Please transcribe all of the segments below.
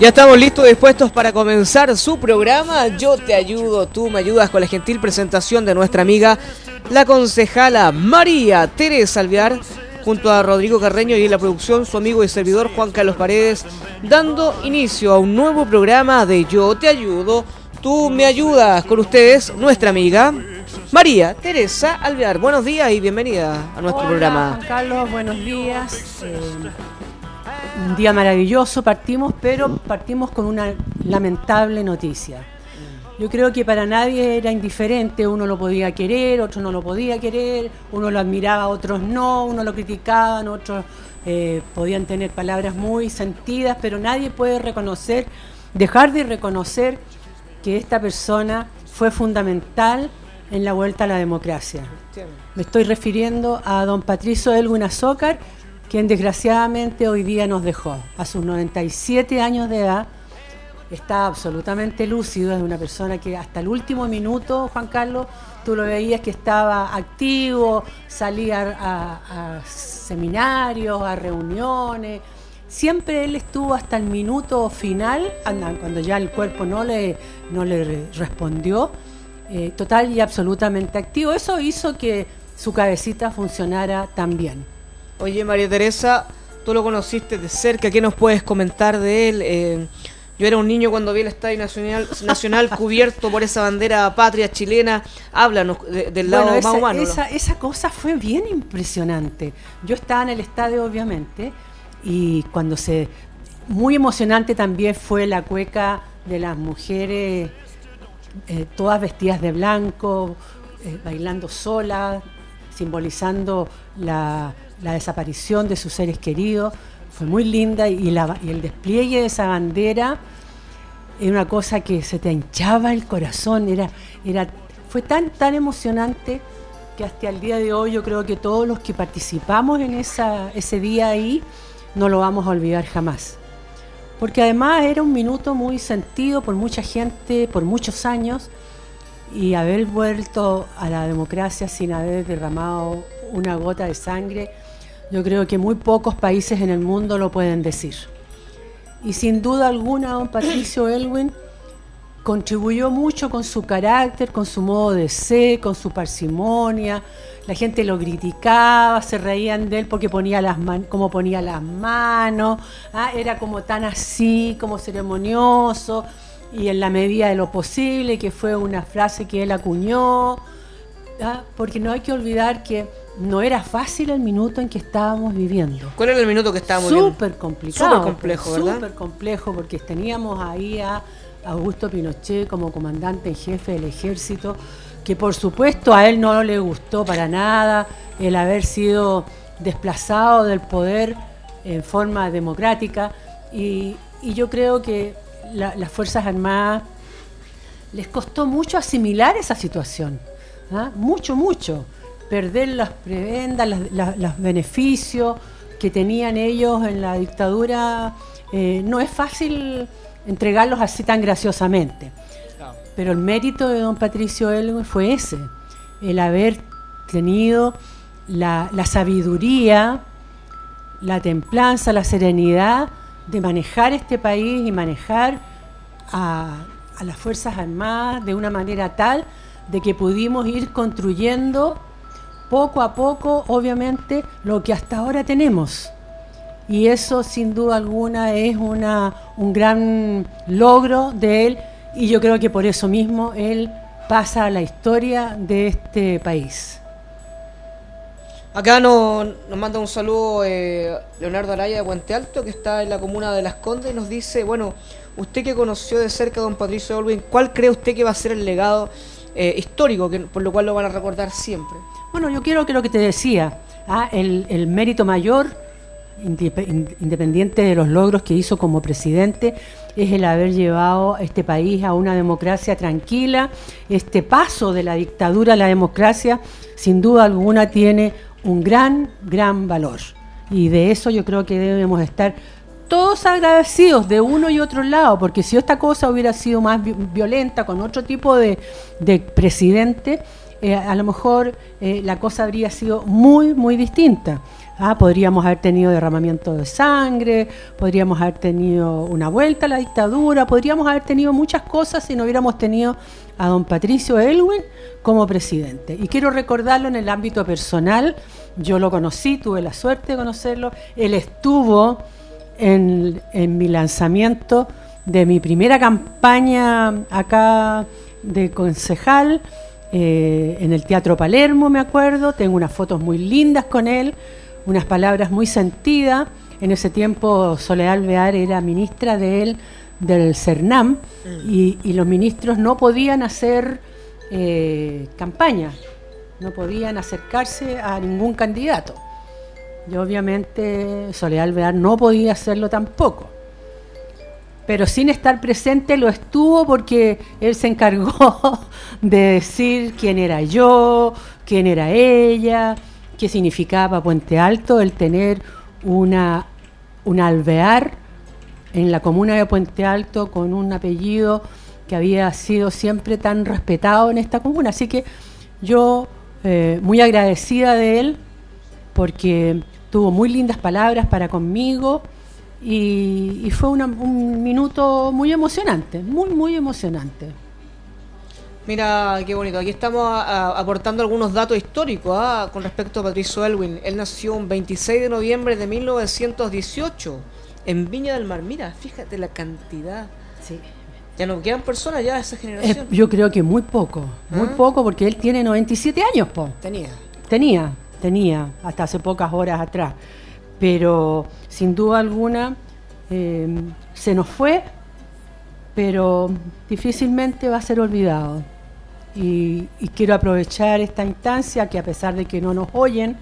Ya estamos listos, dispuestos para comenzar su programa. Yo te ayudo, tú me ayudas con la gentil presentación de nuestra amiga, la concejala María Teresa Alvear, junto a Rodrigo Carreño y en la producción su amigo y servidor Juan Carlos Paredes, dando inicio a un nuevo programa de Yo te ayudo, tú me ayudas. Con ustedes, nuestra amiga María Teresa Alvear. Buenos días y bienvenida a nuestro Hola, programa. Juan Carlos, buenos días. Eh, un día maravilloso partimos, pero partimos con una lamentable noticia. Yo creo que para nadie era indiferente, uno lo podía querer, otro no lo podía querer, uno lo admiraba, otros no, uno lo criticaban, otros eh, podían tener palabras muy sentidas, pero nadie puede reconocer, dejar de reconocer que esta persona fue fundamental en la vuelta a la democracia. Me estoy refiriendo a don Patricio Elwin Azócar, quien desgraciadamente hoy día nos dejó. A sus 97 años de edad, está absolutamente lúcido, es una persona que hasta el último minuto, Juan Carlos, tú lo veías que estaba activo, salía a, seminarios, a reuniones. Siempre él estuvo hasta el minuto final, cuando ya el cuerpo no le, no le re- respondió, eh, total y absolutamente activo. Eso hizo que su cabecita funcionara tan bien. Oye, María Teresa, tú lo conociste de cerca, ¿qué nos puedes comentar de él? Eh, yo era un niño cuando vi el Estadio Nacional, nacional cubierto por esa bandera patria chilena. Háblanos de- del lado Bueno, esa, más humano. ¿no? esa, esa cosa fue bien impresionante. Yo estaba en el estadio, obviamente, y cuando se... Muy emocionante también fue la cueca de las mujeres, eh, todas vestidas de blanco, eh, bailando solas, simbolizando la, la desaparición de sus seres queridos. Fue muy linda y, la- el despliegue de esa bandera era una cosa que se te hinchaba el corazón, era, era, fue tan, tan emocionante que hasta el día de hoy yo creo que todos los que participamos en ese día ahí no lo vamos a olvidar jamás. Porque además era un minuto muy sentido por mucha gente, por muchos años, y haber vuelto a la democracia sin haber derramado una gota de sangre, yo creo que muy pocos países en el mundo lo pueden decir. Y sin duda alguna, don Patricio Elwin contribuyó mucho con su carácter, con su modo de ser, con su parsimonia. La gente lo criticaba, se reían de él porque ponía las man- como ponía las manos, ah, era como tan así, como ceremonioso, y en la medida de lo posible, que fue una frase que él acuñó, ah, porque no hay que olvidar que no era fácil el minuto en que estábamos viviendo. ¿Cuál era el minuto que estábamos viendo? Súper complicado. Súper complejo, ¿verdad? Súper complejo, porque teníamos ahí a Augusto Pinochet como comandante en jefe del ejército, que por supuesto a él no le gustó para nada el haber sido desplazado del poder en forma democrática. Y, y yo creo que la- las Fuerzas Armadas les costó mucho asimilar esa situación. ¿Ah? Mucho, mucho. Perder las prebendas, las- las- los beneficios que tenían ellos en la dictadura. eh, no es fácil entregarlos así tan graciosamente. Pero el mérito de don Patricio Elwin fue ese, el haber tenido la, la sabiduría, la templanza, la serenidad de manejar este país y manejar a, a las Fuerzas Armadas de una manera tal de que pudimos ir construyendo poco a poco, obviamente, lo que hasta ahora tenemos. Y eso, sin duda alguna, es una, un gran logro de él y yo creo que por eso mismo él pasa a la historia de este país. Acá nos, nos manda un saludo eh, Leonardo Araya de Puente Alto, que está en la comuna de Las Condes, y nos dice, bueno, usted que conoció de cerca a don Patricio Olwin, ¿cuál cree usted que va a ser el legado eh, histórico, que, por lo cual lo van a recordar siempre? Bueno, yo quiero que lo que te decía, ¿ah? el, el mérito mayor, indep- in- independiente de los logros que hizo como presidente, es el haber llevado este país a una democracia tranquila. Este paso de la dictadura a la democracia, sin duda alguna, tiene un gran, gran valor. Y de eso yo creo que debemos estar todos agradecidos de uno y otro lado, porque si esta cosa hubiera sido más vi- violenta con otro tipo de, de presidente, eh, a lo mejor eh, la cosa habría sido muy, muy distinta. Ah, podríamos haber tenido derramamiento de sangre, podríamos haber tenido una vuelta a la dictadura, podríamos haber tenido muchas cosas si no hubiéramos tenido a don Patricio Elwin como presidente. Y quiero recordarlo en el ámbito personal, yo lo conocí, tuve la suerte de conocerlo, él estuvo en, mi lanzamiento de mi primera campaña acá de concejal, eh, en el Teatro Palermo, me acuerdo, tengo unas fotos muy lindas con él unas palabras muy sentidas. En ese tiempo Soledad Alvear era ministra de él, del CERNAM, mm. y, los ministros no podían hacer eh, campaña, no podían acercarse a ningún candidato. Y obviamente Soledad Alvear no podía hacerlo tampoco. Pero sin estar presente lo estuvo porque él se encargó de decir quién era yo, quién era ella, qué significaba Puente Alto el tener una, un alvear en la comuna de Puente Alto con un apellido que había sido siempre tan respetado en esta comuna. Así que yo eh, muy agradecida de él porque tuvo muy lindas palabras para conmigo y, fue un minuto muy emocionante, muy, muy emocionante. Mira, qué bonito. Aquí estamos aportando algunos datos históricos ¿ah? con respecto a Patricio Elwin. Él nació un 26 de noviembre de 1918 en Viña del Mar. Mira, fíjate la cantidad. Sí. Ya no quedan personas ya de esa generación. yo creo que muy poco, muy ¿Ah? poco porque él tiene 97 años, po. Tenía. Tenía, tenía, hasta hace pocas horas atrás. Pero sin duda alguna eh, se nos fue, pero difícilmente va a ser olvidado. Y, quiero aprovechar esta instancia que a pesar de que no nos oyen,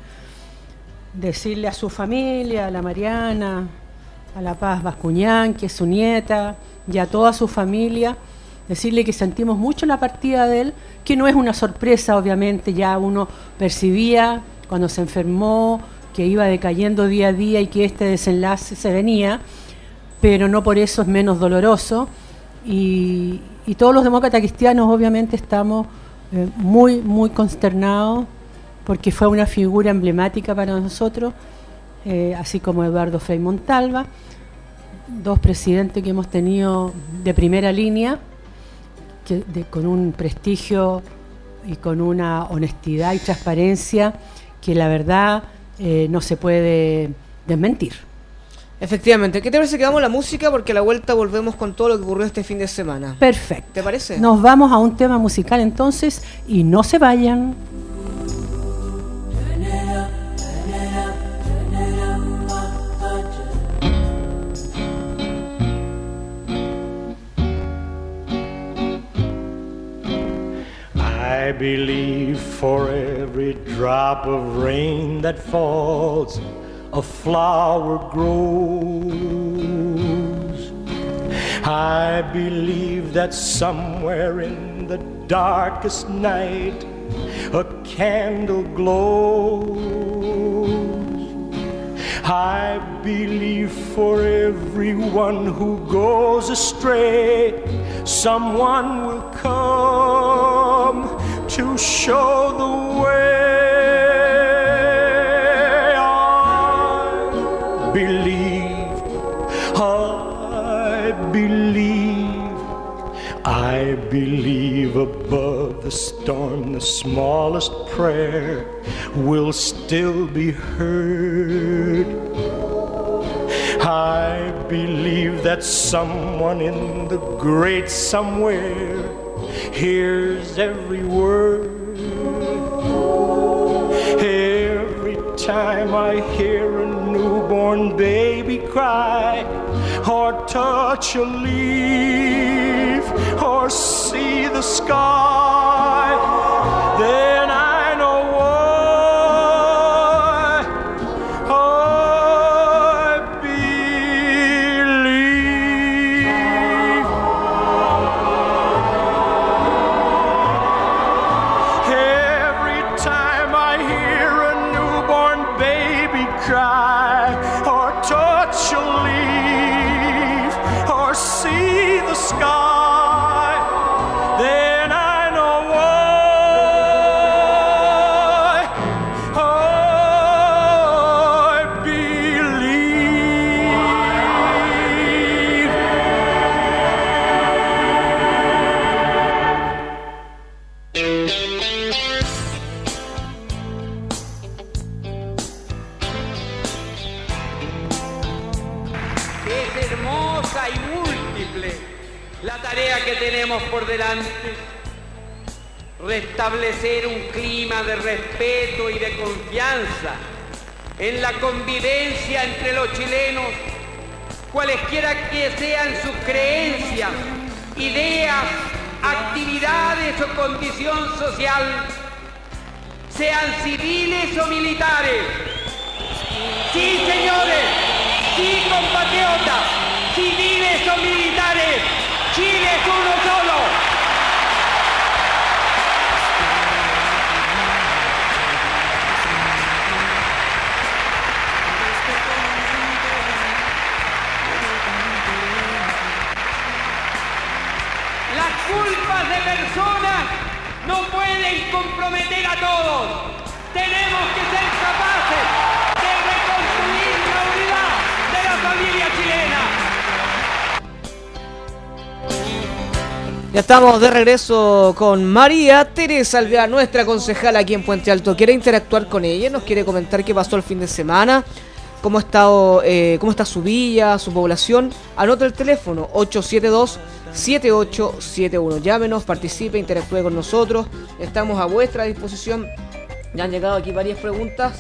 decirle a su familia, a la Mariana, a la Paz Bascuñán, que es su nieta, y a toda su familia, decirle que sentimos mucho la partida de él, que no es una sorpresa, obviamente, ya uno percibía cuando se enfermó que iba decayendo día a día y que este desenlace se venía, pero no por eso es menos doloroso. Y, todos los demócratas cristianos obviamente estamos eh, muy, muy consternados porque fue una figura emblemática para nosotros, eh, así como Eduardo Frei Montalva, dos presidentes que hemos tenido de primera línea, con un prestigio y con una honestidad y transparencia que la verdad eh, no se puede desmentir. Efectivamente. ¿Qué te parece que vamos a la música? Porque a la vuelta volvemos con todo lo que ocurrió este fin de semana. Perfecto. ¿Te parece? Nos vamos a un tema musical entonces y no se vayan. Believe for every drop of rain that falls. a flower grows. I believe that somewhere in the darkest night a candle glows. I believe for everyone who goes astray, someone will come to show the way. I believe I believe, I believe above the storm, the smallest prayer will still be heard. I believe that someone in the great somewhere hears every word. Every time I hear a newborn baby cry or touch a leaf or see the sky, Restablecer un clima de respeto y de confianza en la convivencia entre los chilenos, cualesquiera que sean sus creencias, ideas, actividades o condición social, sean civiles o militares. Sí, señores, sí, compatriotas, civiles o militares, Chile es uno solo. Estamos de regreso con María Teresa Alvear, nuestra concejala aquí en Puente Alto. ¿Quiere interactuar con ella? ¿Nos quiere comentar qué pasó el fin de semana? ¿Cómo, ha estado, eh, cómo está su villa, su población? Anota el teléfono 872-7871. Llámenos, participe, interactúe con nosotros. Estamos a vuestra disposición. Ya han llegado aquí varias preguntas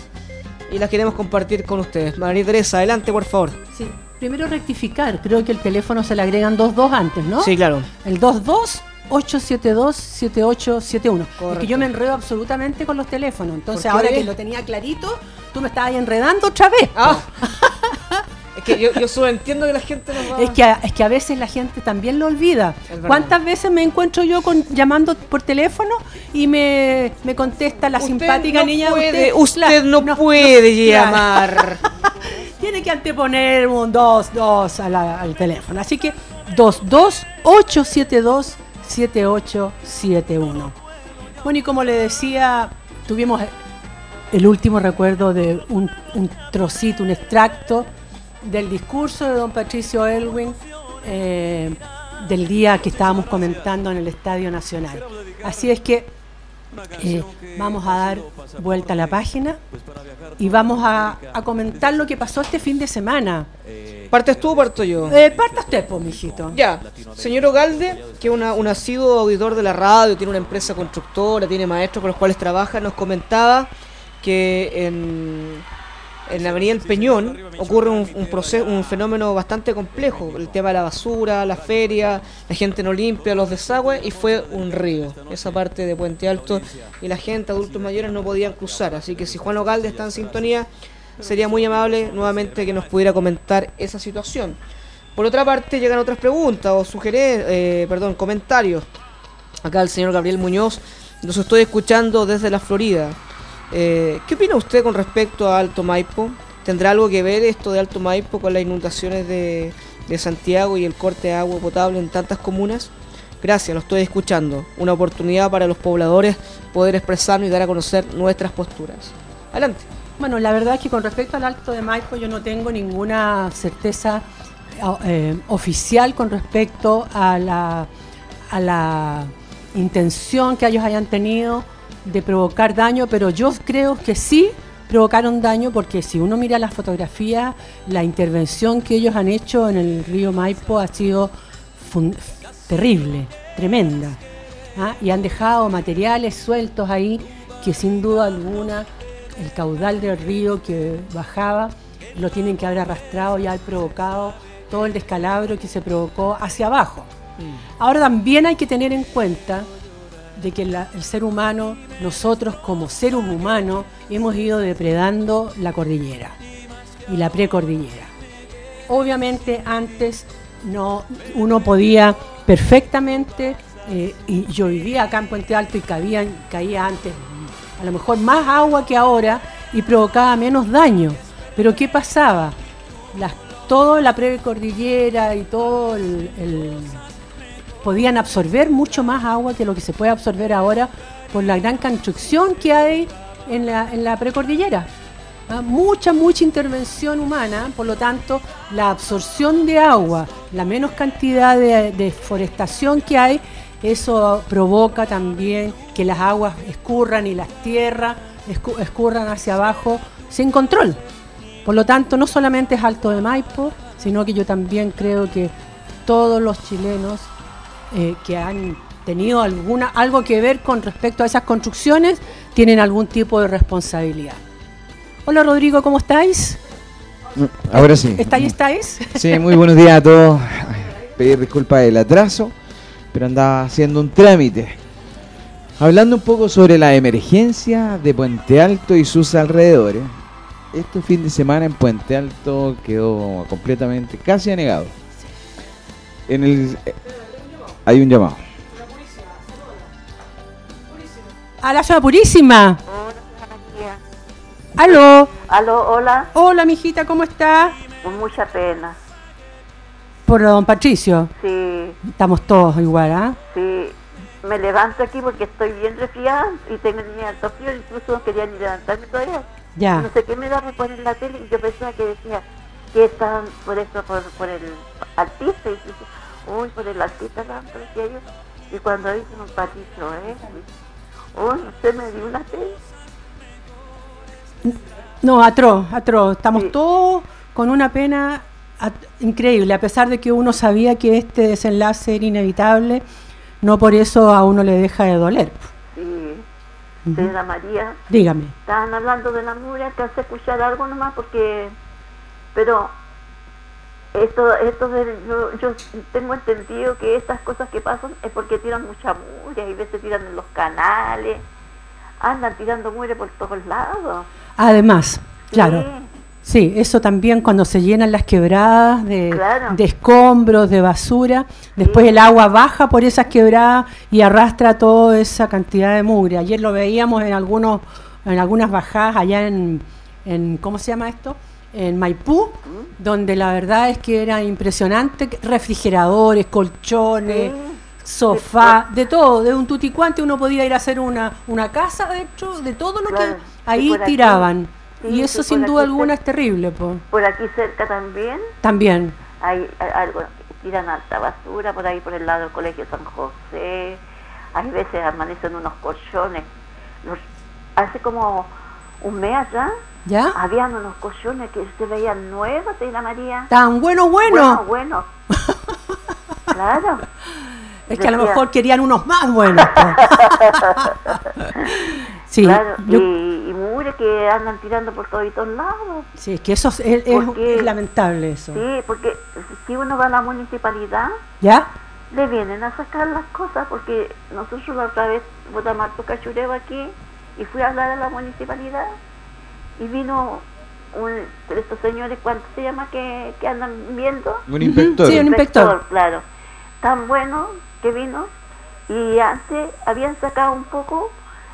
y las queremos compartir con ustedes. María Teresa, adelante, por favor. Sí, primero rectificar, creo que el teléfono se le agregan dos dos antes, ¿no? Sí, claro. El 22 872 7871. Es que yo me enredo absolutamente con los teléfonos. Entonces, ahora que lo tenía clarito, tú me estabas ahí enredando otra vez. Ah. es que yo, yo solo entiendo que la gente nos va Es que, a, es que a veces la gente también lo olvida. ¿Cuántas veces me encuentro yo con llamando por teléfono y me, me contesta la Usted simpática no niña? Puede, usted, claro, no, puede llamar. Tiene que anteponer un 2, 2 al teléfono. Así que 22 872 7871. Bueno, y como le decía, tuvimos el último recuerdo de un, un trocito, un extracto del discurso de don Patricio Elwin eh, del día que estábamos comentando en el Estadio Nacional. Así es que eh, vamos a dar vuelta a la página y vamos a, a comentar lo que pasó este fin de semana. ¿Partes tú o parto yo? Eh, parta usted, pues, mijito. Ya, señor Ogalde, que es un asiduo auditor de la radio, tiene una empresa constructora, tiene maestros con los cuales trabaja, nos comentaba que en, en la avenida El Peñón ocurre un, proceso, un fenómeno bastante complejo, el tema de la basura, la feria, la gente no limpia los desagües y fue un río, esa parte de Puente Alto y la gente, adultos mayores, no podían cruzar, así que si Juan Ogalde está en sintonía, sería muy amable nuevamente que nos pudiera comentar esa situación. Por otra parte, llegan otras preguntas o sugerir, eh, perdón, comentarios. Acá el señor Gabriel Muñoz, los estoy escuchando desde la Florida. Eh, ¿Qué opina usted con respecto a Alto Maipo? ¿Tendrá algo que ver esto de Alto Maipo con las inundaciones de, Santiago y el corte de agua potable en tantas comunas? Gracias, lo estoy escuchando. Una oportunidad para los pobladores poder expresarnos y dar a conocer nuestras posturas. Adelante. Bueno, la verdad es que con respecto al Alto de Maipo yo no tengo ninguna certeza eh, oficial con respecto a la, a la intención que ellos hayan tenido de provocar daño, pero yo creo que sí provocaron daño porque si uno mira las fotografías, la intervención que ellos han hecho en el río Maipo ha sido terrible, tremenda. ¿ah? Y han dejado materiales sueltos ahí que sin duda alguna el caudal del río que bajaba lo tienen que haber arrastrado y haber provocado todo el descalabro que se provocó hacia abajo. Ahora también hay que tener en cuenta de que el ser humano, nosotros como ser humano, hemos ido depredando la cordillera y la precordillera. Obviamente antes no, uno podía perfectamente, eh, y yo vivía acá en Puente Alto y caía, caía antes a lo mejor más agua que ahora y provocaba menos daño. Pero ¿qué pasaba? Las, todo la precordillera y todo el, podían absorber mucho más agua que lo que se puede absorber ahora por la gran construcción que hay en la, en la precordillera. ¿ah? Mucha, mucha intervención humana, por lo tanto, la absorción de agua, la menos cantidad de deforestación que hay, eso provoca también que las aguas escurran y las tierras escu- escurran hacia abajo sin control. Por lo tanto, no solamente es Alto de Maipo, sino que yo también creo que todos los chilenos eh, que han tenido alguna algo que ver con respecto a esas construcciones tienen algún tipo de responsabilidad. Hola Rodrigo, ¿cómo estáis? Ahora sí. ¿Estáis, estáis? Sí, muy buenos días a todos. Pedir disculpas del atraso, pero andaba haciendo un trámite. Hablando un poco sobre la emergencia de Puente Alto y sus alrededores. Este fin de semana en Puente Alto quedó completamente casi anegado. En el hay un llamado. A la zona purísima. Aló. Aló, hola, Hola, mijita, ¿cómo está? con mucha pena. Por don Patricio. Sí, Estamos todos igual, ¿ah? sí. Me levanto aquí porque estoy bien resfriada y tengo niña alto frío, incluso no quería ni levantarme todavía. Ya. No sé qué me da por poner la tele y yo pensaba que decía que estaban por eso, por, por el artista. Y dije, uy, por el artista, tanto decía yo. Y cuando dicen un patito, ¿eh? Uy, usted me dio una tele. No, atroz, atroz. Estamos Sí. todos con una pena increíble, a pesar de que uno sabía que este desenlace era inevitable, no por eso a uno le deja de doler. Sí, señora María. Dígame. Estaban hablando de la muralla, alcancé a escuchar algo nomás porque, pero esto, esto de, yo, yo tengo entendido que estas cosas que pasan es porque tiran mucha mugre, y veces tiran en los canales, andan tirando mugre por todos lados. Además, claro. Sí, Sí, eso también cuando se llenan las quebradas de, Claro. de escombros, de basura, después Sí. el agua baja por esas quebradas y arrastra toda esa cantidad de mugre. Ayer lo veíamos en algunos, en algunas bajadas allá en, en ¿cómo se llama esto? En Maipú, donde la verdad es que era impresionante, refrigeradores, colchones, Sí. sofá, de todo, de un tuticuante uno podía ir a hacer una, una casa dentro de todo lo Claro. que ahí tiraban. sí, y eso sin duda alguna es terrible, pues. por aquí cerca también También. hay, hay algo, tiran alta basura por ahí por el lado del colegio San José, hay veces amanecen unos colchones. Los, hace como un mes allá ¿Ya? habían unos colchones que se veían nuevos, la María. Tan bueno, bueno. Bueno, bueno. claro. es que a lo mejor querían unos más buenos. sí, claro. yo- Y, y mugre que andan tirando por todos lados. sí, es que eso es, es- es- Porque- es lamentable eso. Sí, porque si uno va a la municipalidad, ¿Ya? le vienen a sacar las cosas porque nosotros la otra vez votamos harto cachureo aquí y fui a hablar a la municipalidad y vino un de estos señores, ¿cuánto se llama que, que andan viendo? Un inspector. Sí, un inspector. claro. Tan bueno que vino y antes habían sacado un poco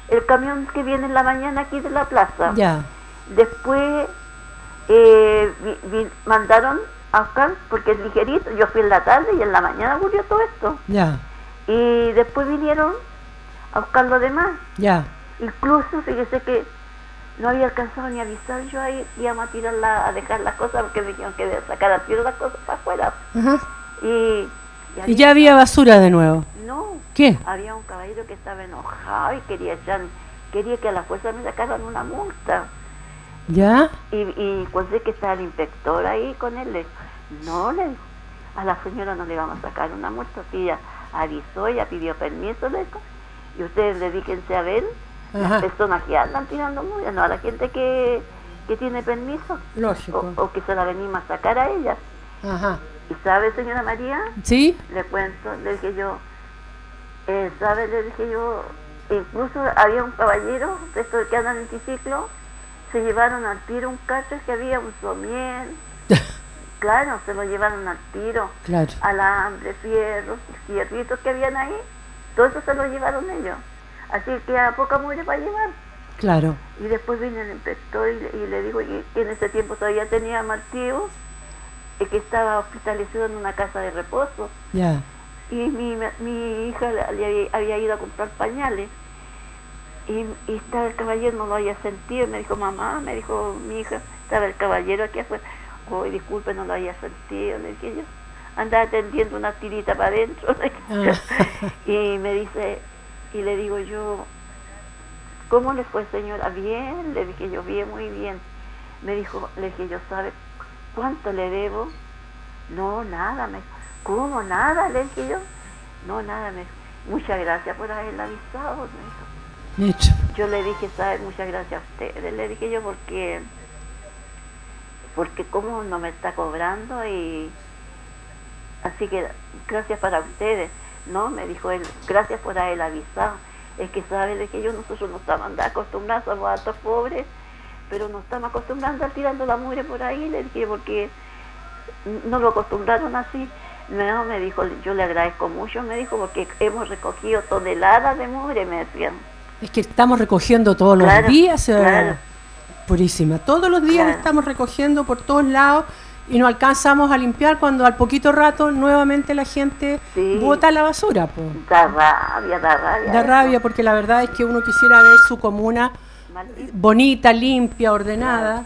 el camión que viene en la mañana aquí de la plaza. Ya. Después eh, vi- vi- mandaron a buscar, porque es ligerito, yo fui en la tarde y en la mañana ocurrió todo esto. Ya. Y después vinieron a buscar lo demás. Ya. Incluso, fíjese que no había alcanzado ni a avisar yo ahí, íbamos a tirar la- a dejar las cosas porque me dijeron que sacar a tiro las cosas para afuera. Ajá. Y, Y ya había basura de nuevo. No, ¿Qué? había un caballero que estaba enojado y quería echar, quería que a la fuerza me sacaran una multa. ¿Ya? Y, y cuando que estaba el inspector ahí con él, le no, le dijo, a la señora no le vamos a sacar una multa, si ella avisó, ella pidió permiso, le dijo, y ustedes dedíquense a ver Ajá. las personas que andan tirando multas, no a la gente que, que tiene permiso, Lógico. o, o que se la venimos a sacar a ella. Ajá. ¿Y sabe, señora María? ¿Sí? Le cuento, le dije yo, eh, ¿sabe? Le dije yo, incluso había un caballero, de estos que andan en triciclo, se llevaron al tiro un cacho que había un somier, claro, se lo llevaron al tiro, Claro. alambre, fierros, fierritos que habían ahí, todo eso se lo llevaron ellos. Así que a poca muere para llevar. Claro. Y después vino el inspector y, le- y le dijo que en ese tiempo todavía tenía martillo y que estaba hospitalizado en una casa de reposo. Ya. Y mi, mi hija le había, había ido a comprar pañales. Y, y estaba el caballero, no lo había sentido. Me dijo, mamá, me dijo mi hija, estaba el caballero aquí afuera. Oh, disculpe, no lo había sentido. Le dije yo, andaba tendiendo una tirita para adentro. Ah. y me dice, y le digo yo, ¿cómo le fue, señora? Bien, le dije yo, bien, muy bien. Me dijo, le dije yo, ¿sabe cuánto le debo? No, nada, me dijo, ¿Cómo? ¿Nada? Le dije yo. No, nada. Me... Muchas gracias por haberla avisado. me dijo. Yo le dije, ¿sabe? Muchas gracias a ustedes. Le dije yo porque, porque como no me está cobrando y así que gracias para ustedes. No, me dijo él, gracias por haber avisado. Es que sabe de que yo nosotros no estamos acostumbrados a los altos pobres, pero nos estamos acostumbrando a tirando la mugre por ahí, le dije, porque no lo acostumbraron así. No, me dijo, yo le agradezco mucho, me dijo, porque hemos recogido toneladas de mugre, me decían. Es que estamos recogiendo todos los Claro, días, eh, claro. purísima. Todos los días Claro. estamos recogiendo por todos lados y no alcanzamos a limpiar cuando al poquito rato nuevamente la gente Sí. bota la basura. po. Da rabia, da rabia. Da rabia porque la verdad es que uno quisiera ver su comuna Maldito. bonita, limpia, ordenada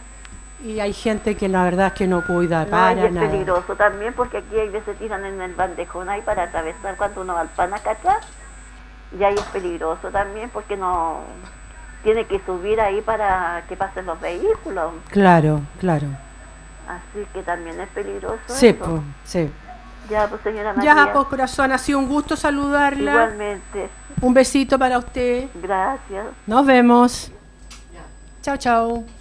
y hay gente que la verdad es que no cuida No, para y es nada. peligroso también porque aquí hay veces tiran en el bandejón ahí para atravesar cuando uno va al pan a cachar. Y ahí es peligroso también porque no tiene que subir ahí para que pasen los vehículos. Claro, claro. Así que también es peligroso. Sí, eso. po, sí. Ya, pues señora María. Ya, pues corazón, ha sido un gusto saludarla. Igualmente. Un besito para usted. Gracias. Nos vemos. Chao, chao.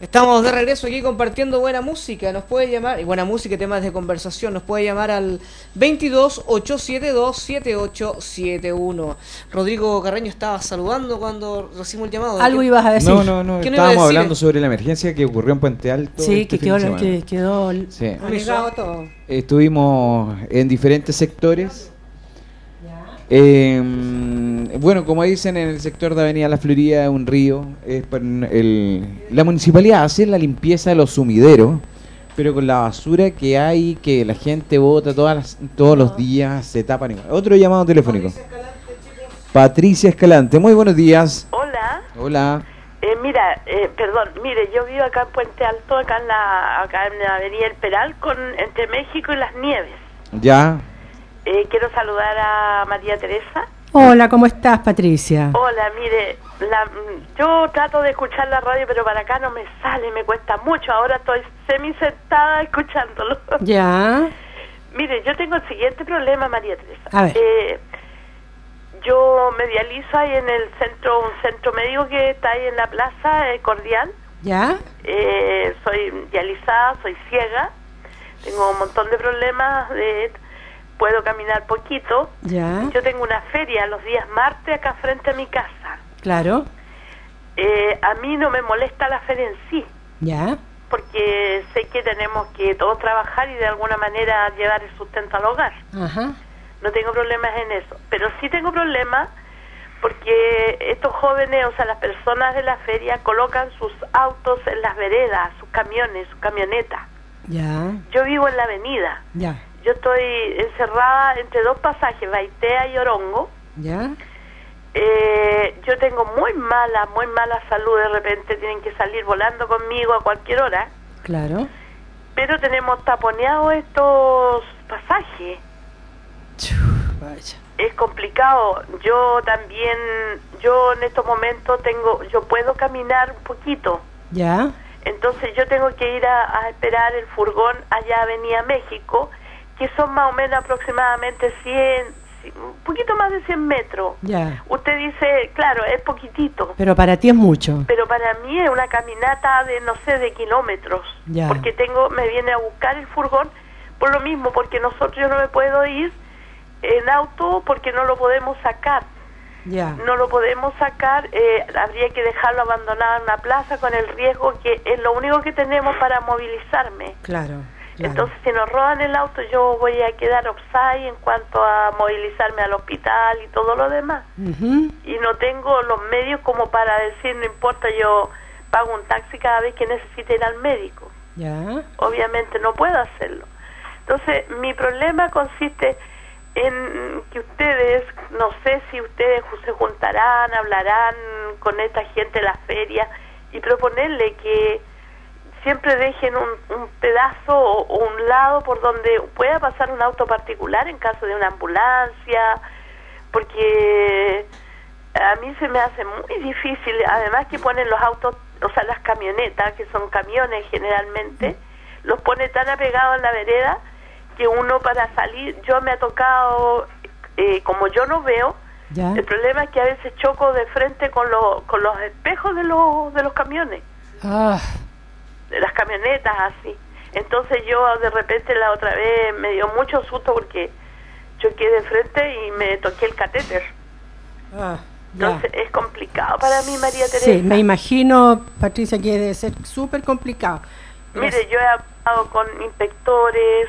Estamos de regreso aquí compartiendo buena música. Nos puede llamar, y buena música y temas de conversación, nos puede llamar al 22 872 7871. Rodrigo Carreño estaba saludando cuando recibimos el llamado. Algo ¿Qué- ibas a decir. No, no, no. ¿Qué nos iba a Estábamos hablando sobre la emergencia que ocurrió en Puente Alto. Sí, este que quedó, que quedó Sí. anegado todo. Estuvimos en diferentes sectores. Eh, bueno, como dicen en el sector de Avenida La Florida, un río. Es el- la municipalidad hace la limpieza de los sumideros, pero con la basura que hay, que la gente bota todas las- todos los días, se tapan. igual. Otro llamado telefónico. Patricia Escalante, muy buenos días. Hola, Hola. eh, mira, eh, perdón, mire, yo vivo acá en Puente Alto, acá en la, acá en la Avenida El Peral, con entre México y Las Nieves. Ya. Eh, quiero saludar a María Teresa. Hola, ¿cómo estás, Patricia? Hola, mire, la- yo trato de escuchar la radio, pero para acá no me sale, me cuesta mucho. Ahora estoy semi sentada escuchándolo. Ya. mire, yo tengo el siguiente problema, María Teresa. A ver. Eh, yo me dializo ahí en el centro, un centro médico que está ahí en la plaza eh, Cordial. ¿Ya? Eh, soy dializada, soy ciega, tengo un montón de problemas, de, puedo caminar poquito. ¿Ya? Yo tengo una feria los días martes acá frente a mi casa. Claro. Eh, a mí no me molesta la feria en sí, ¿Ya? porque sé que tenemos que todos trabajar y de alguna manera llevar el sustento al hogar. Ajá. No tengo problemas en eso, pero sí tengo problemas porque estos jóvenes, o sea, las personas de la feria colocan sus autos en las veredas, sus camiones, sus camionetas. Ya. Yo vivo en la avenida. Ya. Yo estoy encerrada entre dos pasajes, Baitea y Orongo. Ya. Eh, yo tengo muy mala, muy mala salud. De repente tienen que salir volando conmigo a cualquier hora. Claro. Pero tenemos taponeados estos pasajes. Chu, Vaya. Es complicado. Yo también, yo en estos momentos tengo, yo puedo caminar un poquito. Ya. Entonces yo tengo que ir a, a esperar el furgón allá a Avenida México, que son más o menos aproximadamente 100, ci- un poquito más de 100 metros. Ya. Usted dice, claro, es poquitito, Pero para ti es mucho. pero para mí es una caminata de, no sé, de kilómetros. Ya. Porque tengo, me viene a buscar el furgón por lo mismo, porque nosotros yo no me puedo ir en auto porque no lo podemos sacar Ya. no lo podemos sacar, eh, habría que dejarlo abandonado en una plaza con el riesgo que es lo único que tenemos para movilizarme. Claro. Claro. Entonces, si nos roban el auto, yo voy a quedar offside en cuanto a movilizarme al hospital y todo lo demás. Y no tengo los medios como para decir, no importa, yo pago un taxi cada vez que necesite ir al médico. Ya. Obviamente no puedo hacerlo. Entonces, mi problema consiste en que ustedes, no sé si ustedes se juntarán, hablarán con esta gente de la feria y proponerle que siempre dejen un, un pedazo o, o un lado por donde pueda pasar un auto particular en caso de una ambulancia, porque a mí se me hace muy difícil, además que ponen los autos, o sea, las camionetas, que son camiones generalmente, los pone tan apegados en la vereda porque uno para salir, yo me ha tocado, eh, como yo no veo, ¿Ya? el problema es que a veces choco de frente con, los con los espejos de los, de los camiones, Ah, las camionetas así. Entonces yo de repente la otra vez me dio mucho susto porque choqué de frente y me toqué el catéter. ah. Entonces es complicado para mí, María Teresa. Sí, me imagino, Patricia, que debe ser súper complicado. Mire, yo he hablado con inspectores,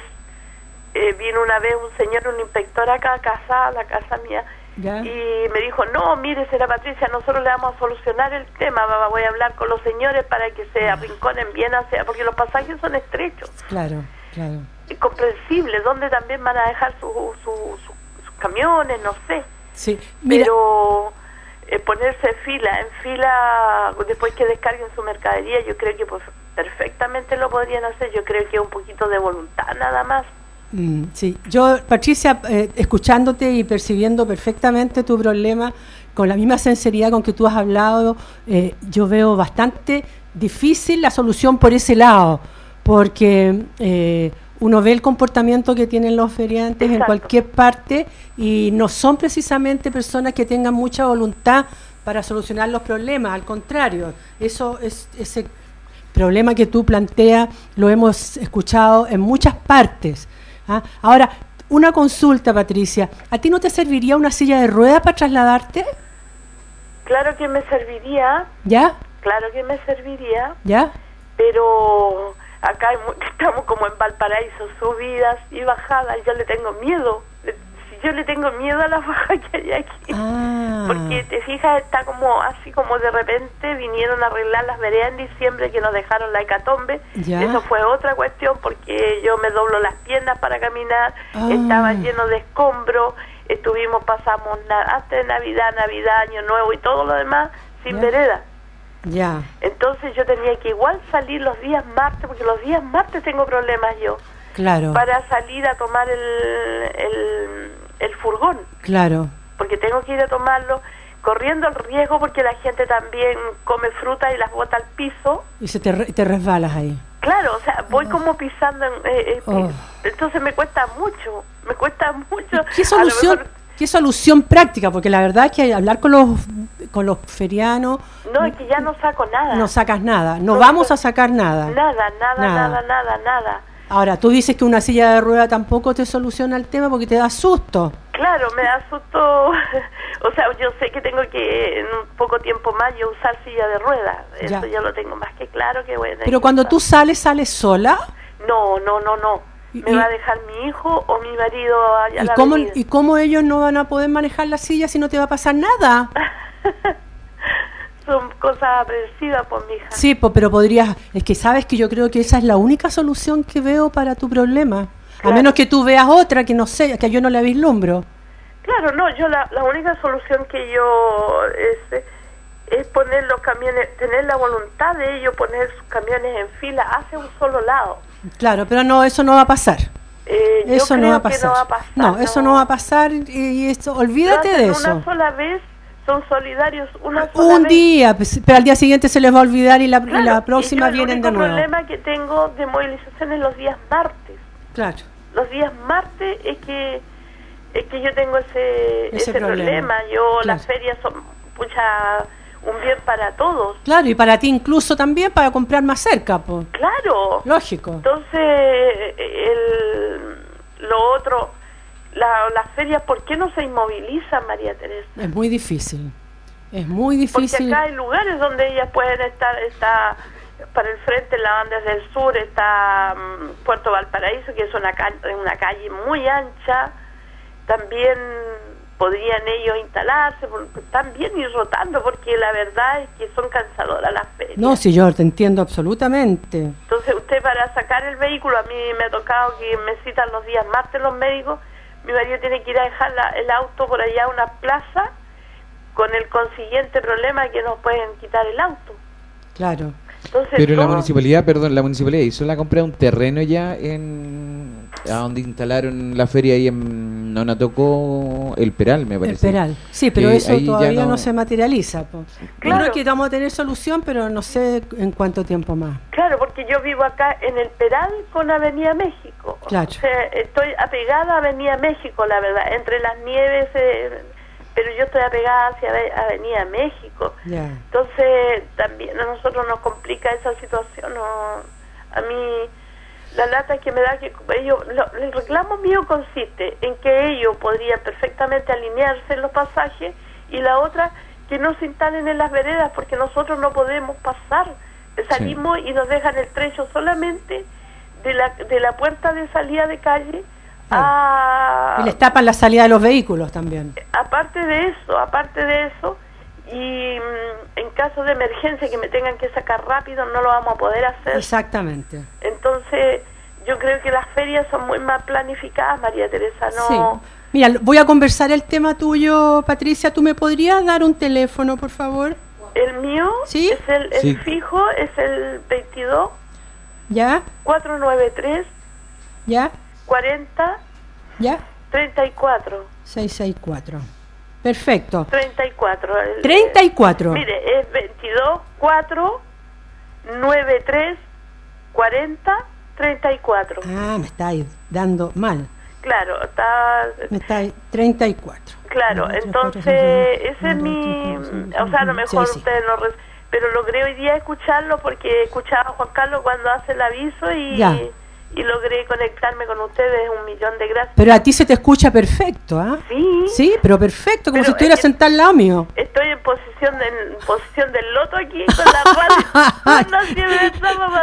eh, vino una vez un señor, un inspector acá a casa, a la casa mía, ¿Ya? y me dijo, no, mire, será Patricia, nosotros le vamos a solucionar el tema, voy a hablar con los señores para que se arrinconen bien hacia, porque los pasajes son estrechos, Claro, claro. y comprensibles, donde también van a dejar su- su- su- sus camiones, no sé, Sí, mira, pero eh, ponerse en fila, en fila después que descarguen su mercadería, yo creo que pues, perfectamente lo podrían hacer, yo creo que un poquito de voluntad nada más. Mm, sí, yo, Patricia, eh, escuchándote y percibiendo perfectamente tu problema, con la misma sinceridad con que tú has hablado, eh, yo veo bastante difícil la solución por ese lado, porque eh, uno ve el comportamiento que tienen los feriantes en cualquier parte y no son precisamente personas que tengan mucha voluntad para solucionar los problemas, al contrario, eso es ese problema que tú planteas lo hemos escuchado en muchas partes. ¿Ah? Ahora, una consulta, Patricia. ¿A ti no te serviría una silla de ruedas para trasladarte? Claro que me serviría, ¿Ya? claro que me serviría, ¿Ya? pero acá estamos como en Valparaíso, subidas y bajadas, yo le tengo miedo. Yo le tengo miedo a las bajas que hay aquí. Ah. Porque te fijas, está como así como de repente vinieron a arreglar las veredas en diciembre que nos dejaron la hecatombe. Ya. Eso fue otra cuestión porque yo me doblo las piernas para caminar, Ah. estaba lleno de escombros, estuvimos, pasamos hasta de Navidad, Navidad, Año Nuevo y todo lo demás sin Ya. vereda. Ya. Entonces yo tenía que igual salir los días martes, porque los días martes tengo problemas yo, Claro. para salir a tomar el, el, el furgón Claro. porque tengo que ir a tomarlo corriendo el riesgo porque la gente también come fruta y las bota al piso. Y se te, te resbalas ahí. Claro, o sea, voy como pisando, en, eh, eh, Oh. entonces me cuesta mucho, me cuesta mucho. ¿Qué solución, mejor- qué solución práctica? Porque la verdad es que hablar con los, con los ferianos no, es que ya no saco nada. no sacas nada. No No, vamos a sacar nada. Nada, nada, Nada. nada, nada, nada. Ahora, tú dices que una silla de rueda tampoco te soluciona el tema porque te da susto. Claro, me da susto. o sea, yo sé que tengo que en un poco tiempo más yo usar silla de ruedas. Eso Ya. lo tengo más que claro que bueno. Pero cuando tú sales, ¿sales sola? No, no, no, no. Me va a dejar mi hijo o mi marido allá ¿Y la cómo. ¿Y cómo ellos no van a poder manejar la silla si no te va a pasar nada? Son cosas aprensivas por mi hija. Sí, po- pero podrías... Es que sabes que yo creo que esa es la única solución que veo para tu problema. A menos que tú veas otra que no sé, que yo no la vislumbro. Claro, no, yo la, la única solución que yo es, es poner los camiones, tener la voluntad de ellos poner sus camiones en fila hacia un solo lado. Claro, pero no, eso no va a pasar. Eh, yo Eso no va a que pasar. no va a pasar. No, eso no va a pasar y, y eso, olvídate de eso. Una sola vez son solidarios una sola Un vez. día, pues, pero al día siguiente se les va a olvidar y la, y y próxima yo vienen de El nuevo. problema que tengo de movilización es los días martes. Claro. Los días martes es que es que yo tengo ese, Ese ese, problema. problema. Yo Claro. las ferias son pucha un bien para todos. Claro, y para ti incluso también para comprar más cerca, pues. Claro. Lógico. Entonces, el, lo otro, la, las ferias, ¿por qué no se inmovilizan, María Teresa? Es muy difícil. Es muy Porque difícil. acá hay lugares donde ellas pueden estar, está para el frente, la banda del sur, está mm, Puerto Valparaíso, que es una, ca- una calle muy ancha, también podrían ellos instalarse, porque están bien ir rotando, porque la verdad es que son cansadoras las ferias. No, si yo te entiendo absolutamente. Entonces usted para sacar el vehículo, a mí me ha tocado que me citan los días martes los médicos, mi marido tiene que ir a dejar la- el auto por allá a una plaza con el consiguiente problema que nos pueden quitar el auto. Claro. Entonces, Pero la municipalidad, perdón, la municipalidad hizo la compra de un terreno ya en a donde instalaron la feria ahí en no tocó el Peral, me El parece. peral. Sí, pero eso todavía no... no- se materializa. po. Claro. Creo que vamos a tener solución, pero no sé en cuánto tiempo más. Claro, porque yo vivo acá en el Peral con Avenida México. Claro. O sea, estoy apegada a Avenida México, la verdad, entre las nieves, eh, pero yo estoy apegada hacia Ave- Avenida México. Ya. Entonces, también a nosotros nos complica esa situación. ¿no? A mí, la lata que me da que ellos, lo- el reclamo mío consiste en que ellos podrían perfectamente alinearse en los pasajes y la otra, que no se instalen en las veredas porque nosotros no podemos pasar. Salimos y nos dejan el trecho solamente de la, de la puerta de salida de calle a... Y les tapan la salida de los vehículos también. Aparte de eso, aparte de eso, y mm, en caso de emergencia que me tengan que sacar rápido, no lo vamos a poder hacer. Exactamente. Entonces, yo creo que las ferias son muy más planificadas, María Teresa, no... Sí. Mira, voy a conversar el tema tuyo, Patricia. ¿Tú me podrías dar un teléfono, por favor? El mío ¿Sí? es el, el Sí. fijo, es el 22 ¿Ya? 493 ¿Ya? 40 ¿Ya? 34. 664. Perfecto. 34. el- 34. Mire, es 22 4 93 40 34. Ah, me estáis dando mal. Claro, está Me estáis 34. claro, tres, entonces ese es mi, o sea, a lo mejor sí, sí. ustedes no pero logré hoy día escucharlo porque escuchaba a Juan Carlos cuando hace el aviso y Ya. Y logré conectarme con ustedes, un millón de gracias. Pero a ti se te escucha perfecto, ¿ah? Sí. Sí, pero perfecto, como Pero si estuviera es sentado al lado mío. Estoy en posición de, en posición del loto aquí con la radio.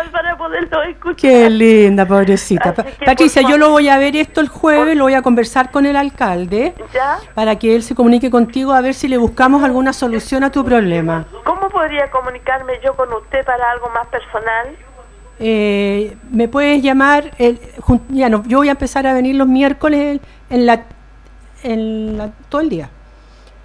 para poderlo escuchar. Qué linda, pobrecita. Que, Patricia, yo lo voy a ver esto el jueves, lo voy a conversar con el alcalde ¿Ya? para que él se comunique contigo a ver si le buscamos alguna solución a tu problema. ¿Cómo podría comunicarme yo con usted para algo más personal? Eh, me puedes llamar, el, ya no, yo voy a empezar a venir los miércoles en la, en la- todo el día.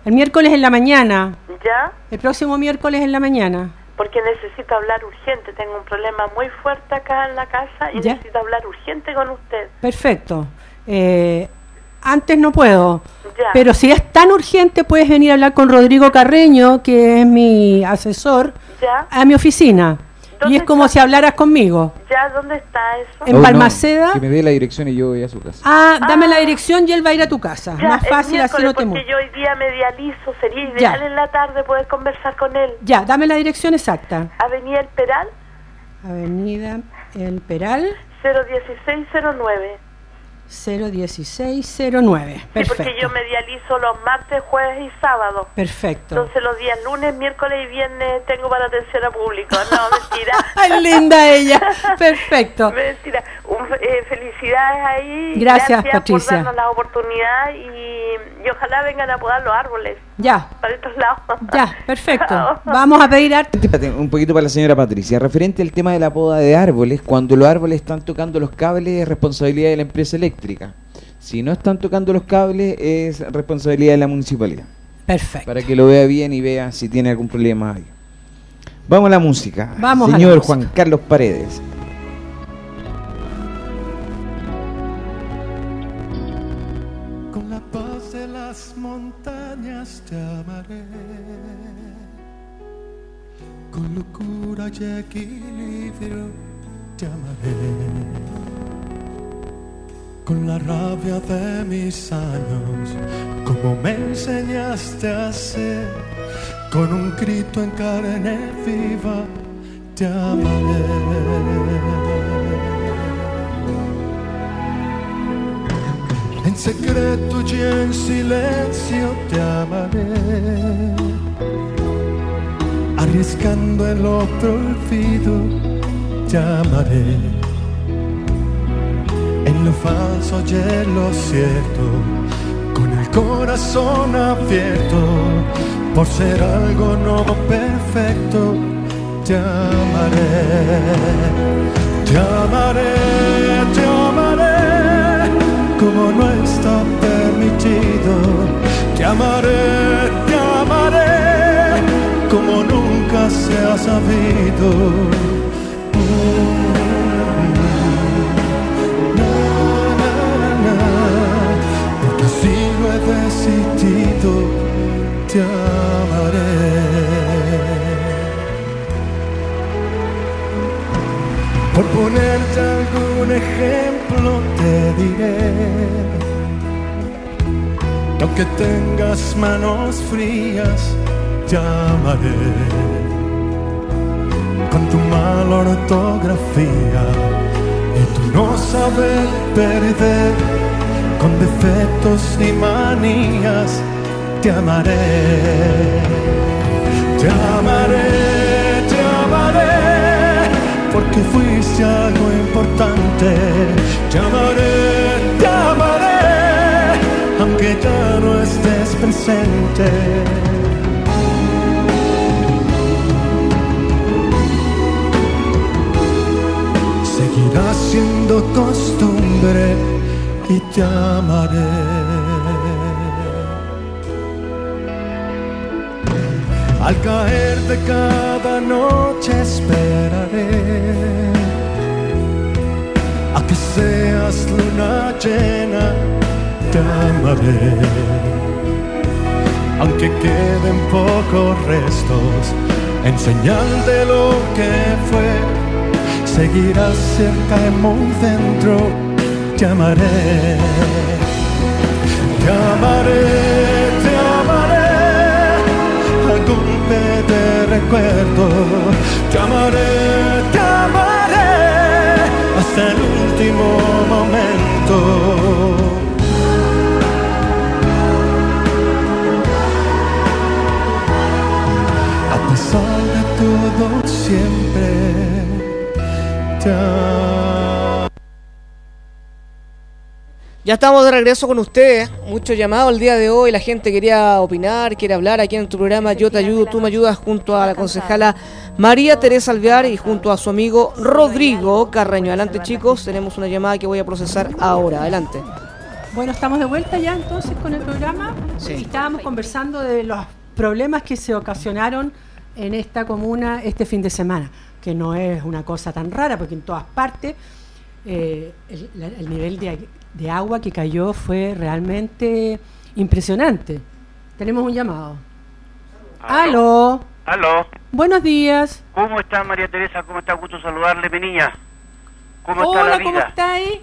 El miércoles en la mañana, ¿Ya? el próximo miércoles en la mañana. Porque necesito hablar urgente. Tengo un problema muy fuerte acá en la casa y ¿Ya? necesito hablar urgente con usted. Perfecto. Eh, antes no puedo, Ya. pero si es tan urgente puedes venir a hablar con Rodrigo Carreño, que es mi asesor, ¿Ya? a mi oficina. Y ¿Dónde es como está? si hablaras conmigo. ¿Ya? ¿Dónde está eso? En Oh, no, Balmaceda. que me dé la dirección y yo voy a su casa. Ah, dame la dirección y él va a ir a tu casa. Ya, Más fácil, así no te porque yo hoy día me dializo. Sería ideal Ya. en la tarde poder conversar con él. Ya, dame la dirección exacta. Avenida El Peral, Avenida El Peral, 01609. 01609. Sí, Perfecto. porque yo me dializo los martes, jueves y sábados. Perfecto. Entonces los días lunes, miércoles y viernes tengo para atención a público. No, mentira. Ay, linda ella. Perfecto. Mentira. Un- eh, felicidades ahí. Gracias, Patricia. por darnos la oportunidad y, y ojalá vengan a podar los árboles Ya, para estos lados. ya, perfecto. Vamos a pedir arte. Un poquito para la señora Patricia. Referente al tema de la poda de árboles, cuando los árboles están tocando los cables es responsabilidad de la empresa eléctrica. Si no están tocando los cables es responsabilidad de la municipalidad. Perfecto. Para que lo vea bien y vea si tiene algún problema ahí. Vamos a la música. Vamos a la Señor música. Juan Carlos Paredes. Te amaré. Con locura y equilibrio te amaré. Con la rabia de mis años, como me enseñaste a hacer. Con un grito en carne viva te amaré. En secreto y en silencio te amaré, arriesgando el otro olvido te amaré. En lo falso y en lo cierto, con el corazón abierto, por ser algo no perfecto, te amaré, te amaré, como no está permitido, te amaré, te amaré, como nunca se ha sabido. He decidido, te aunque tengas manos frías, te amaré. Con tu mala ortografía y tu no saber perder, con defectos y manías, te amaré. Te amaré, te amaré, porque fuiste algo importante. Te amaré, aunque ya no estés presente. Seguirá siendo costumbre y te amaré. Al caer de cada noche esperaré a que seas luna llena, te amaré. Aunque queden pocos restos en señal de lo que fue, seguirás cerca y muy dentro, te amaré. Te amaré, te amaré al golpe de recuerdo. Te amaré, te amaré hasta el último momento. Todo, siempre te amo. Ya estamos de regreso con ustedes. Muchos llamados el día de hoy. La gente quería opinar, quiere hablar aquí en tu programa Yo te ayudo, tú me ayudas junto a la concejala María Teresa Alvear y junto a su amigo Rodrigo Carreño. Adelante chicos, tenemos una llamada que voy a procesar ahora. Adelante. Bueno, estamos de vuelta ya entonces con el programa. Sí. Estábamos conversando de los problemas que se ocasionaron en esta comuna este fin de semana, que no es una cosa tan rara, porque en todas partes eh, el, la- el nivel de, de agua que cayó fue realmente impresionante. Tenemos un llamado. Aló. Aló, Buenos días. ¿cómo está María Teresa? ¿Cómo está? Gusto saludarle, mi niña. ¿Cómo está la Hola, ¿cómo vida? estáis?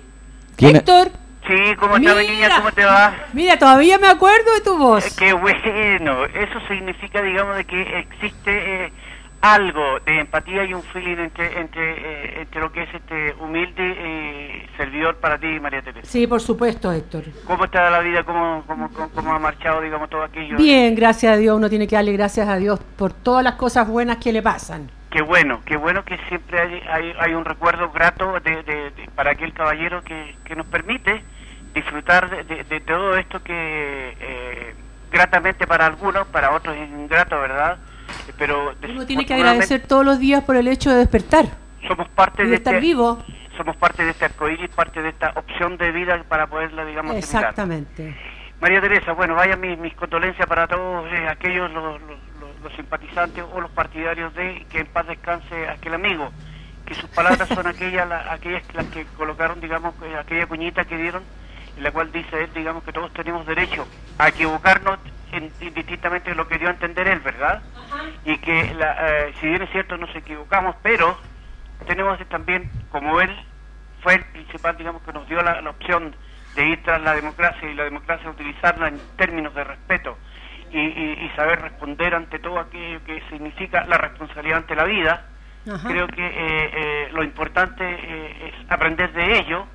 ¿Quién- Héctor. Sí, ¿cómo está mi niña? ¿Cómo te va? Mira, todavía me acuerdo de tu voz. Eh, qué bueno, eso significa, digamos, de que existe eh, algo de empatía y un feeling entre entre, eh, entre lo que es este humilde servidor para ti, María Teresa. Sí, por supuesto, Héctor. ¿Cómo está la vida? ¿Cómo, cómo, cómo, cómo ha marchado, digamos, todo aquello? Bien, gracias a Dios. Uno tiene que darle gracias a Dios por todas las cosas buenas que le pasan. Qué bueno, qué bueno que siempre hay, hay, hay un recuerdo grato de, de- de- para aquel caballero que, que nos permite disfrutar de, de- de todo esto que eh, gratamente para algunos, para otros es ingrato, ¿verdad? Pero Uno tiene que agradecer todos los días por el hecho de despertar somos parte de de estar este, vivo. somos parte de este arcoíris, parte de esta opción de vida para poderla, digamos. Exactamente. María Teresa, bueno, vaya mis, mis condolencias para todos eh, aquellos los, los- los- los simpatizantes o los partidarios de que en paz descanse aquel amigo, que sus palabras son aquellas la- aquellas las que colocaron, digamos, eh, aquella cuñita que dieron, en la cual dice él, digamos, que todos tenemos derecho a equivocarnos en- indistintamente de lo que dio a entender él, ¿verdad? Y que, la, eh, si bien es cierto, nos equivocamos, pero tenemos también, como él fue el principal, digamos, que nos dio la, la opción de ir tras la democracia y la democracia utilizarla en términos de respeto y, y- y saber responder ante todo aquello que significa la responsabilidad ante la vida, Ajá. creo que eh, eh, lo importante eh, es aprender de ello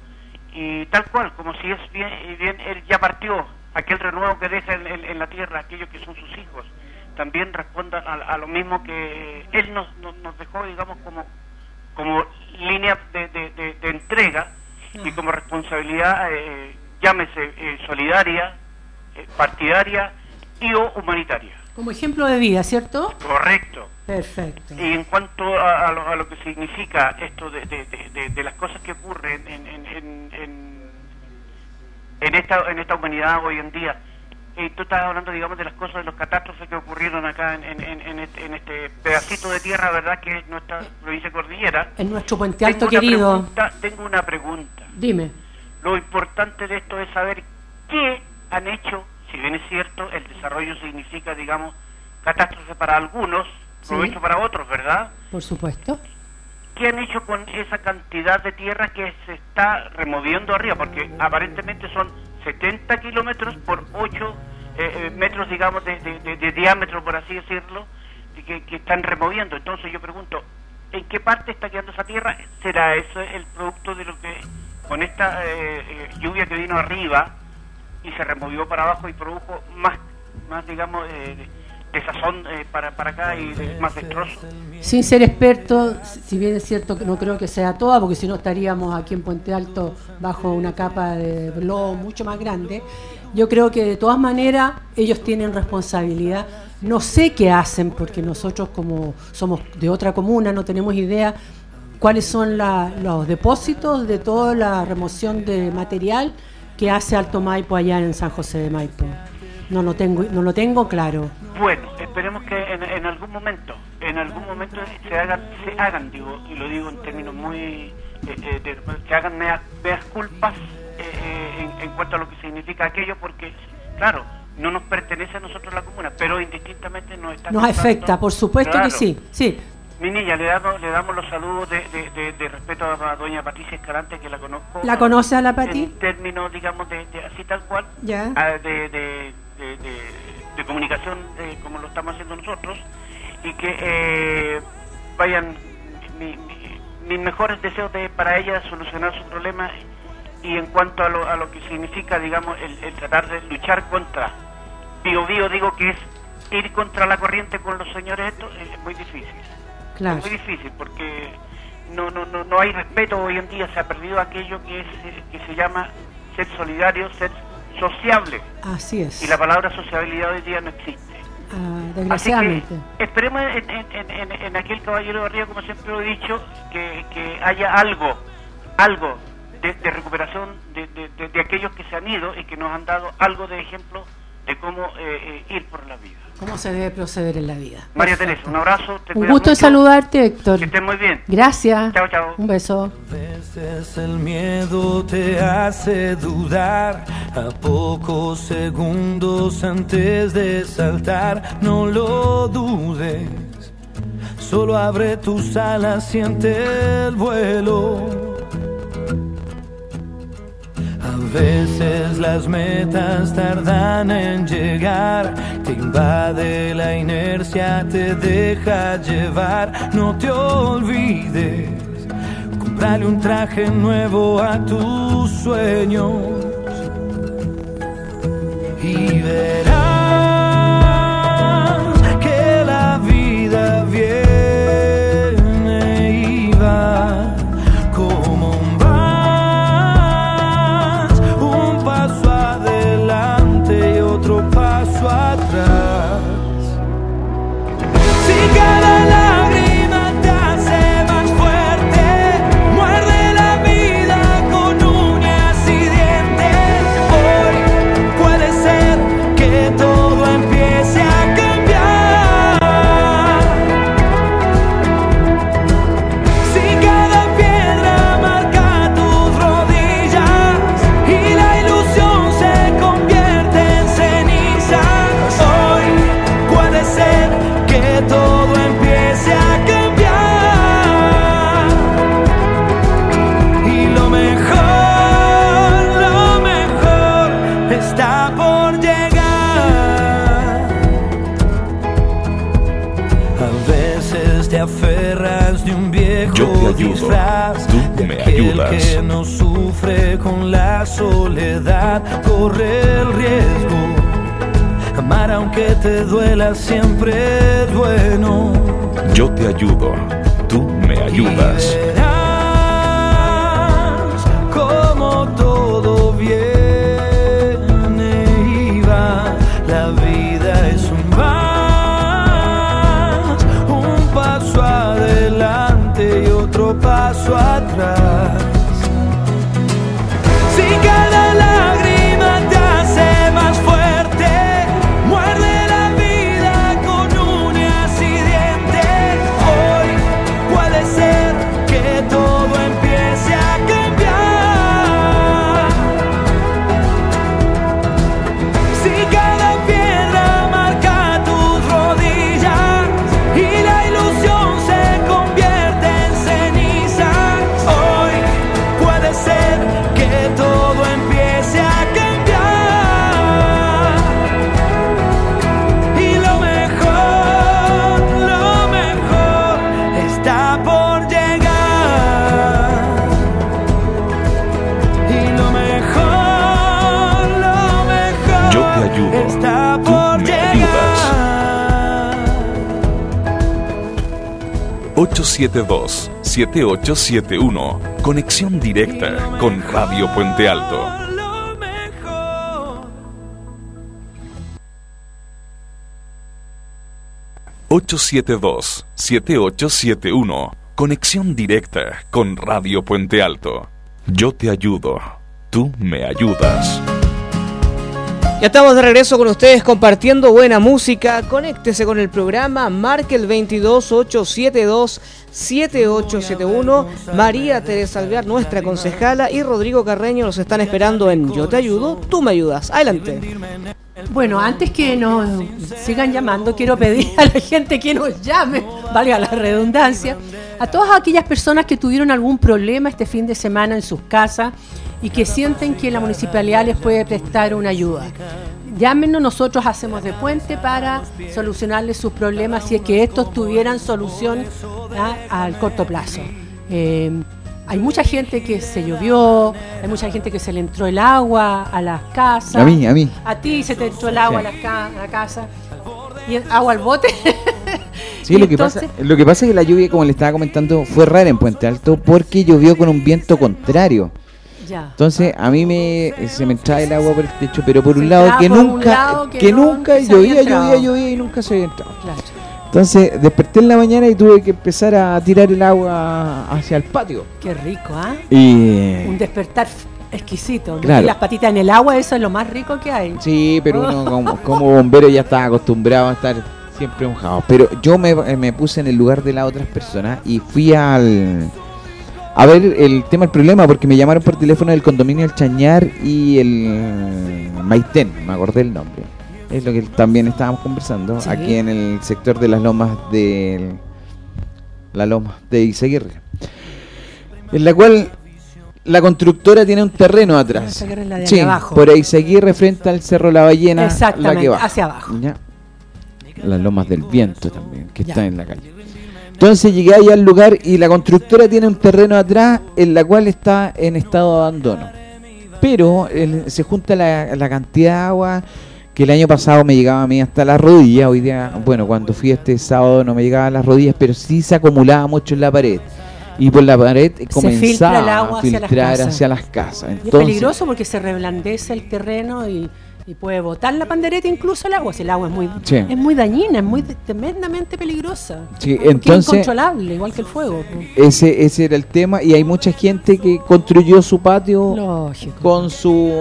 y tal cual, como si es bien, y bien él ya partió, aquel renuevo que deja en, en- en la tierra, aquellos que son sus hijos, también responda a, a lo mismo que él nos, nos, nos dejó, digamos, como, como línea de, de- de- de entrega y como responsabilidad, eh, llámese eh, solidaria, eh, partidaria y o humanitaria. Como ejemplo de vida, ¿cierto? Correcto. Perfecto. Y en cuanto a, a lo, a lo que significa esto de, de- de- de- de las cosas que ocurren en, en, en, en- en esta, en esta humanidad hoy en día, y tú estás hablando, digamos, de las cosas, de los catástrofes que ocurrieron acá en, en, este, en este pedacito de tierra, ¿verdad?, que es nuestra provincia cordillera. En nuestro puente alto Tengo una querido. pregunta- tengo una pregunta. Dime. Lo importante de esto es saber qué han hecho, si bien es cierto, el desarrollo significa, digamos, catástrofe para algunos, Sí. provecho para otros, ¿verdad? Por supuesto. ¿qué han hecho con esa cantidad de tierra que se está removiendo arriba? Porque aparentemente son 70 kilómetros por 8 eh, metros, digamos, de, de- de diámetro, por así decirlo, que, que están removiendo. Entonces yo pregunto, ¿en qué parte está quedando esa tierra? ¿Será eso el producto de lo que, con esta eh, eh, lluvia que vino arriba y se removió para abajo y produjo más, más digamos, eh, eh, para, acá y más destrozo? Sin ser experto, si bien es cierto que no creo que sea toda, porque si no estaríamos aquí en Puente Alto bajo una capa de lodo mucho más grande, yo creo que de todas maneras ellos tienen responsabilidad. No sé qué hacen, porque nosotros como somos de otra comuna no tenemos idea cuáles son los depósitos de toda la remoción de material que hace Alto Maipo allá en San José de Maipo. No lo tengo, no lo tengo claro. Bueno, esperemos que en, en algún momento, en algún momento se hagan, se hagan, digo, y lo digo en términos muy, eh, eh, de- que hagan meas culpas eh, eh, en, en cuanto a lo que significa aquello, porque, claro, no nos pertenece a nosotros la comuna, pero indistintamente nos está Nos afecta, por supuesto Claro. que sí. Sí, Mi niña, le damos, le damos los saludos de, de- de- de respeto a doña Patricia Escalante, que la conozco. ¿La conoce a la Pati? En términos, digamos, de, así tal cual, Ya. de, de, de- de- comunicación, eh, como lo estamos haciendo nosotros, y que eh, vayan mi- mi- mis mejores deseos de, para ella solucionar su problema y en cuanto a lo, a lo que significa, digamos, el, el tratar de luchar contra, Bio Bio digo que es ir contra la corriente con los señores estos, es muy difícil. claro. Es muy difícil porque no, no, no, no hay respeto hoy en día, se ha perdido aquello que, es, eh, que se llama ser solidario, ser sociable. Así es. Y la palabra sociabilidad hoy día no existe. Ah, Así desgraciadamente. que esperemos en, en- en- en- en aquel caballero de arriba, como siempre lo he dicho, que, que haya algo, algo de, de recuperación de, de- de- de aquellos que se han ido y que nos han dado algo de ejemplo de cómo eh, eh, ir por la vida. ¿Cómo se debe proceder en la vida? María Perfecto. Teresa, un abrazo. te Un gusto en mucho, saludarte, Héctor. Que estés muy bien. Gracias. Chao, chao. Un beso. veces el miedo te hace dudar a pocos segundos antes de saltar. No lo dudes, solo abre tus alas, siente el vuelo. A veces las metas tardan en llegar, te invade la inercia, te deja llevar, no te olvides, comprale un traje nuevo a tus sueños y verás ayudas. que no sufre con la soledad, corre el riesgo. Amar aunque te duela siempre es bueno. Yo te ayudo, tú me ayudas. Y verás como todo viene y va. La vida es un vas, un paso adelante y otro paso atrás. 872-7871. Conexión directa con Radio Puente Alto. Lo mejor. 872-7871. Conexión directa con Radio Puente Alto. Yo te ayudo. Tú me ayudas. Ya estamos de regreso con ustedes compartiendo buena música. Conéctese con el programa, marque el 228727871. María Teresa Alvear, nuestra concejala, y Rodrigo Carreño nos están esperando en Yo te ayudo, tú me ayudas. Adelante. Bueno, antes que nos sigan llamando, quiero pedir a la gente que nos llame, valga la redundancia, a todas aquellas personas que tuvieron algún problema este fin de semana en sus casas y que sienten que la municipalidad les puede prestar una ayuda. Llámenos, nosotros hacemos de puente para solucionarles sus problemas si es que estos tuvieran solución ¿ah? al corto plazo. Eh, hay mucha gente que se llovió, hay mucha gente que se le entró el agua a las casas. A mí, a mí. A ti se te entró el agua Sí. a, la ca- a la casa. ¿Y el agua al bote? Sí, lo que, pasa, lo que pasa es que la lluvia, como le estaba comentando, fue rara en Puente Alto porque llovió con un viento contrario. Ya. Entonces a mí me se me entraba el agua por el techo, pero por Se un lado que un nunca, lado que, que no, nunca llovía, llovía, llovía y nunca se había entrado. Claro. Entonces desperté en la mañana y tuve que empezar a tirar el agua hacia el patio. Qué rico, ¿ah? Y Un despertar exquisito. Claro. Y las patitas en el agua, eso es lo más rico que hay. sí, pero uno como, como bombero ya estaba acostumbrado a estar siempre mojado. Pero yo me, me puse en el lugar de las otras personas y fui al a ver el tema, el problema, porque me llamaron por teléfono del condominio El Chañar y el Maitén, me acordé el nombre. Es lo que también estábamos conversando Sí. aquí en el sector de las lomas de la loma de Iseguirre. En la cual la constructora tiene un terreno atrás. Es la de Sí, abajo. por Iseguirre frente al Cerro La Ballena, la Exactamente, que hacia abajo. Ya. Las lomas del viento también, que Ya. están en la calle. Entonces llegué allá al lugar y la constructora tiene un terreno atrás en la cual está en estado de abandono. Pero se junta la, la cantidad de agua que el año pasado me llegaba a mí hasta las rodillas. Hoy día, bueno, cuando fui este sábado no me llegaba a las rodillas, pero sí se acumulaba mucho en la pared. Y por la pared comenzaba filtra el agua a hacia las filtrar casas. hacia las casas. Y es peligroso porque se reblandece el terreno y, y puede botar la pandereta incluso el agua. Si el agua es muy, Sí. es muy dañina, es muy tremendamente peligrosa. Sí, entonces- es incontrolable, igual que el fuego. ese, ese era el tema y hay mucha gente que construyó su patio Lógico. con su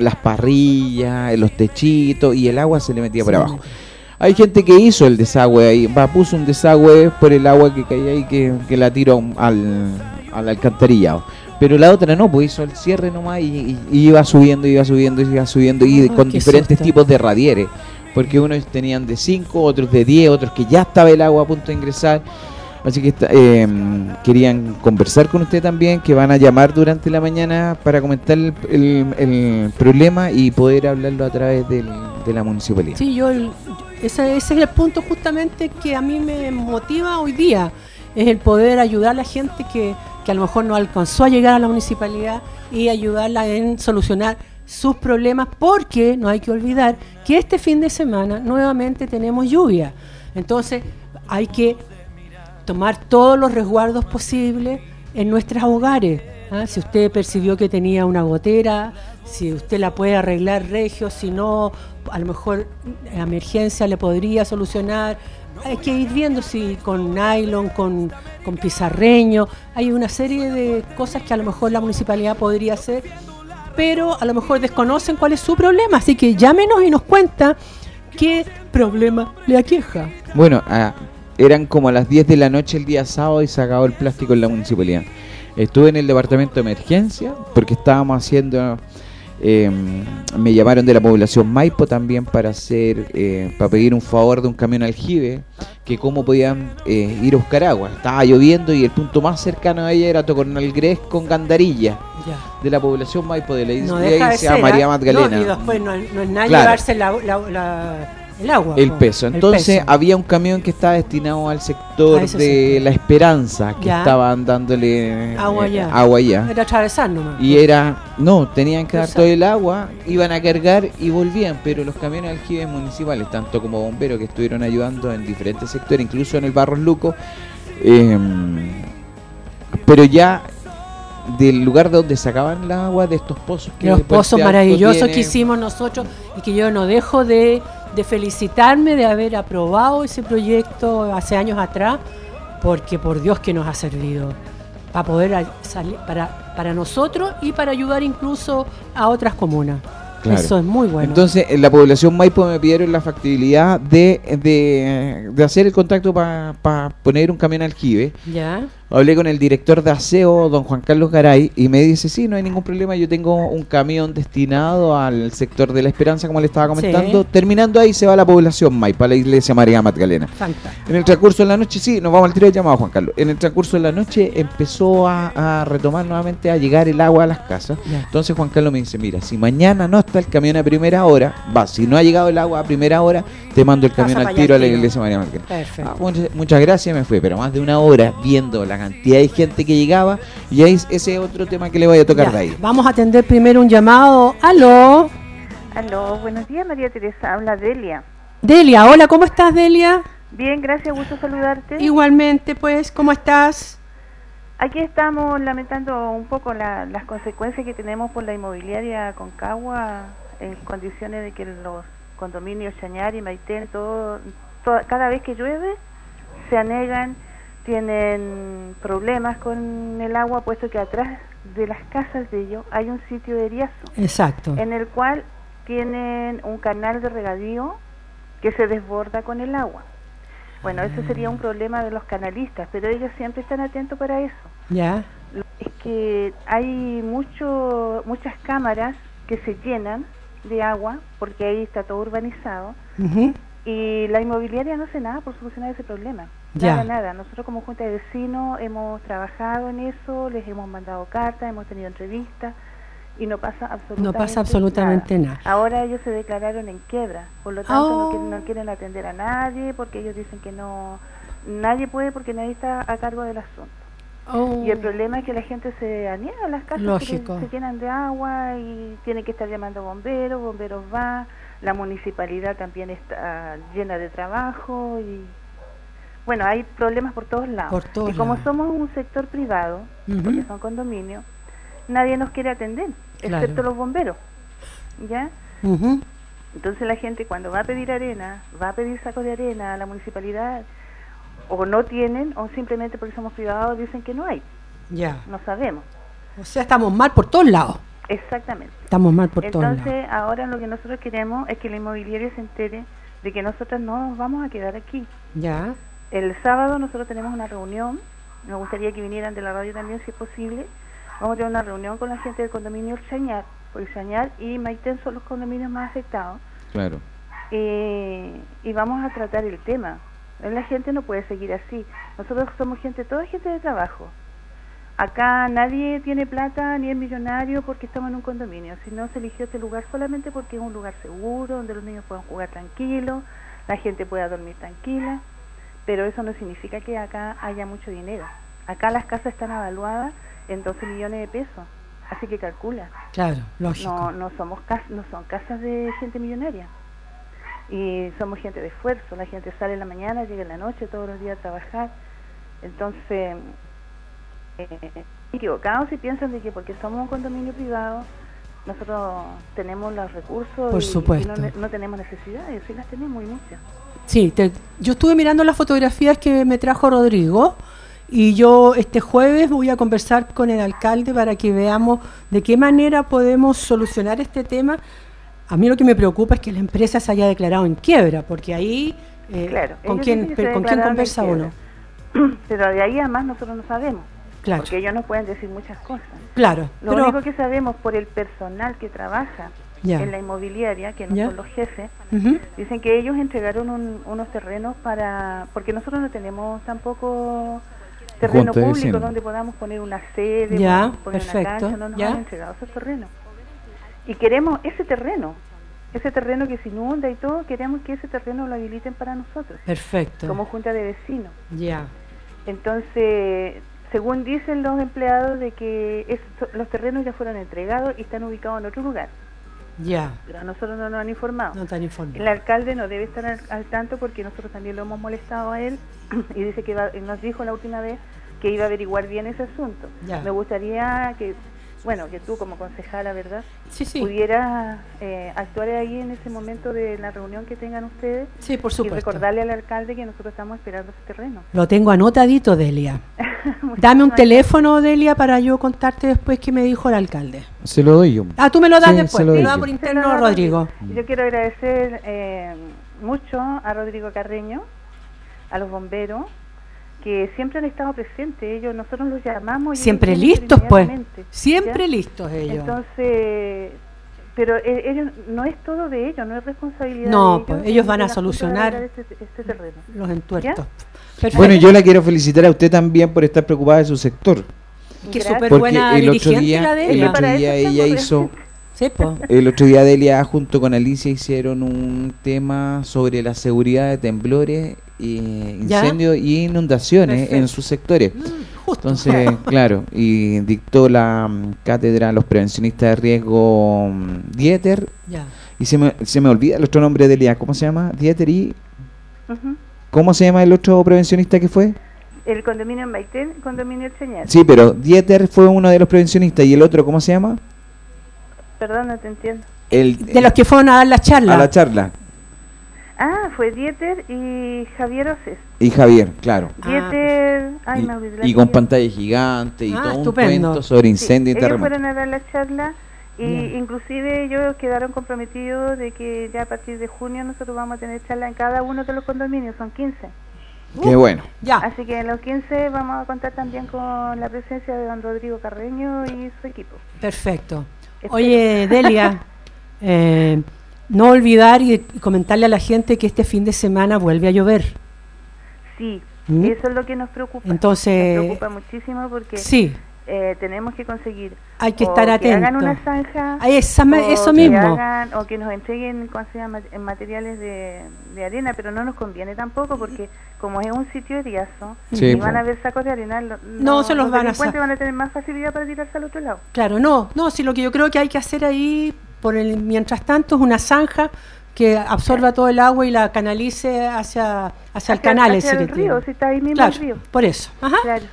las parrillas, los techitos y el agua se le metía por Sí. abajo. Hay gente que hizo el desagüe ahí, va, puso un desagüe por el agua que caía ahí que, que la tiró al, al alcantarillado. Pero la otra no, pues hizo el cierre nomás y, y- y iba subiendo, iba subiendo, iba subiendo y Ay, con diferentes susto. tipos de radieres. Porque unos tenían de 5, otros de 10, otros que ya estaba el agua a punto de ingresar. Así que eh, querían conversar con usted también, que van a llamar durante la mañana para comentar el, el- el problema y poder hablarlo a través del- de la municipalidad. Sí, yo, el- ese, ese es el punto justamente que a mí me motiva hoy día, es el poder ayudar a la gente que, que a lo mejor no alcanzó a llegar a la municipalidad y ayudarla en solucionar sus problemas, porque no hay que olvidar que este fin de semana nuevamente tenemos lluvia. Entonces hay que tomar todos los resguardos posibles en nuestros hogares. ¿ah? Si usted percibió que tenía una gotera, si usted la puede arreglar regio, si no, a lo mejor en emergencia le podría solucionar. Hay que ir viendo si con nylon, con, con pizarreño, hay una serie de cosas que a lo mejor la municipalidad podría hacer, pero a lo mejor desconocen cuál es su problema, así que llámenos y nos cuenta qué problema le aqueja. Bueno, ah, eran como a las 10 de la noche el día sábado y se acabó el plástico en la municipalidad. Estuve en el departamento de emergencia porque estábamos haciendo, eh, me llamaron de la población Maipo también para hacer, eh, para pedir un favor de un camión aljibe, que cómo podían eh, ir a buscar agua. Estaba lloviendo y el punto más cercano a ella era Tocornal Gres con Gandarilla, Ya. de la población Maipo, de la No de de sea ser, María ¿ah? Magdalena. No, y después no, no es nada Claro. llevarse la- la- la- el agua. el peso. el Entonces peso. había un camión que estaba destinado al sector de sector. La Esperanza, que Ya. estaban dándole Agua eh, ya. agua ya. Era atravesar nomás. Y era, no, tenían que dar todo el agua, iban a cargar y volvían, pero los camiones aljibes municipales, tanto como bomberos que estuvieron ayudando en diferentes sectores, incluso en el Barros Luco, Em, pero ya del lugar de donde sacaban el agua de estos pozos que Los pozos Alto maravillosos tiene- que hicimos nosotros y que yo no dejo de, de felicitarme de haber aprobado ese proyecto hace años atrás, porque por Dios que nos ha servido para poder salir para, para nosotros y para ayudar incluso a otras comunas. Claro. Eso es muy bueno. Entonces, en la población Maipo me pidieron la factibilidad de, de, de hacer el contacto para poner un camión aljibe. ¿Ya? Hablé con el director de aseo, don Juan Carlos Garay, y me dice, sí, no hay ningún problema, yo tengo un camión destinado al sector de la Esperanza, como le estaba comentando. Sí. Terminando ahí se va la población Maipa, a la iglesia María Magdalena. Fantástico. En el transcurso de la noche, sí, nos vamos al tiro de llamado, Juan Carlos. En el transcurso de la noche empezó a, a retomar nuevamente a llegar el agua a las casas. Entonces Juan Carlos me dice, mira, si mañana no está el camión a primera hora, va, si no ha llegado el agua a primera hora, te mando el camión al tiro a la iglesia María Magdalena. Perfecto. Ah, muchas, muchas gracias, me fui, pero más de una hora viendo la cantidad de gente que llegaba y ahí es- ese es otro tema que le voy a tocar Ya, de ahí. Vamos a atender primero un llamado. Aló. Aló, buenos días María Teresa, habla Delia. Delia, hola, ¿cómo estás, Delia? Bien, gracias, gusto saludarte. Igualmente, pues, ¿cómo estás? Aquí estamos lamentando un poco la- las consecuencias que tenemos por la inmobiliaria Concagua en condiciones de que los condominios Chañar y Maitén, todo, todo- cada vez que llueve se anegan, tienen problemas con el agua, puesto que atrás de las casas de ellos hay un sitio de eriazo. Exacto. en el cual tienen un canal de regadío que se desborda con el agua. Bueno, ese sería un problema de los canalistas, pero ellos siempre están atentos para eso. Ya. Es que hay mucho, muchas cámaras que se llenan de agua, porque ahí está todo urbanizado, y la inmobiliaria no hace nada por solucionar ese problema. Ya. Nada, nada. Nosotros como Junta de Vecinos hemos trabajado en eso, les hemos mandado cartas, hemos tenido entrevistas y no pasa absolutamente No pasa absolutamente nada. Ahora ellos se declararon en quiebra, por lo tanto no, Oh. quieren, no quieren atender a nadie porque ellos dicen que no nadie puede porque nadie está a cargo del asunto. Oh. Y el problema es que la gente se aniega a las casas Lógico. se llenan de agua y tiene que estar llamando bomberos, bomberos va, la municipalidad también está llena de trabajo y bueno, hay problemas por todos lados. Por todos y como lados. somos un sector privado, porque son condominios, nadie nos quiere atender, Claro. excepto los bomberos. ¿Ya? Entonces la gente cuando va a pedir arena, va a pedir sacos de arena a la municipalidad, o no tienen, o simplemente porque somos privados dicen que no hay, Ya. no sabemos. O sea, estamos mal por todos lados. Exactamente. Estamos mal por todos lados. Entonces ahora lo que nosotros queremos es que la inmobiliaria se entere de que nosotros no nos vamos a quedar aquí. Ya. El sábado nosotros tenemos una reunión, me gustaría que vinieran de la radio también si es posible. Vamos a tener una reunión con la gente del condominio El Chañar, porque y Maitén son los condominios más afectados. Claro. Eh, y vamos a tratar el tema. La gente no puede seguir así. Nosotros somos gente, toda gente de trabajo. Acá nadie tiene plata ni es millonario porque estamos en un condominio, sino se eligió este lugar solamente porque es un lugar seguro, donde los niños puedan jugar tranquilos, la gente pueda dormir tranquila, pero eso no significa que acá haya mucho dinero. Acá las casas están evaluadas en 12 millones de pesos, así que calcula. Claro, lógico. No, no somos no son casas de gente millonaria. Y somos gente de esfuerzo, la gente sale en la mañana, llega en la noche, todos los días a trabajar. Entonces, eh, equivocados si piensan de que porque somos un condominio privado, nosotros tenemos los recursos Por y, supuesto. y no, no tenemos necesidades, sí las tenemos y muchas. Sí, te- yo estuve mirando las fotografías que me trajo Rodrigo y yo este jueves voy a conversar con el alcalde para que veamos de qué manera podemos solucionar este tema. A mí lo que me preocupa es que la empresa se haya declarado en quiebra, porque ahí eh, Claro, ¿con quién con quién conversa uno? Pero de ahí además nosotros no sabemos, Claro, porque ellos nos pueden decir muchas cosas. claro. Lo pero- único que sabemos por el personal que trabaja En la inmobiliaria, que no son los jefes, dicen que ellos entregaron un- unos terrenos para, porque nosotros no tenemos tampoco terreno público donde podamos poner una sede, Ya, poner perfecto, una cancha, no nos han entregado esos terrenos. Y queremos ese terreno, ese terreno que se inunda y todo, queremos que ese terreno lo habiliten para nosotros, Perfecto. como junta de vecinos. Ya. Entonces, según dicen los empleados de que es- los terrenos ya fueron entregados y están ubicados en otro lugar. Ya, Pero a nosotros no nos han informado. no tan informado. El alcalde no debe estar al, al tanto porque nosotros también lo hemos molestado a él y dice que va- nos dijo la última vez que iba a averiguar bien ese asunto. Ya. Me gustaría que, bueno, que tú como concejala, ¿verdad? Sí, sí. Pudieras eh, actuar ahí en ese momento de la reunión que tengan ustedes Sí, por y supuesto. recordarle al alcalde que nosotros estamos esperando ese terreno. Lo tengo anotadito, Delia. Dame un teléfono, Delia, para yo contarte después qué me dijo el alcalde. Se lo doy yo. Ah, tú me lo das Sí, después. se lo Me doy lo das yo. por interno, da Rodrigo. Yo quiero agradecer eh, mucho a Rodrigo Carreño, a los bomberos, que siempre han estado presentes. Ellos, nosotros los llamamos. y Siempre listos, pues. Siempre ¿ya? listos ellos. Entonces, pero eh, ellos no es todo de ellos, no es responsabilidad No, de ellos. pues, ellos van a solucionar Este, este terreno. Los entuertos. Bueno, yo la quiero felicitar a usted también por estar preocupada de su sector. que súper Porque buena el otro día, la el Delia. otro día ella hizo, Sí, el otro día Delia junto con Alicia hicieron un tema sobre la seguridad de temblores. Incendios y inundaciones Perfecto. en sus sectores. Justo. Entonces, claro, y dictó la mm, cátedra a los prevencionistas de riesgo mm, Dieter, Ya. y se me, se me olvida el otro nombre de Delia, ¿cómo se llama? Dieter y... ¿Cómo se llama el otro prevencionista que fue? El condominio en Baitén, el condominio El Señal. Sí, pero Dieter fue uno de los prevencionistas y el otro, ¿cómo se llama? Perdón, no te entiendo. El, De los que fueron a dar la charla. a la charla. Ah, fue Dieter y Javier Oces. Y Javier, claro. Ah, Dieter, ay, Y, me olvidé y con pantalla gigante y Ah, todo estupendo. un cuento sobre Sí, incendio y ellos terremoto. fueron a dar la charla y Bien. inclusive ellos quedaron comprometidos de que ya a partir de junio nosotros vamos a tener charla en cada uno de los condominios, son 15. Qué bueno. Ya. Así que en los 15 vamos a contar también con la presencia de don Rodrigo Carreño y su equipo. Perfecto. Espero. Oye, Delia, eh, no olvidar y, y comentarle a la gente que este fin de semana vuelve a llover. Sí, ¿Mm? eso es lo que nos preocupa. Entonces, nos preocupa muchísimo porque Sí, eh, tenemos que conseguir hay que estar que hagan atentos. una zanja Ah, esa o eso que mismo. hagan- o que nos entreguen en materiales de, de arena pero no nos conviene tampoco porque como es un sitio heriazo Sí, y van a haber sacos de arena lo- No, se los van a van a tener más facilidad para tirarse al otro lado Claro, no, no, si lo que yo creo que hay que hacer ahí, por el, mientras tanto, es una zanja que absorba todo el agua y la canalice hacia, hacia el canal. hacia ese el que río tiene. si está ahí mismo Claro, el río por eso. Ajá. claro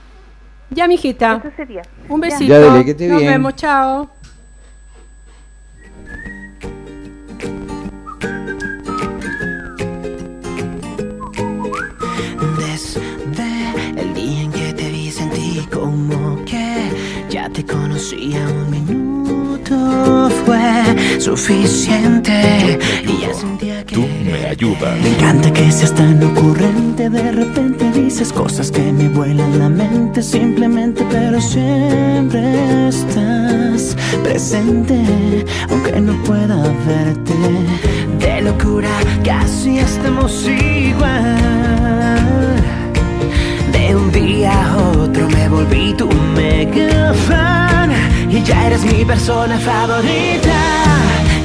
Ya, mijita. eso sería Un besito. Ya, que esté Nos bien. vemos, chao. Desde el día en que te vi sentí como que ya te conocía un minuto fue suficiente. Y ya sentía que Tú me ayudas. me encanta que seas tan ocurrente. De repente dices cosas que me vuelan la mente. Simplemente pero siempre estás presente Aunque no pueda verte. De locura casi estamos igual. De un día a otro me volví tu mega fan Y ya eres mi persona favorita.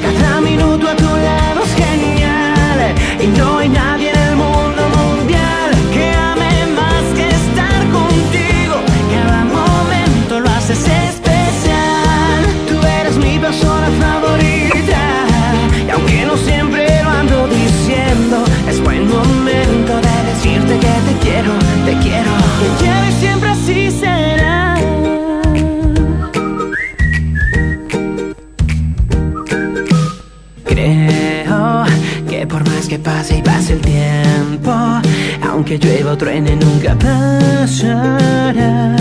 Cada minuto a tu lado es genial. Y no hay nadie Aunque llueva o truene nunca pasará.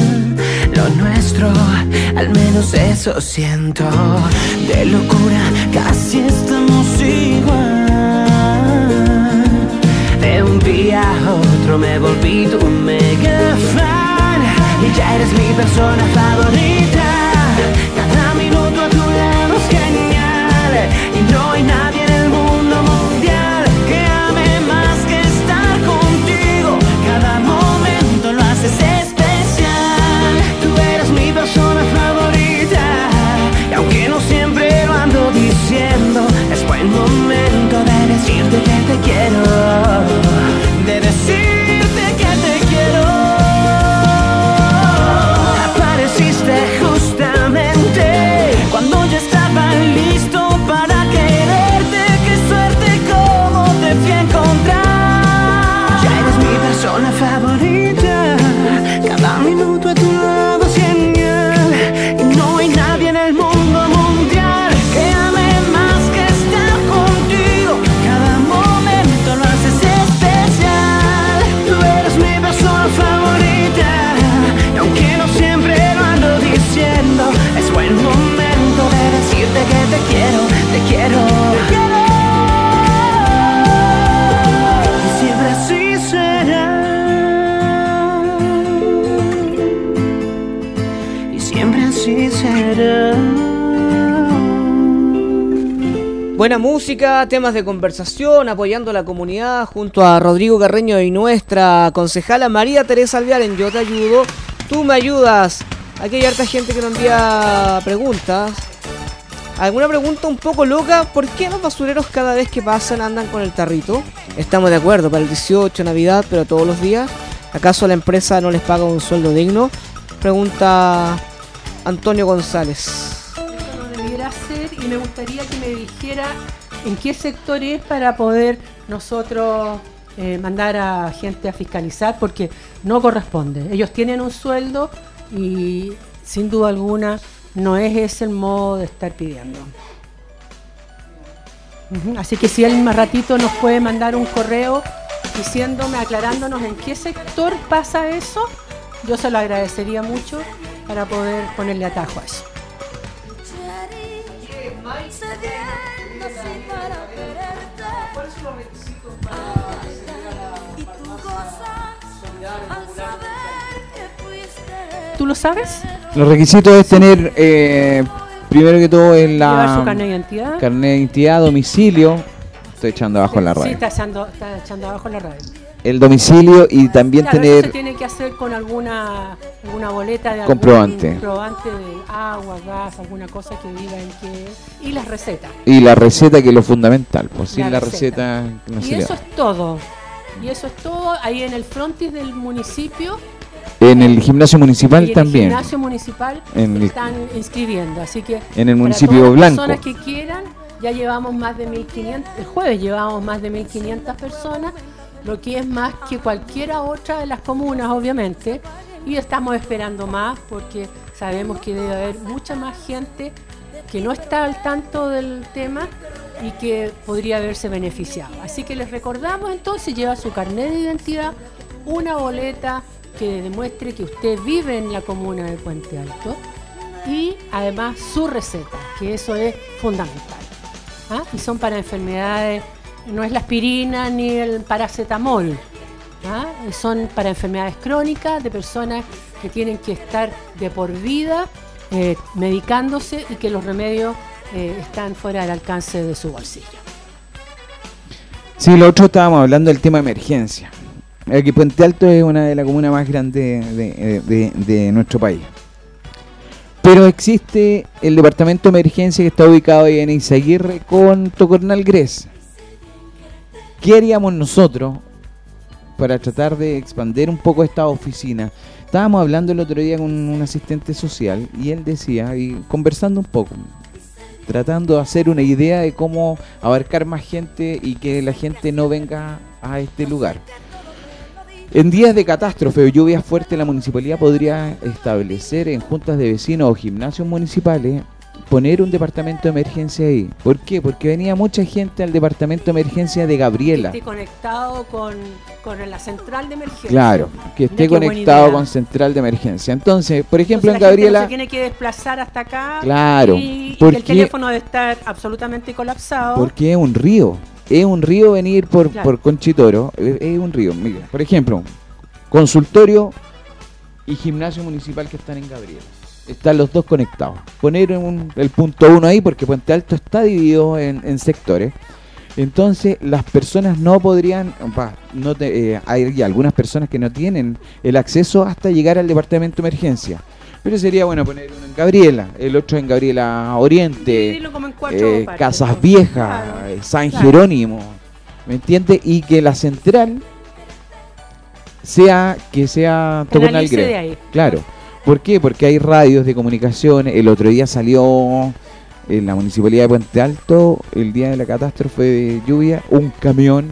Lo nuestro, al menos eso siento. De locura casi estamos igual. De un día a otro me volví tu mega fan Y ya eres mi persona favorita. Cada minuto a tu lado es genial. Y no hay nadie Buena música, temas de conversación, apoyando a la comunidad junto a Rodrigo Carreño y nuestra concejala María Teresa Alvear en Yo Te Ayudo. Tú me ayudas. Aquí hay harta gente que nos envía preguntas. ¿Alguna pregunta un poco loca? ¿Por qué los basureros cada vez que pasan andan con el tarrito? Estamos de acuerdo, para el 18, Navidad, pero todos los días. ¿Acaso la empresa no les paga un sueldo digno? Pregunta Antonio González. Y me gustaría que me dijera en qué sector es para poder nosotros eh, mandar a gente a fiscalizar porque no corresponde. Ellos tienen un sueldo y sin duda alguna no es ese el modo de estar pidiendo. Así que si él más ratito nos puede mandar un correo diciéndome, aclarándonos en qué sector pasa eso, yo se lo agradecería mucho para poder ponerle atajo a eso. ¿Tú lo sabes? Los requisitos es tener, eh, primero que todo, en la Llevar su carnet de identidad. carnet de identidad, domicilio. Estoy echando abajo la Sí, radio. está echando, está echando abajo la radio. El domicilio y también Claro, eso se tener tiene que hacer con alguna, alguna boleta de Comprobante. algún comprobante de agua, gas, alguna cosa que diga en qué. Y las recetas. y la receta que es lo fundamental. Pues sin La receta. receta no y se eso es todo. Y eso es todo ahí en el frontis del municipio. En el gimnasio municipal y en también. el gimnasio municipal En el- están inscribiendo. Así que En el para municipio todas las blanco. personas que quieran, ya llevamos más de 1500, el jueves llevamos más de 1500 personas, lo que es más que cualquiera otra de las comunas, obviamente. Y estamos esperando más porque sabemos que debe haber mucha más gente que no está al tanto del tema y que podría haberse beneficiado. Así que les recordamos entonces, lleva su carnet de identidad, una boleta que demuestre que usted vive en la comuna de Puente Alto y además su receta, que eso es fundamental. ¿Ah? Y son para enfermedades, no es la aspirina ni el paracetamol, ¿ah? son para enfermedades crónicas de personas que tienen que estar de por vida eh, medicándose y que los remedios eh, están fuera del alcance de su bolsillo. Sí, lo otro estábamos hablando del tema de emergencia. Aquí Puente Alto es una de las comunas más grandes de, nuestro país. Pero existe el departamento de emergencia que está ubicado ahí en Izaguirre con Tocornal Gres. ¿Qué haríamos nosotros para tratar de expandir un poco esta oficina? Estábamos hablando el otro día con un asistente social y él decía, y conversando un poco, tratando de hacer una idea de cómo abarcar más gente y que la gente no venga a este lugar. En días de catástrofe o lluvias fuertes, la municipalidad podría establecer en juntas de vecinos o gimnasios municipales poner un departamento de emergencia ahí. ¿Por qué? Porque venía mucha gente al departamento de emergencia de Gabriela. Que esté conectado con, con la central de emergencia. Claro, que esté Mira conectado con central de emergencia. Entonces, por ejemplo, Entonces, en Gabriela... no se tiene que desplazar hasta acá. Claro, Y, y porque- el teléfono debe estar absolutamente colapsado. Porque es un río. Es un río venir por, Claro. por Conchitoro. Es, es un río. Mira, por ejemplo, consultorio y gimnasio municipal que están en Gabriela. Están los dos conectados. Poner un- el punto uno ahí porque Puente Alto está dividido en, en sectores. Entonces las personas no podrían, va, no te- eh, hay algunas personas que no tienen el acceso hasta llegar al departamento de emergencia. Pero sería bueno poner uno en Gabriela, el otro en Gabriela Oriente, eh, partes, Casas. Viejas, Claro, eh, San claro. Jerónimo, ¿me entiendes? Y que la central sea que sea. Claro. ¿Por qué? Porque hay radios de comunicación. El otro día salió en la municipalidad de Puente Alto, el día de la catástrofe de lluvia, un camión.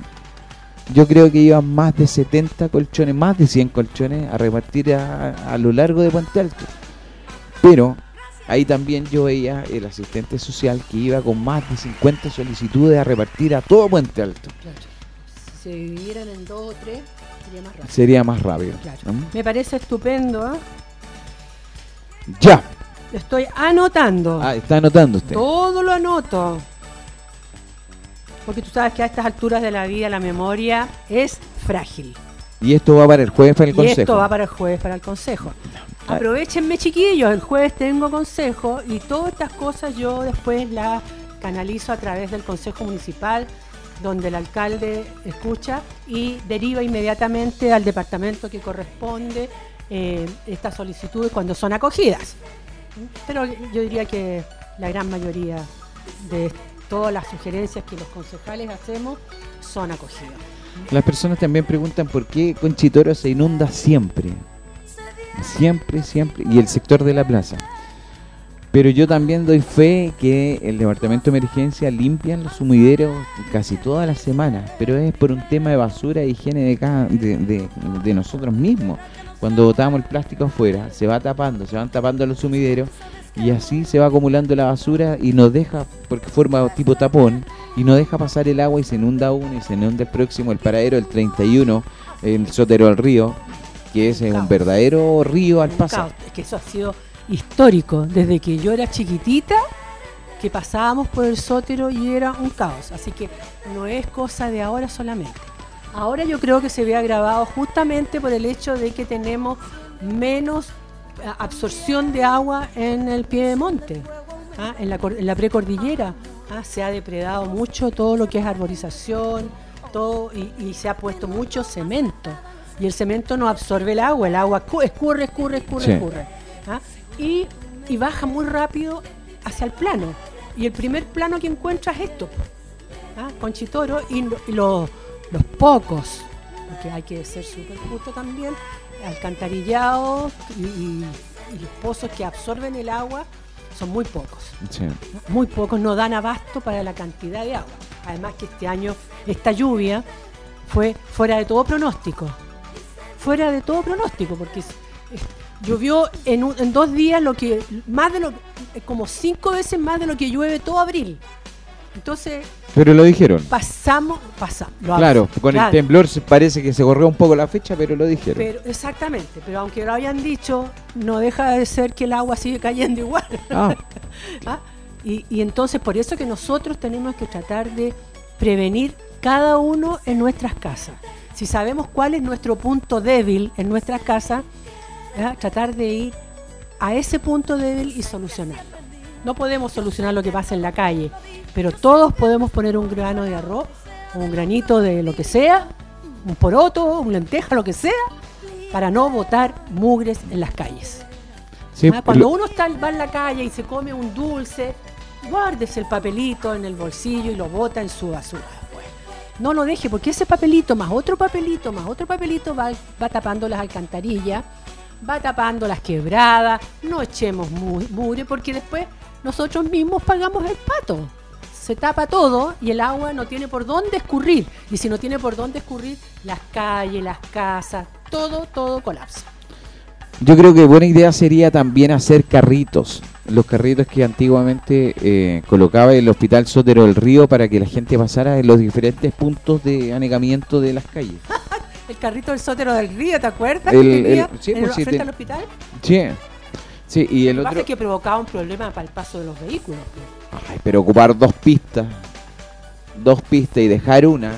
Yo creo que iban más de 70 colchones, más de 100 colchones a repartir a, a lo largo de Puente Alto. Pero ahí también yo veía el asistente social que iba con más de 50 solicitudes a repartir a todo Puente Alto. Claro. Si se dividieran en dos o tres, sería más rápido. Sería más rápido. Claro. ¿no? Me parece estupendo. ¿ah? Ya. Estoy anotando. Ah, está anotando usted. Todo lo anoto. Porque tú sabes que a estas alturas de la vida la memoria es frágil. Y esto va para el jueves para el y consejo. esto va para el jueves para el consejo. Aprovechenme chiquillos, el jueves tengo consejo y todas estas cosas yo después las canalizo a través del Consejo Municipal, donde el alcalde escucha y deriva inmediatamente al departamento que corresponde eh, estas solicitudes cuando son acogidas. Pero yo diría que la gran mayoría de todas las sugerencias que los concejales hacemos son acogidas. Las personas también preguntan por qué Conchitoro se inunda siempre. Siempre, siempre. Y el sector de la plaza. Pero yo también doy fe que el departamento de emergencia limpian los sumideros casi todas las semanas, pero es por un tema de basura e higiene de, cada- de, de- de nosotros mismos. Cuando botamos el plástico afuera, se va tapando, se van tapando los sumideros y así se va acumulando la basura y nos deja, porque forma tipo tapón, y no deja pasar el agua y se inunda uno y se inunda el próximo, el paradero del 31, el sotero del río, que es un verdadero río al caos. Es que eso ha sido histórico. Desde que yo era chiquitita, que pasábamos por el sótero y era un caos. Así que no es cosa de ahora solamente. Ahora yo creo que se ve agravado justamente por el hecho de que tenemos menos eh, absorción de agua en el pie de monte, ¿ah? en, la, cor- en la precordillera. ¿ah? Se ha depredado mucho todo lo que es arborización todo, y, y se ha puesto mucho cemento. Y el cemento no absorbe el agua, el agua cu- escurre, escurre, escurre, Sí. escurre. ¿ah? Y, y baja muy rápido hacia el plano. Y el primer plano que encuentras es esto, ¿ah? Conchitoro y, lo- y lo- los pocos, porque hay que ser súper justo también, alcantarillados y, y- y los pozos que absorben el agua son muy pocos. Sí. Muy pocos no dan abasto para la cantidad de agua. Además que este año esta lluvia fue fuera de todo pronóstico. Fuera de todo pronóstico, porque es- es- llovió en, un- en dos días lo que más de lo como cinco veces más de lo que llueve todo abril. Entonces Pero lo dijeron. pasamos, pasamos. Claro, con claro. el temblor parece que se corrió un poco la fecha, pero lo dijeron. Pero, exactamente, pero aunque lo hayan dicho, no deja de ser que el agua sigue cayendo igual. Ah. ¿Ah? Y, y entonces por eso que nosotros tenemos que tratar de prevenir cada uno en nuestras casas. Si sabemos cuál es nuestro punto débil en nuestras casas, ¿ah? tratar de ir a ese punto débil y solucionarlo. No podemos solucionar lo que pasa en la calle, pero todos podemos poner un grano de arroz un granito de lo que sea, un poroto, un lenteja, lo que sea, para no botar mugres en las calles. Sí, Ah, Cuando uno está, va en la calle y se come un dulce, guárdese el papelito en el bolsillo y lo bota en su basura. No lo deje, porque ese papelito, más otro papelito, más otro papelito, va, va tapando las alcantarillas, va tapando las quebradas. No echemos mu- mugre, porque después nosotros mismos pagamos el pato. Se tapa todo y el agua no tiene por dónde escurrir. Y si no tiene por dónde escurrir, las calles, las casas, todo, todo colapsa. Yo creo que buena idea sería también hacer carritos. Los carritos que antiguamente eh, colocaba el Hospital Sotero del Río para que la gente pasara en los diferentes puntos de anegamiento de las calles. El carrito del sótero del río, ¿te acuerdas? El- tenía el- sí, en pues sí, frente te- al hospital. Sí, sí y el Lo que pasa es que provocaba un problema para el paso de los vehículos. pues. Ay, pero ocupar dos pistas, dos pistas y dejar una.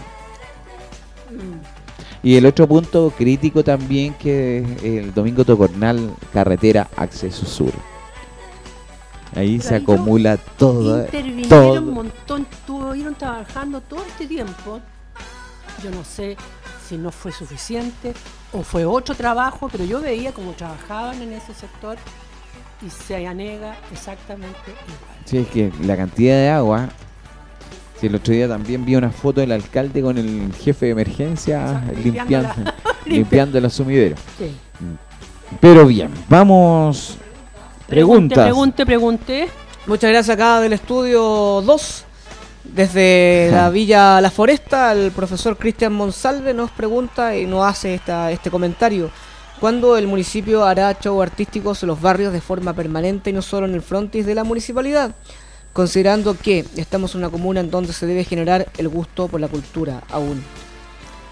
Y el otro punto crítico también que es el Domingo Tocornal, carretera Acceso Sur. Ahí se acumula todo. Intervinieron todo. un montón, estuvieron trabajando todo este tiempo. Yo no sé si no fue suficiente o fue otro trabajo, pero yo veía cómo trabajaban en ese sector y se anega exactamente igual. Sí, es que la cantidad de agua. Sí, el otro día también vi una foto del alcalde con el jefe de emergencia Exacto, limpiando, limpiando los sumideros. Sí. Pero bien, vamos. Preguntas. Pregunte, pregunte. Muchas gracias acá del estudio 2. Desde la Villa La Foresta, el profesor Cristian Monsalve nos pregunta y nos hace esta, este comentario. ¿Cuándo el municipio hará show artísticos en los barrios de forma permanente y no solo en el frontis de la municipalidad? Considerando que estamos en una comuna en donde se debe generar el gusto por la cultura aún.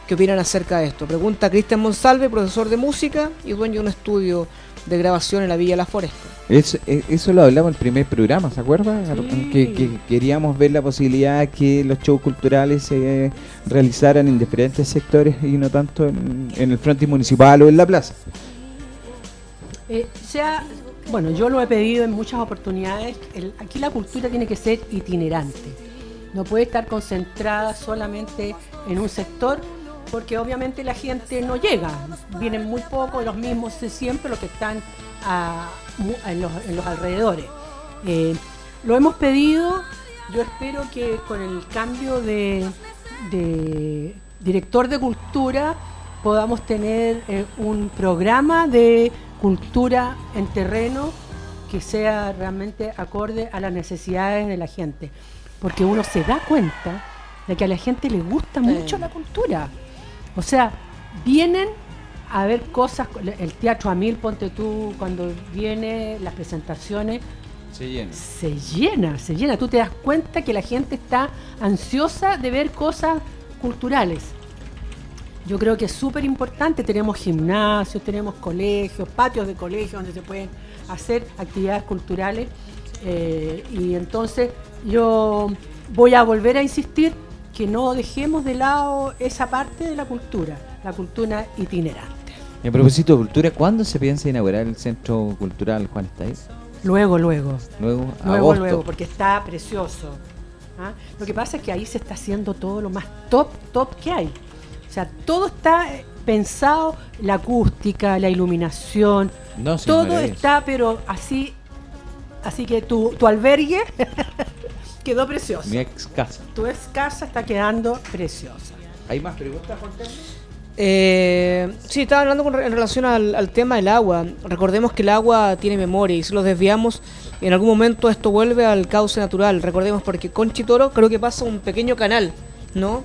¿Qué opinan acerca de esto? Pregunta Cristian Monsalve, profesor de música y dueño de un estudio de grabación en la Villa La Foresta. Eso, eh, eso lo hablamos en el primer programa, ¿se acuerdan? Que, que queríamos ver la posibilidad de que los shows culturales se realizaran en diferentes sectores y no tanto en, en el frontis municipal o en la plaza. Eh, se ha- bueno, yo lo he pedido en muchas oportunidades, el- aquí la cultura tiene que ser itinerante, no puede estar concentrada solamente en un sector, porque obviamente la gente no llega, vienen muy pocos, los mismos de siempre, los que están a- mu- en, los, en los alrededores. Eh, lo hemos pedido, yo espero que con el cambio de, de director de cultura podamos tener eh, un programa de cultura en terreno que sea realmente acorde a las necesidades de la gente. Porque uno se da cuenta de que a la gente le gusta mucho la cultura. O sea, vienen a ver cosas, el teatro a mil, ponte tú, cuando viene las presentaciones, Se llena. se llena, se llena. Tú te das cuenta que la gente está ansiosa de ver cosas culturales. Yo creo que es súper importante. Tenemos gimnasios, tenemos colegios, patios de colegios donde se pueden hacer actividades culturales. eh, y entonces yo voy a volver a insistir que no dejemos de lado esa parte de la cultura, la cultura itinerante. Y a propósito de cultura, ¿cuándo se piensa inaugurar el Centro Cultural Juan Estáez? Luego, luego. Luego, Luego, agosto. luego, porque está precioso. ¿ah? Lo que pasa es que ahí se está haciendo todo lo más top, top que hay. O sea, todo está eh, pensado, la acústica, la iluminación, No, todo está, pero así, así que tu, tu albergue quedó precioso. Mi ex casa. Tu ex casa está quedando preciosa. ¿Hay más preguntas, Juan Carlos? Eh, sí, estaba hablando con en relación al, al tema del agua. Recordemos que el agua tiene memoria y si lo desviamos, en algún momento esto vuelve al cauce natural. Recordemos porque con Chitoro creo que pasa un pequeño canal, ¿no?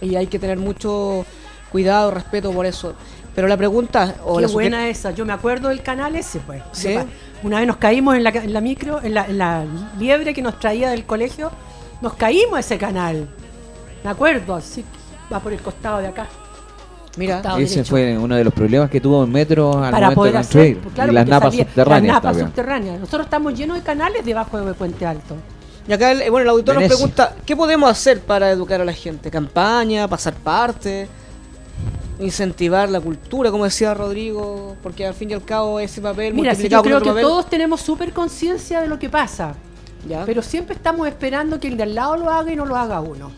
Y hay que tener mucho cuidado, respeto por eso. Pero la pregunta... O Qué la buena esa. Yo me acuerdo del canal ese, pues. ¿Sí? Una vez nos caímos en la, ca- en la micro, en la, en la liebre que nos traía del colegio. Nos caímos a ese canal. Me acuerdo, así va por el costado de acá. Mira, Costado Ese derecho. fue uno de los problemas que tuvo el metro al para momento poder de hacer. construir. pues, claro, y las napas salía- subterráneas Las napas también. subterráneas. Nosotros estamos llenos de canales debajo de Puente Alto. Y acá, el, eh, bueno, el auditor nos pregunta, ¿qué podemos hacer para educar a la gente? ¿Campaña? ¿Pasar parte? ¿Incentivar la cultura, como decía Rodrigo? Porque al fin y al cabo ese papel Mira, si multiplicado yo creo que papel- todos tenemos súper conciencia de lo que pasa. Ya. Pero siempre estamos esperando que el de al lado lo haga y no lo haga uno.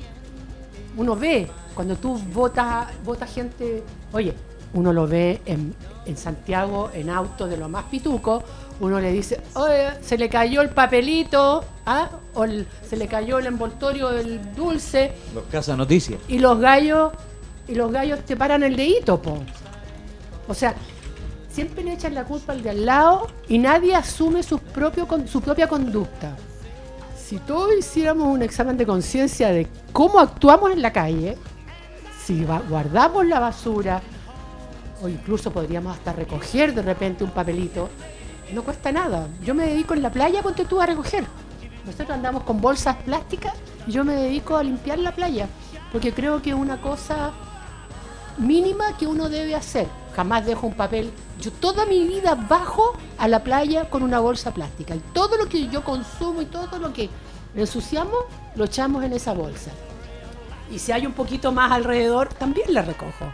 Uno ve, cuando tú votas, votas gente, oye, uno lo ve en, en Santiago en autos de lo más pituco, uno le dice, oye, se le cayó el papelito, ¿ah? o el- se le cayó el envoltorio del dulce, Los casos noticias. y los gallos, y los gallos te paran el dedito, po. O sea, siempre le echan la culpa al de al lado y nadie asume su, propio, su propia conducta. Si todos hiciéramos un examen de conciencia de cómo actuamos en la calle, si guardamos la basura, o incluso podríamos hasta recoger de repente un papelito, no cuesta nada. Yo me dedico en la playa, ponte tú a recoger. Nosotros andamos con bolsas plásticas y yo me dedico a limpiar la playa, porque creo que una cosa mínima que uno debe hacer. Jamás dejo un papel. Yo toda mi vida bajo a la playa con una bolsa plástica. Y todo lo que yo consumo y todo lo que ensuciamos, lo echamos en esa bolsa. Y si hay un poquito más alrededor, también la recojo.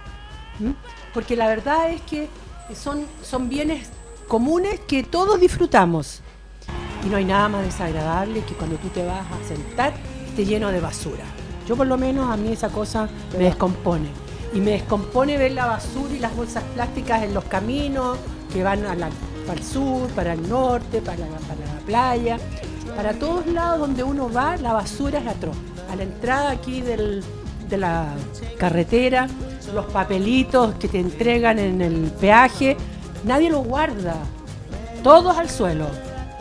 ¿Mm? Porque la verdad es que son, son bienes comunes que todos disfrutamos. Y no hay nada más desagradable que cuando tú te vas a sentar esté lleno de basura. Yo por lo menos a mí esa cosa me descompone. Y me descompone ver la basura y las bolsas plásticas en los caminos que van a la- para el sur, para el norte, para, la- playa. Para todos lados donde uno va, la basura es atroz. A la entrada aquí de la carretera, los papelitos que te entregan en el peaje, nadie los guarda. Todos al suelo,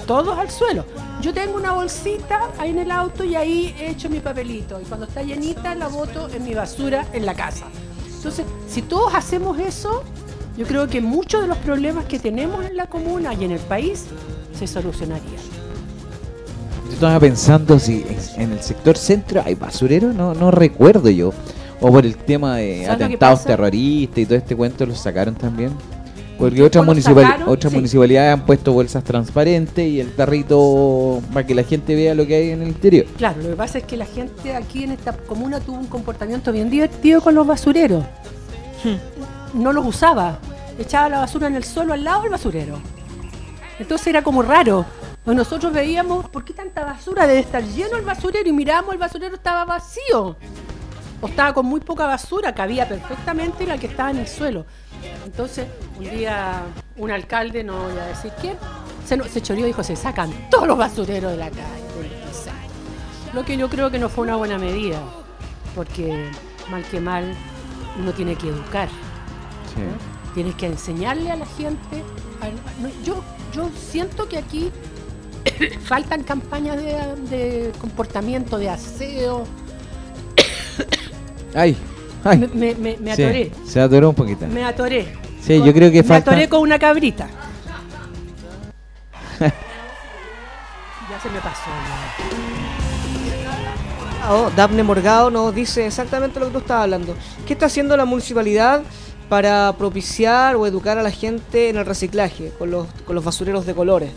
todos al suelo. Yo tengo una bolsita ahí en el auto y ahí he hecho mi papelito. Y cuando está llenita la boto en mi basura en la casa. Entonces, si todos hacemos eso, yo creo que muchos de los problemas que tenemos en la comuna y en el país se solucionarían. Yo estaba pensando si en- el sector centro hay basurero, no, no recuerdo yo. O por el tema de ¿Sabes lo que atentados terroristas y todo este cuento los sacaron también. Porque otras, municipal- sacaron, otras sí. municipalidades han puesto bolsas transparentes y el tarrito para que la gente vea lo que hay en el interior. Claro, lo que pasa es que la gente aquí en esta comuna tuvo un comportamiento bien divertido con los basureros. No los usaba. Echaba la basura en el suelo al lado del basurero. Entonces era como raro. Pues nosotros veíamos, ¿por qué tanta basura? Debe estar lleno el basurero y mirábamos, el basurero estaba vacío. O estaba con muy poca basura, cabía perfectamente la que estaba en el suelo. Entonces, un día un alcalde, no voy a decir quién, se, se choreó y dijo, se sacan todos los basureros de la calle. del piso". Lo que yo creo que no fue una buena medida, porque mal que mal uno tiene que educar. Sí. ¿no? Tienes que enseñarle a la gente. a- no, yo, yo siento que aquí faltan campañas de, de comportamiento, de aseo. Ay, ay. Me, me- me- me Sí, atoré. se atoró un poquito. Me atoré. Sí, Con- yo creo que me falta- atoré con una cabrita. ya se me pasó. Oh, Daphne Morgado nos dice exactamente lo que tú estabas hablando. ¿Qué está haciendo la municipalidad para propiciar o educar a la gente en el reciclaje con los, con los basureros de colores?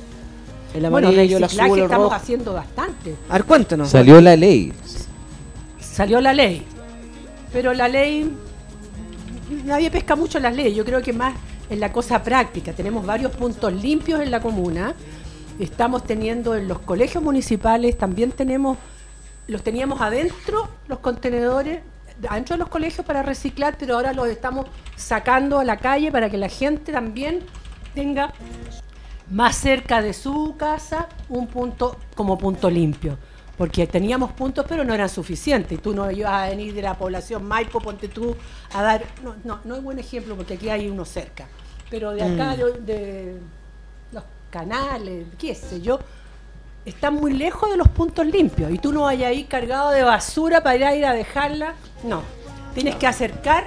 El Bueno, amarillo, el reciclaje azul, el estamos rojo. haciendo bastante. A ver, cuéntanos. Salió la ley. Salió la ley. Pero la ley. Nadie pesca mucho las leyes. Yo creo que más en la cosa práctica. Tenemos varios puntos limpios en la comuna. Estamos teniendo en los colegios municipales, también tenemos. Los teníamos adentro, los contenedores, adentro de los colegios para reciclar, pero ahora los estamos sacando a la calle para que la gente también tenga más cerca de su casa un punto como punto limpio. Porque teníamos puntos, pero no eran suficientes. Tú no ibas a venir de la población Maipo, ponte tú a dar. No, no, no es buen ejemplo porque aquí hay uno cerca. Pero de acá, Mm. de, de los canales, qué sé yo, están muy lejos de los puntos limpios. Y tú no vayas ahí cargado de basura para ir a dejarla. No. Tienes que acercar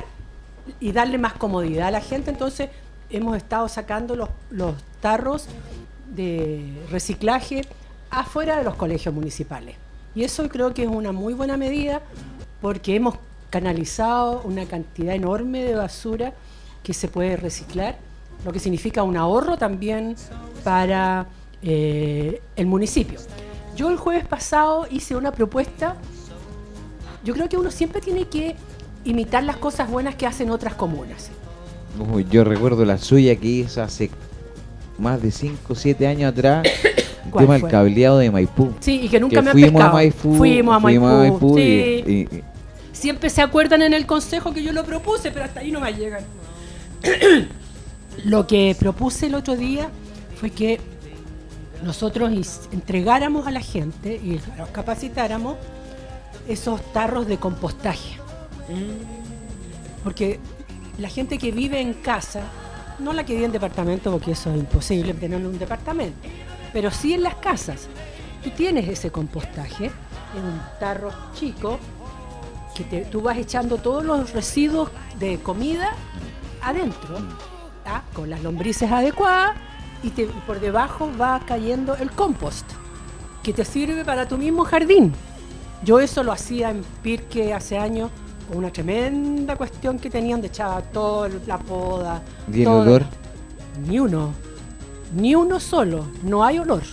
y darle más comodidad a la gente. Entonces, hemos estado sacando los, los tarros de reciclaje afuera de los colegios municipales. Y eso creo que es una muy buena medida porque hemos canalizado una cantidad enorme de basura que se puede reciclar, lo que significa un ahorro también para eh, el municipio. Yo el jueves pasado hice una propuesta, yo creo que uno siempre tiene que imitar las cosas buenas que hacen otras comunas. Yo recuerdo la suya que hizo hace más de 5 o 7 años atrás. El ¿Cuál tema fue? cableado de Maipú. Sí, y que nunca Que me han fuimos a. Maipú, Fuimos a Maipú, sí. y- y- Siempre se acuerdan en el consejo que yo lo propuse, pero hasta ahí no me llegan. lo que propuse el otro día fue que nosotros entregáramos a la gente y los capacitáramos esos tarros de compostaje. Porque la gente que vive en casa, no la que vive en departamento, porque eso es imposible tenerlo en un departamento, pero sí en las casas. Tú tienes ese compostaje en un tarro chico que te- tú vas echando todos los residuos de comida adentro, ¿ah? con las lombrices adecuadas, y, te- y por debajo va cayendo el compost, que te sirve para tu mismo jardín. Yo eso lo hacía en Pirque hace años, con una tremenda cuestión que tenían, de echaba toda la poda. ¿Y el todo. olor? Ni uno, ni uno solo, no hay olor,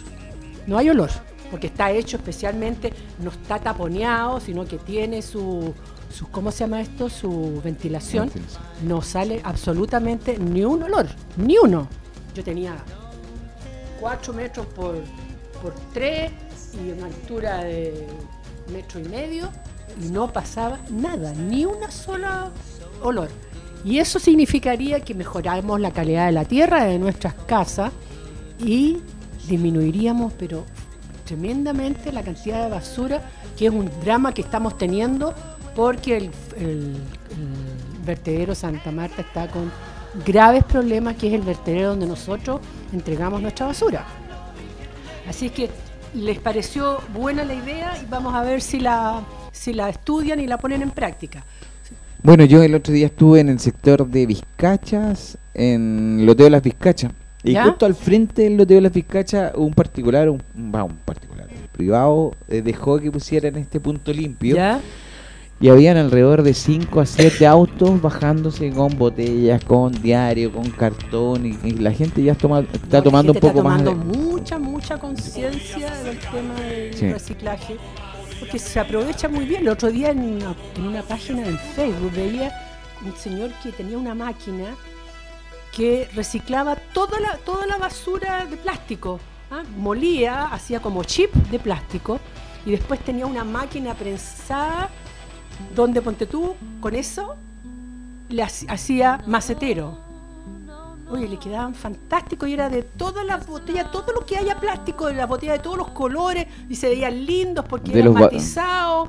no hay olor, porque está hecho especialmente, no está taponeado, sino que tiene su, su ¿cómo se llama esto? Su ventilación. Ventilación. No sale absolutamente ni un olor, ni uno. Yo tenía 4 metros por, por 3 y una altura de metro y medio y no pasaba nada, ni una sola olor. Y eso significaría que mejoramos la calidad de la tierra de nuestras casas y disminuiríamos, pero tremendamente, la cantidad de basura, que es un drama que estamos teniendo porque el, vertedero Santa Marta está con graves problemas, que es el vertedero donde nosotros entregamos nuestra basura. Así es que les pareció buena la idea y vamos a ver si la, si la estudian y la ponen en práctica. Bueno, yo el otro día estuve en el sector de Vizcachas, en el Loteo de las Vizcachas. Y ¿Ya? justo al frente del Loteo de las Vizcachas, un particular, un, un particular, un privado, eh, dejó que pusieran este punto limpio. ¿Ya? Y habían alrededor de 5 a 7 autos bajándose con botellas, con diario, con cartón. Y, y la gente ya toma- está No, tomando un poco está más. tomando de- mucha, mucha conciencia del tema del Sí. reciclaje, porque se aprovecha muy bien. El otro día en una, página en Facebook veía un señor que tenía una máquina que reciclaba toda la, toda la basura de plástico. ¿ah? Molía, hacía como chip de plástico y después tenía una máquina prensada donde, ponte tú, con eso le hac- hacía macetero. Oye, le quedaban fantásticos y era de todas las botellas, todo lo que haya plástico, de las botellas de todos los colores y se veían lindos porque De eran los ba- matizados.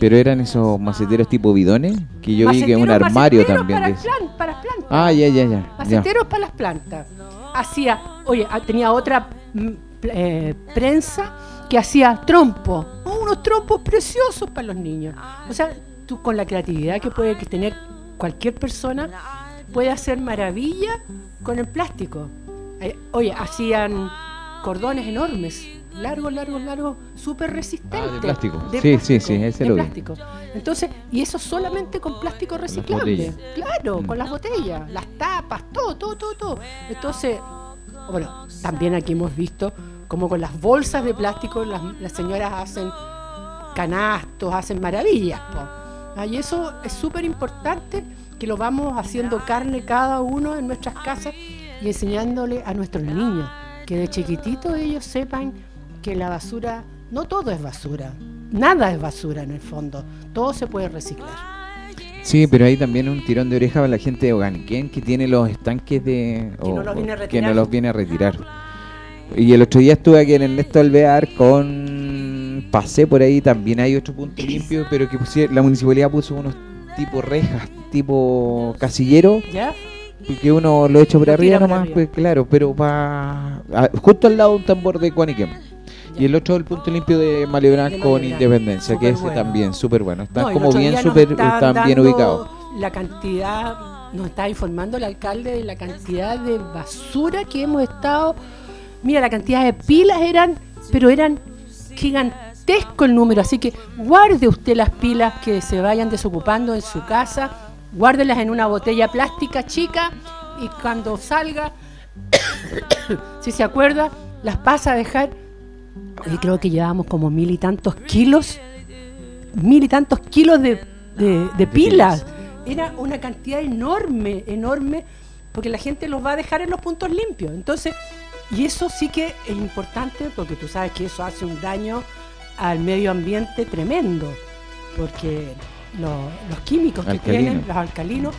Pero eran esos maceteros tipo bidones, que yo vi que un Maceteros, armario maceteros también para, plan- para plantas. Ah, ya, ya, ya. ya. Maceteros para las plantas. Hacía, oye, ah, tenía otra mm, eh, prensa que hacía trompo. Oh, unos trompos preciosos para los niños. O sea, tú con la creatividad que puede tener cualquier persona, puede hacer maravilla con el plástico. Eh, oye, hacían cordones enormes, largos, largos, largos, súper resistentes. Ah, de plástico. De Sí, sí, plástico, sí, ese de lo plástico. Entonces, y eso solamente con plástico reciclable. Claro, Mm. con las botellas, las tapas, todo, todo, todo, todo. Entonces, bueno, también aquí hemos visto como con las bolsas de plástico las, las señoras hacen canastos, hacen maravillas. po. Ah, Y eso es súper importante que lo vamos haciendo carne cada uno en nuestras casas y enseñándole a nuestros niños que de chiquititos ellos sepan que la basura, no todo es basura, nada es basura en el fondo, todo se puede reciclar. Sí, pero ahí también un tirón de oreja para la gente de Oganiquén que tiene los estanques de... Que no los viene a que retirar. no los viene a retirar. Y el otro día estuve aquí en Ernesto Alvear con... Pasé por ahí, también hay otro punto limpio, pero que la municipalidad puso unos tipo rejas, tipo casillero, ¿Ya? que uno lo echa por Lo arriba nomás, arriba. pues claro, pero va justo al lado de un tambor de Cuaniquem. Y el otro el punto limpio de Malebrán con. Independencia, que ese bueno. también súper bueno. Están No, como bien estaban están bien ubicados. La cantidad, nos está informando el alcalde de la cantidad de basura que hemos estado. Mira, la cantidad de pilas eran, pero eran gigantesco el número. Así que guarde usted las pilas que se vayan desocupando en su casa, guárdelas en una botella plástica chica y cuando salga, si se acuerda, las pasa a dejar. Y creo que llevamos como mil y tantos kilos mil y tantos kilos de, de- de pilas. Era una cantidad enorme, enorme, porque la gente los va a dejar en los puntos limpios. Entonces, y eso sí que es importante, porque tú sabes que eso hace un daño al medio ambiente tremendo, porque lo- los químicos que Alcalino. tienen, los alcalinos,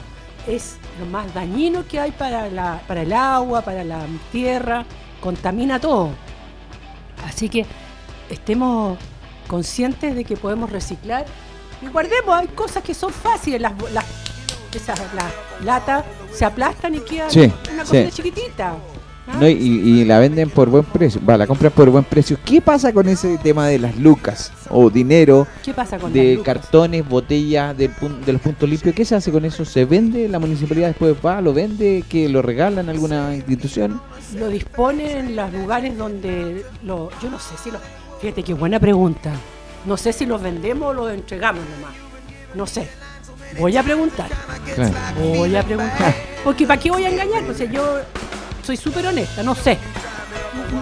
es lo más dañino que hay para, la, para el agua, para la tierra, contamina todo. Así que estemos conscientes de que podemos reciclar y guardemos, hay cosas que son fáciles, las, las, esas las latas se aplastan y quedan Sí, una sí. cosa chiquitita. No, y, y la venden por buen precio, va, la compran por buen precio. ¿Qué pasa con ese tema de las lucas o dinero ¿Qué pasa con de cartones, botellas pun- de los puntos limpios? ¿Qué se hace con eso? ¿Se vende? ¿La municipalidad después va, lo vende? ¿Que lo regalan a alguna institución? Lo dispone en los lugares donde lo, yo no sé si lo, fíjate qué buena pregunta. No sé si los vendemos o los entregamos nomás. No sé. Voy a preguntar. Claro. Voy a preguntar. Porque ¿para qué voy a engañar? O sea, yo soy súper honesta, no sé.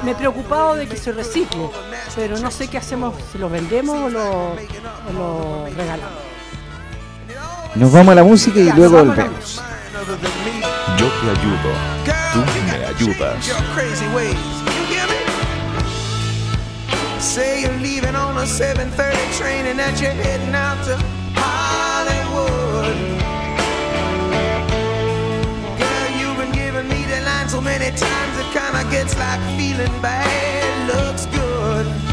Me he preocupado de que se recicle, pero no sé qué hacemos, si los vendemos o lo, o lo regalamos. Nos vamos a la música y Ya, luego volvemos. Yo te ayudo. Tú me ayudas. your crazy ways. You hear me? Say you're leaving on a 7:30 train and that you're heading out to Hollywood. Many times it kinda gets like feeling bad looks good.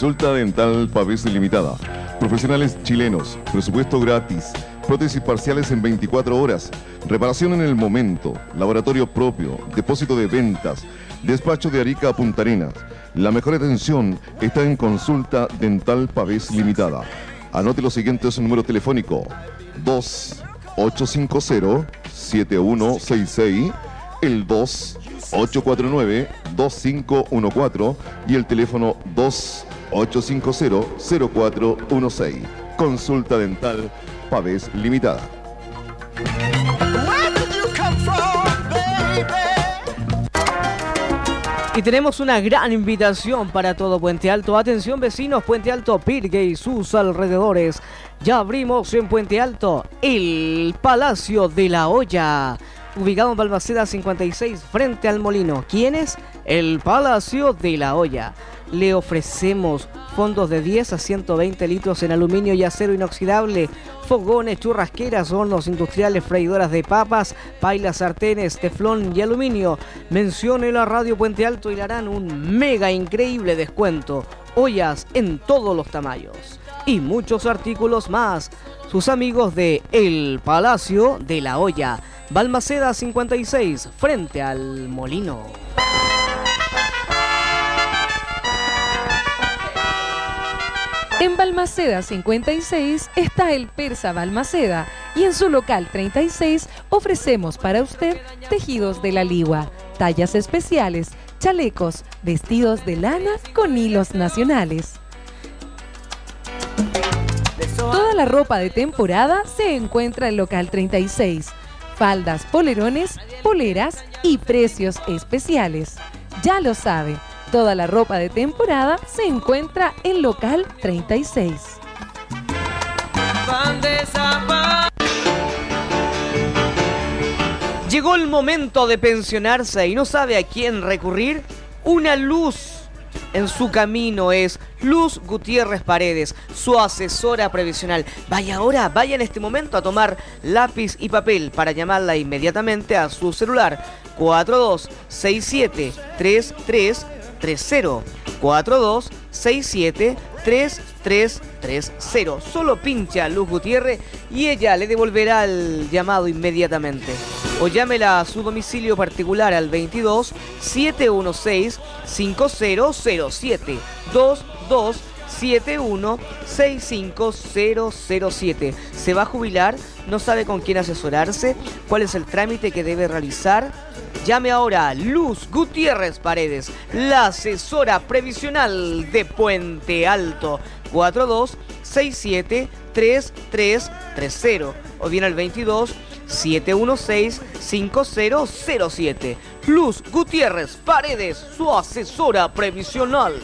Consulta Dental Pavés Limitada. Profesionales chilenos. Presupuesto gratis. Prótesis parciales en 24 horas. Reparación en el momento. Laboratorio propio. Depósito de ventas. Despacho de Arica a Punta Arenas. La mejor atención está en Consulta Dental Pavés Limitada. Anote los siguientes números telefónicos. 2-850-7166. El 2-849-2514 y el teléfono 2-850-0416. Consulta Dental Pavés Limitada. Y tenemos una gran invitación para todo Puente Alto. Atención vecinos, Puente Alto, Pirgue y sus alrededores. Ya abrimos en Puente Alto el Palacio de la Olla. Ubicado en Balmaceda 56 frente al molino. ¿Quién es? El Palacio de la Olla. Le ofrecemos fondos de 10 a 120 litros en aluminio y acero inoxidable, fogones, churrasqueras, hornos industriales, freidoras de papas, pailas, sartenes, teflón y aluminio. Mencione la radio Puente Alto y le harán un mega increíble descuento. Ollas en todos los tamaños. Y muchos artículos más. Sus amigos de El Palacio de la Olla. Balmaceda 56, frente al molino. En Balmaceda 56 está el Persa Balmaceda y en su local 36 ofrecemos para usted tejidos de la ligua, tallas especiales, chalecos, vestidos de lana con hilos nacionales. Toda la ropa de temporada se encuentra en local 36. Faldas, polerones, poleras y precios especiales. Ya lo sabe, toda la ropa de temporada se encuentra en local 36. Llegó el momento de pensionarse y no sabe a quién recurrir. Una luz en su camino es Luz Gutiérrez Paredes, su asesora previsional. Vaya ahora, vaya en este momento a tomar lápiz y papel para llamarla inmediatamente a su celular 426733 30 42 67 3330. Solo pincha Luz Gutiérrez y ella le devolverá el llamado inmediatamente. O llámela a su domicilio particular al 22 716 5007 22 71 65007. Se va a jubilar, no sabe con quién asesorarse, cuál es el trámite que debe realizar. Llame ahora Luz Gutiérrez Paredes, la asesora previsional de Puente Alto, 4267 3330 o bien al 22 716 5007. Luz Gutiérrez Paredes, su asesora previsional.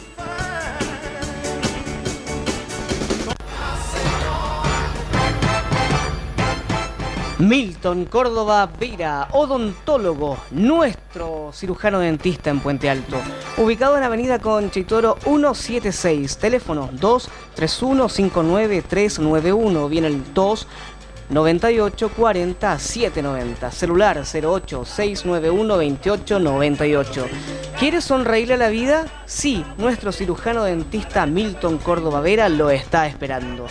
Milton Córdoba Vera, odontólogo, nuestro cirujano dentista en Puente Alto, ubicado en Avenida Conchitoro 176, teléfono 231-59391, viene el 2 98 40 790, celular 08 691 28 98. ¿Quieres sonreírle a la vida? Sí, nuestro cirujano dentista Milton Córdoba Vera lo está esperando.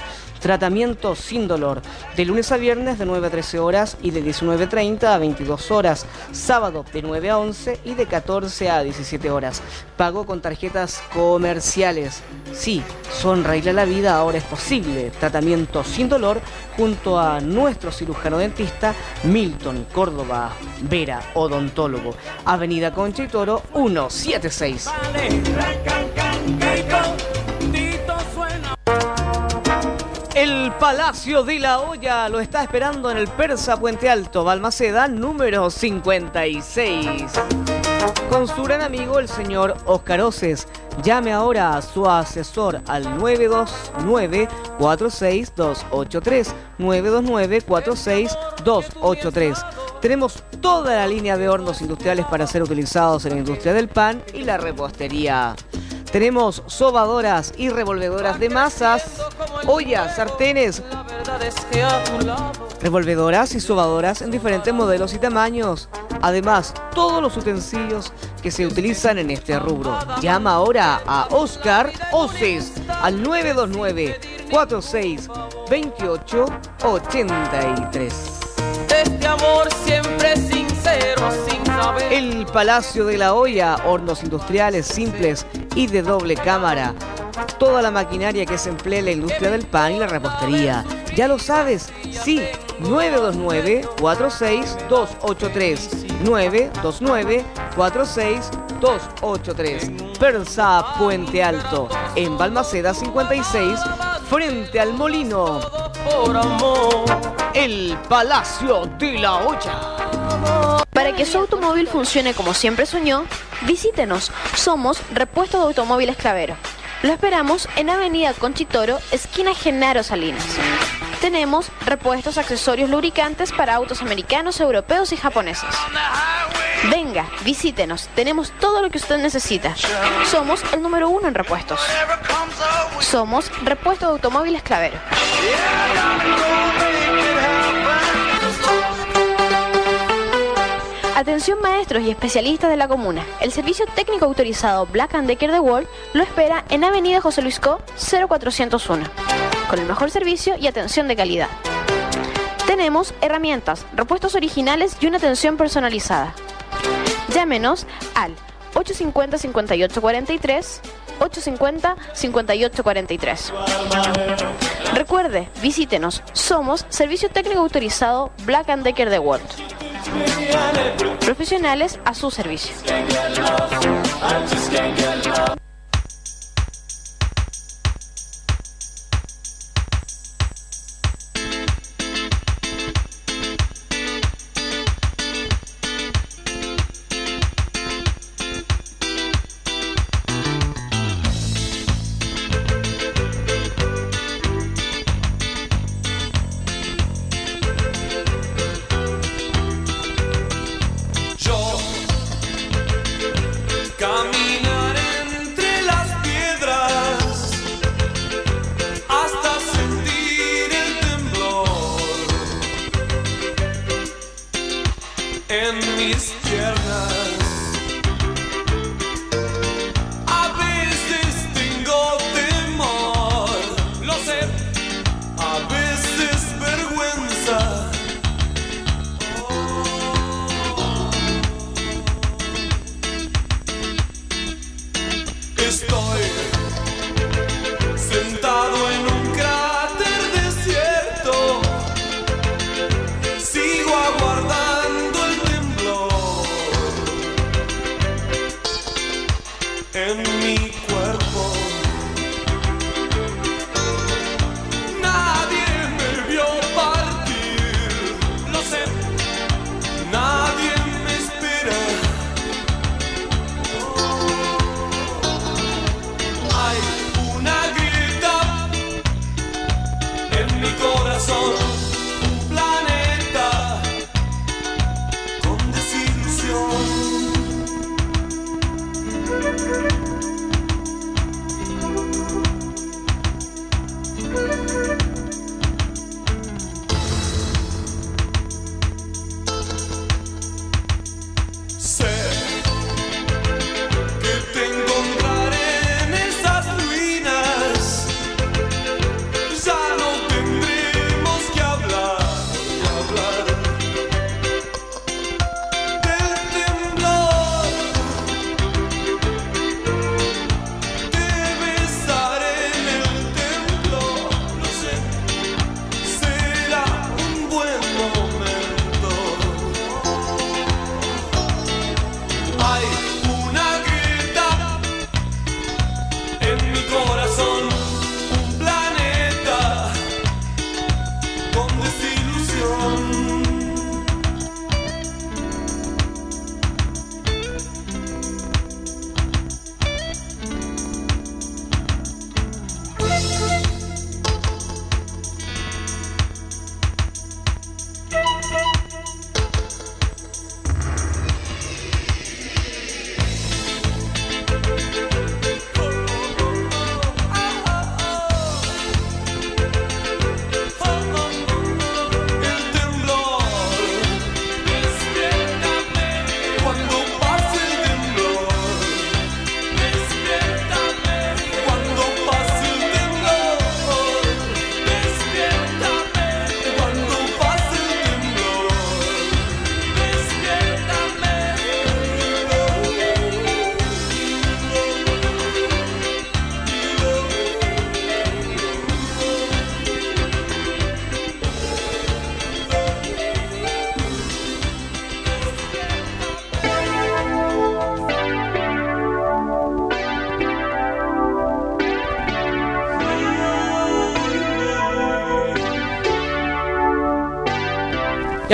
Tratamiento sin dolor, de lunes a viernes de 9 a 13 horas y de 19.30 a 22 horas, sábado de 9 a 11 y de 14 a 17 horas. Pago con tarjetas comerciales. Sí, sonreírle a la vida ahora es posible. Tratamiento sin dolor junto a nuestro cirujano dentista Milton Córdoba Vera, odontólogo. Avenida Concha y Toro 176. El Palacio de la Olla lo está esperando en el Persa Puente Alto, Balmaceda número 56. Con su gran amigo el señor Oscar Oces. Llame ahora a su asesor al 929-46283. 929-46283. Tenemos toda la línea de hornos industriales para ser utilizados en la industria del pan y la repostería. Tenemos sobadoras y revolvedoras de masas, ollas, sartenes, revolvedoras y sobadoras en diferentes modelos y tamaños. Además, todos los utensilios que se utilizan en este rubro. Llama ahora a Oscar Oces al 929 46 28 83. Este amor siempre sincero, sin saber. El Palacio de la Olla, hornos industriales simples y de doble cámara. Toda la maquinaria que se emplea en la industria del pan y la repostería. Ya lo sabes, sí, 929-46283. 929-46283. Persa Puente Alto, en Balmaceda 56, frente al molino. Por amor. El Palacio de la Olla. Para que su automóvil funcione como siempre soñó, visítenos. Somos Repuestos de Automóviles Clavero. Lo esperamos en Avenida Conchitoro, esquina Genaro Salinas. Tenemos repuestos, accesorios, lubricantes para autos americanos, europeos y japoneses. Venga, visítenos. Tenemos todo lo que usted necesita. Somos el número uno en repuestos. Somos Repuestos de Automóviles Clavero. Atención maestros y especialistas de la comuna. El servicio técnico autorizado Black and Decker de World lo espera en Avenida José Luis Co 0401, con el mejor servicio y atención de calidad. Tenemos herramientas, repuestos originales y una atención personalizada. Llámenos al 850-5843, 850-5843. Recuerde, visítenos. Somos Servicio Técnico Autorizado Black and Decker de World. Profesionales a su servicio.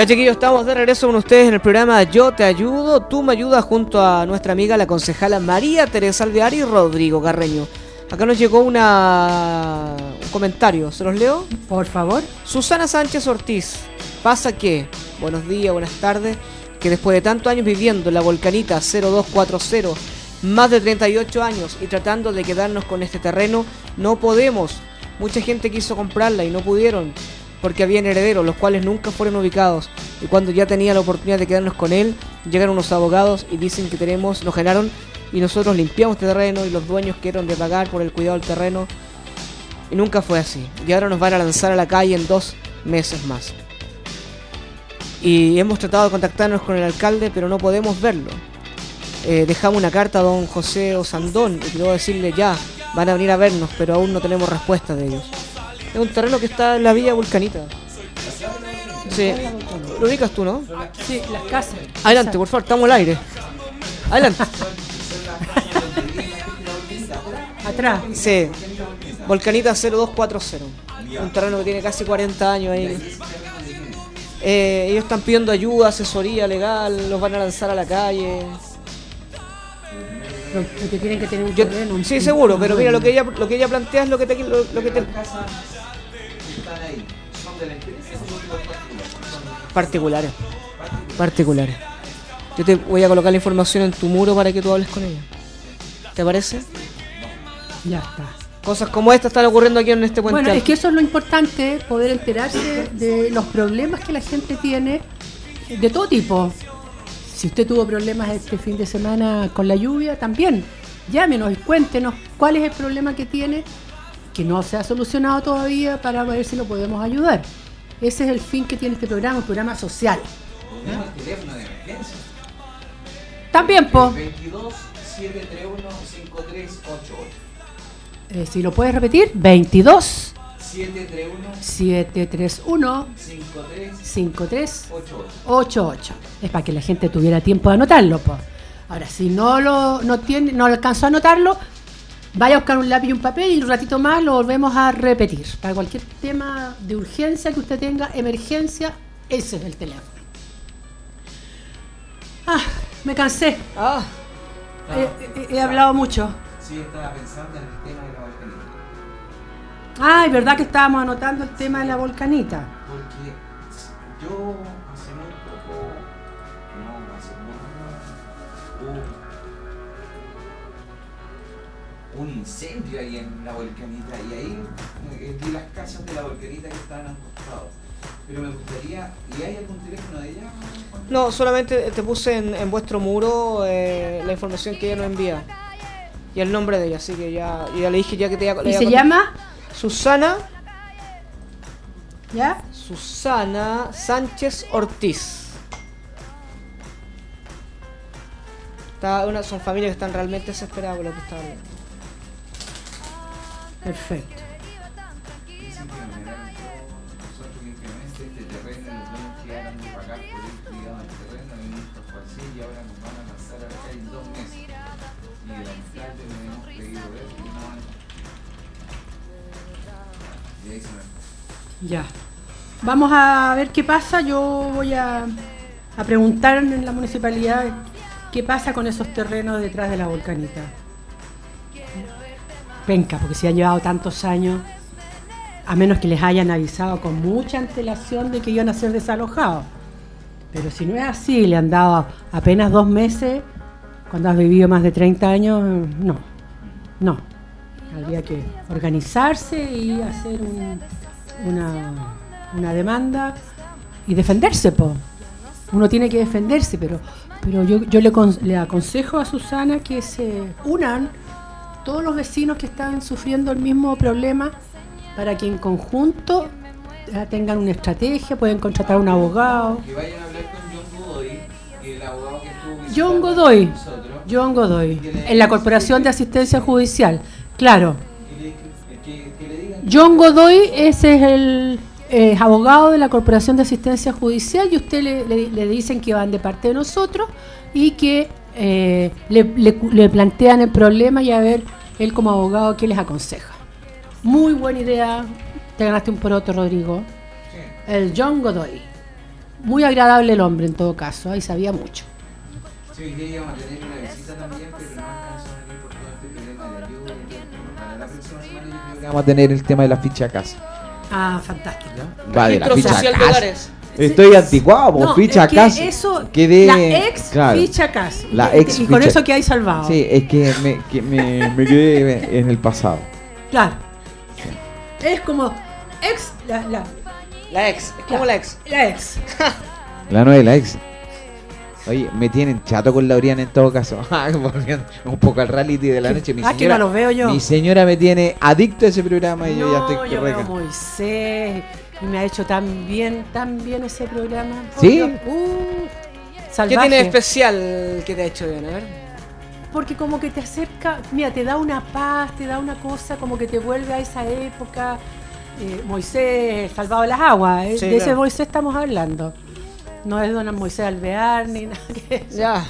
Ya chiquillos, estamos de regreso con ustedes en el programa Yo te ayudo, tú me ayudas junto a nuestra amiga la concejala María Teresa Alvear y Rodrigo Carreño. Acá nos llegó una un comentario, ¿se los leo? Por favor. Susana Sánchez Ortiz, pasa que, buenos días, buenas tardes, que después de tantos años viviendo en la volcanita 0240, más de 38 años y tratando de quedarnos con este terreno, no podemos. Mucha gente quiso comprarla y no pudieron porque habían herederos, los cuales nunca fueron ubicados. Y cuando ya tenía la oportunidad de quedarnos con él, llegaron unos abogados y dicen que tenemos, nos ganaron y nosotros limpiamos este terreno y los dueños quedaron de pagar por el cuidado del terreno. Y nunca fue así. Y ahora nos van a lanzar a la calle en dos meses más. Y hemos tratado de contactarnos con el alcalde, pero no podemos verlo. Eh, dejamos una carta a don José Osandón y quiero decirle ya, van a venir a vernos, pero aún no tenemos respuesta de ellos. Es un terreno que está en la villa Vulcanita. Sí, lo ubicas tú, ¿no? Sí, las casas. Adelante, por favor, estamos al aire. Adelante. Atrás. Sí, Volcanita 0240. Un terreno que tiene casi 40 años ahí. Eh, ellos están pidiendo ayuda, asesoría legal, los van a lanzar a la calle. Lo, que tienen que tener un Yo- terreno. un- sí, seguro, pero mira, lo que ella, lo que ella plantea es lo que te... Lo, lo que te particulares. Particulares. Yo te voy a colocar la información en tu muro para que tú hables con ella. ¿Te parece? Ya está. Cosas como esta están ocurriendo aquí en este puente. Bueno, es que eso es lo importante, poder enterarse de los problemas que la gente tiene de todo tipo. Si usted tuvo problemas este fin de semana con la lluvia, también llámenos y cuéntenos cuál es el problema que tiene, que no se ha solucionado todavía para ver si lo podemos ayudar. Ese es el fin que tiene este programa, un programa social. el teléfono de emergencia. También, po. 22 731 5388. Eh, si lo puedes repetir, 22 731 731 53 53 88. 88. Es para que la gente tuviera tiempo de anotarlo. po. Ahora, si no lo no tiene, no alcanzó a anotarlo, vaya a buscar un lápiz y un papel y un ratito más lo volvemos a repetir. Para cualquier tema de urgencia que usted tenga, emergencia, ese es el teléfono. Ah, me cansé. Ah. He, he- he hablado mucho. Sí, estaba pensando en el tema de la volcanita. Ay, verdad que estábamos anotando el tema de la volcanita. Porque yo hace muy poco, no, hace muy poco, un incendio ahí en la volcanita y ahí vi las casas de la volcanita que estaban al costado. Pero me gustaría, ¿y hay algún teléfono de ella? No, solamente te puse en, en vuestro muro eh, la información que ella nos envía. Y el nombre de ella, así que ya, ya le dije ya que te iba- ¿Y se contar. llama? Susana. ¿Ya? Susana Sánchez Ortiz. Está una, son familias que están realmente desesperadas por lo que está hablando. Perfecto. Ya. Vamos a ver qué pasa. Yo voy a, a preguntar en la municipalidad qué pasa con esos terrenos detrás de la volcanita. Penca, porque si han llevado tantos años, a menos que les hayan avisado con mucha antelación de que iban a ser desalojados. Pero si no es así, le han dado apenas dos meses, cuando has vivido más de 30 años, no, no. Habría que organizarse y hacer un- una, una demanda y defenderse, po. Uno tiene que defenderse, pero, pero yo, yo le, le aconsejo a Susana que se unan todos los vecinos que están sufriendo el mismo problema para que en conjunto eh, tengan una estrategia, pueden contratar un abogado. Que vayan a hablar con John Godoy, el abogado que estuvo John Godoy, nosotros. John Godoy, en la Corporación de Asistencia Judicial. Claro, John Godoy, ese es el eh, abogado de la Corporación de Asistencia Judicial y usted le, le- le dicen que van de parte de nosotros y que eh, le, le- le plantean el problema y a ver él como abogado qué les aconseja. Muy buena idea. Te ganaste un poroto, Rodrigo. El John Godoy. muy agradable el hombre en todo caso, ahí sabía mucho. Sí, hoy día íbamos a tener una visita también, pero no alcanzó a venir por todo este problema de la lluvia. y todo. Para la próxima semana yo creo que vamos a tener el tema de la ficha casa. Ah, fantástico. Va de la ficha social de casa. Estoy anticuado, No, ficha es que casa. eso, Quedé- la ex claro. ficha casa. La Y- ex y con ficha- eso que hay salvado. Sí, es que me, que me, me quedé en el pasado. Claro. Es como ex, la, la, La ex, es como la ex. la ex. La nueva, la ex. Oye, me tienen chato con Lauriana en todo caso. Ah, un poco al reality de la noche. Mi Ah, que señora, no los veo yo. Mi señora me tiene adicto a ese programa y yo ya No, estoy yo veo Moisés y me ha hecho tan bien, tan bien ese programa. ¿Sí? Uh, ¿Qué salvaje. tiene de especial que te ha hecho bien? A ver. Porque como que te acerca, mira, te da una paz, te da una cosa, como que te vuelve a esa época. Eh, Moisés, salvado de las aguas, eh, Sí, de ese. Moisés estamos hablando. No es don Moisés Alvear ni nada que eso. Ya.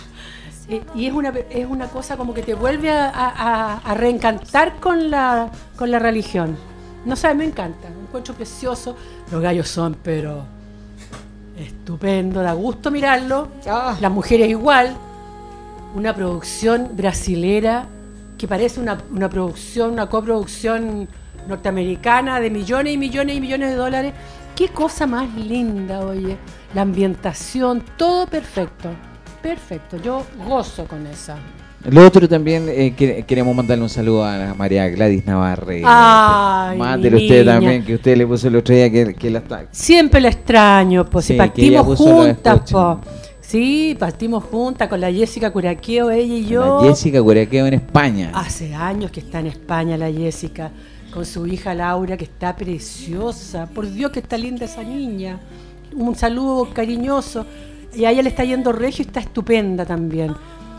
Eh, y es una, es una cosa como que te vuelve a- a reencantar con la, con la religión. No sé, me encanta, me encuentro precioso. Los gallos son, pero estupendo, da gusto mirarlo. Ah. Las mujeres igual. Una producción brasilera que parece una, una producción, una coproducción norteamericana de millones y millones y millones de dólares. Qué cosa más linda, oye. La ambientación, todo perfecto. Perfecto. Yo gozo con esa. Lo otro también, eh, que- queremos mandarle un saludo a María Gladys Navarre. Ay, usted también, que usted le puso el otro día que, que la está. Siempre la extraño, pues Sí, si partimos juntas, po. Sí, partimos juntas con la Jessica Curaqueo, ella y yo. La Jessica Curaqueo en España. Hace años que está en España la Jessica, con su hija Laura, que está preciosa. Por Dios que está linda esa niña. Un saludo cariñoso. Y a ella le está yendo regio y está estupenda también.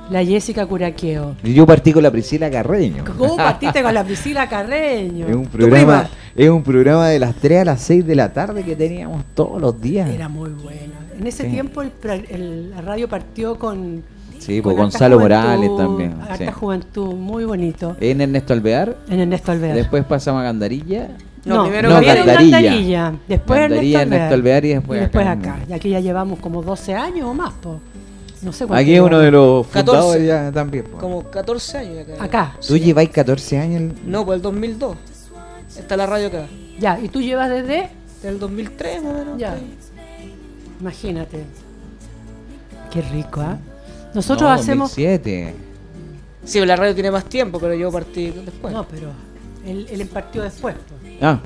La Jessica Curaqueo. Y Yo partí con la Priscila Carreño. ¿Cómo partiste con la Priscila Carreño? Es un ¿Tu programa, es un programa de las 3 a las 6 de la tarde que teníamos todos los días. Era muy bueno. En ese Sí. tiempo el, pra- el- la radio partió con... Sí, pues con Gonzalo juventud, Morales también. Harta sí. juventud, muy bonito. En Ernesto Alvear. En Ernesto Alvear. Después pasamos a Gandarilla. No, primero no, primero en Gandarilla. Gandarilla, después Gandarilla, Ernesto Ernesto Alvear y después acá en- acá. Y aquí ya llevamos como 12 años o más, po. No sé cuánto Aquí es uno de los 14. fundadores ya también. po. Como 14 años acá. Acá. Tú lleváis 14 años. en- No, pues el 2002. Está la radio acá. Ya, ¿y tú llevas desde? Del 2003 más o menos. Ya. Imagínate. Qué rico, ¿ah? Nosotros No, hacemos... 2007. Sí, pues la radio tiene más tiempo, pero yo partí después. No, pero él, él partió después. po. Ah.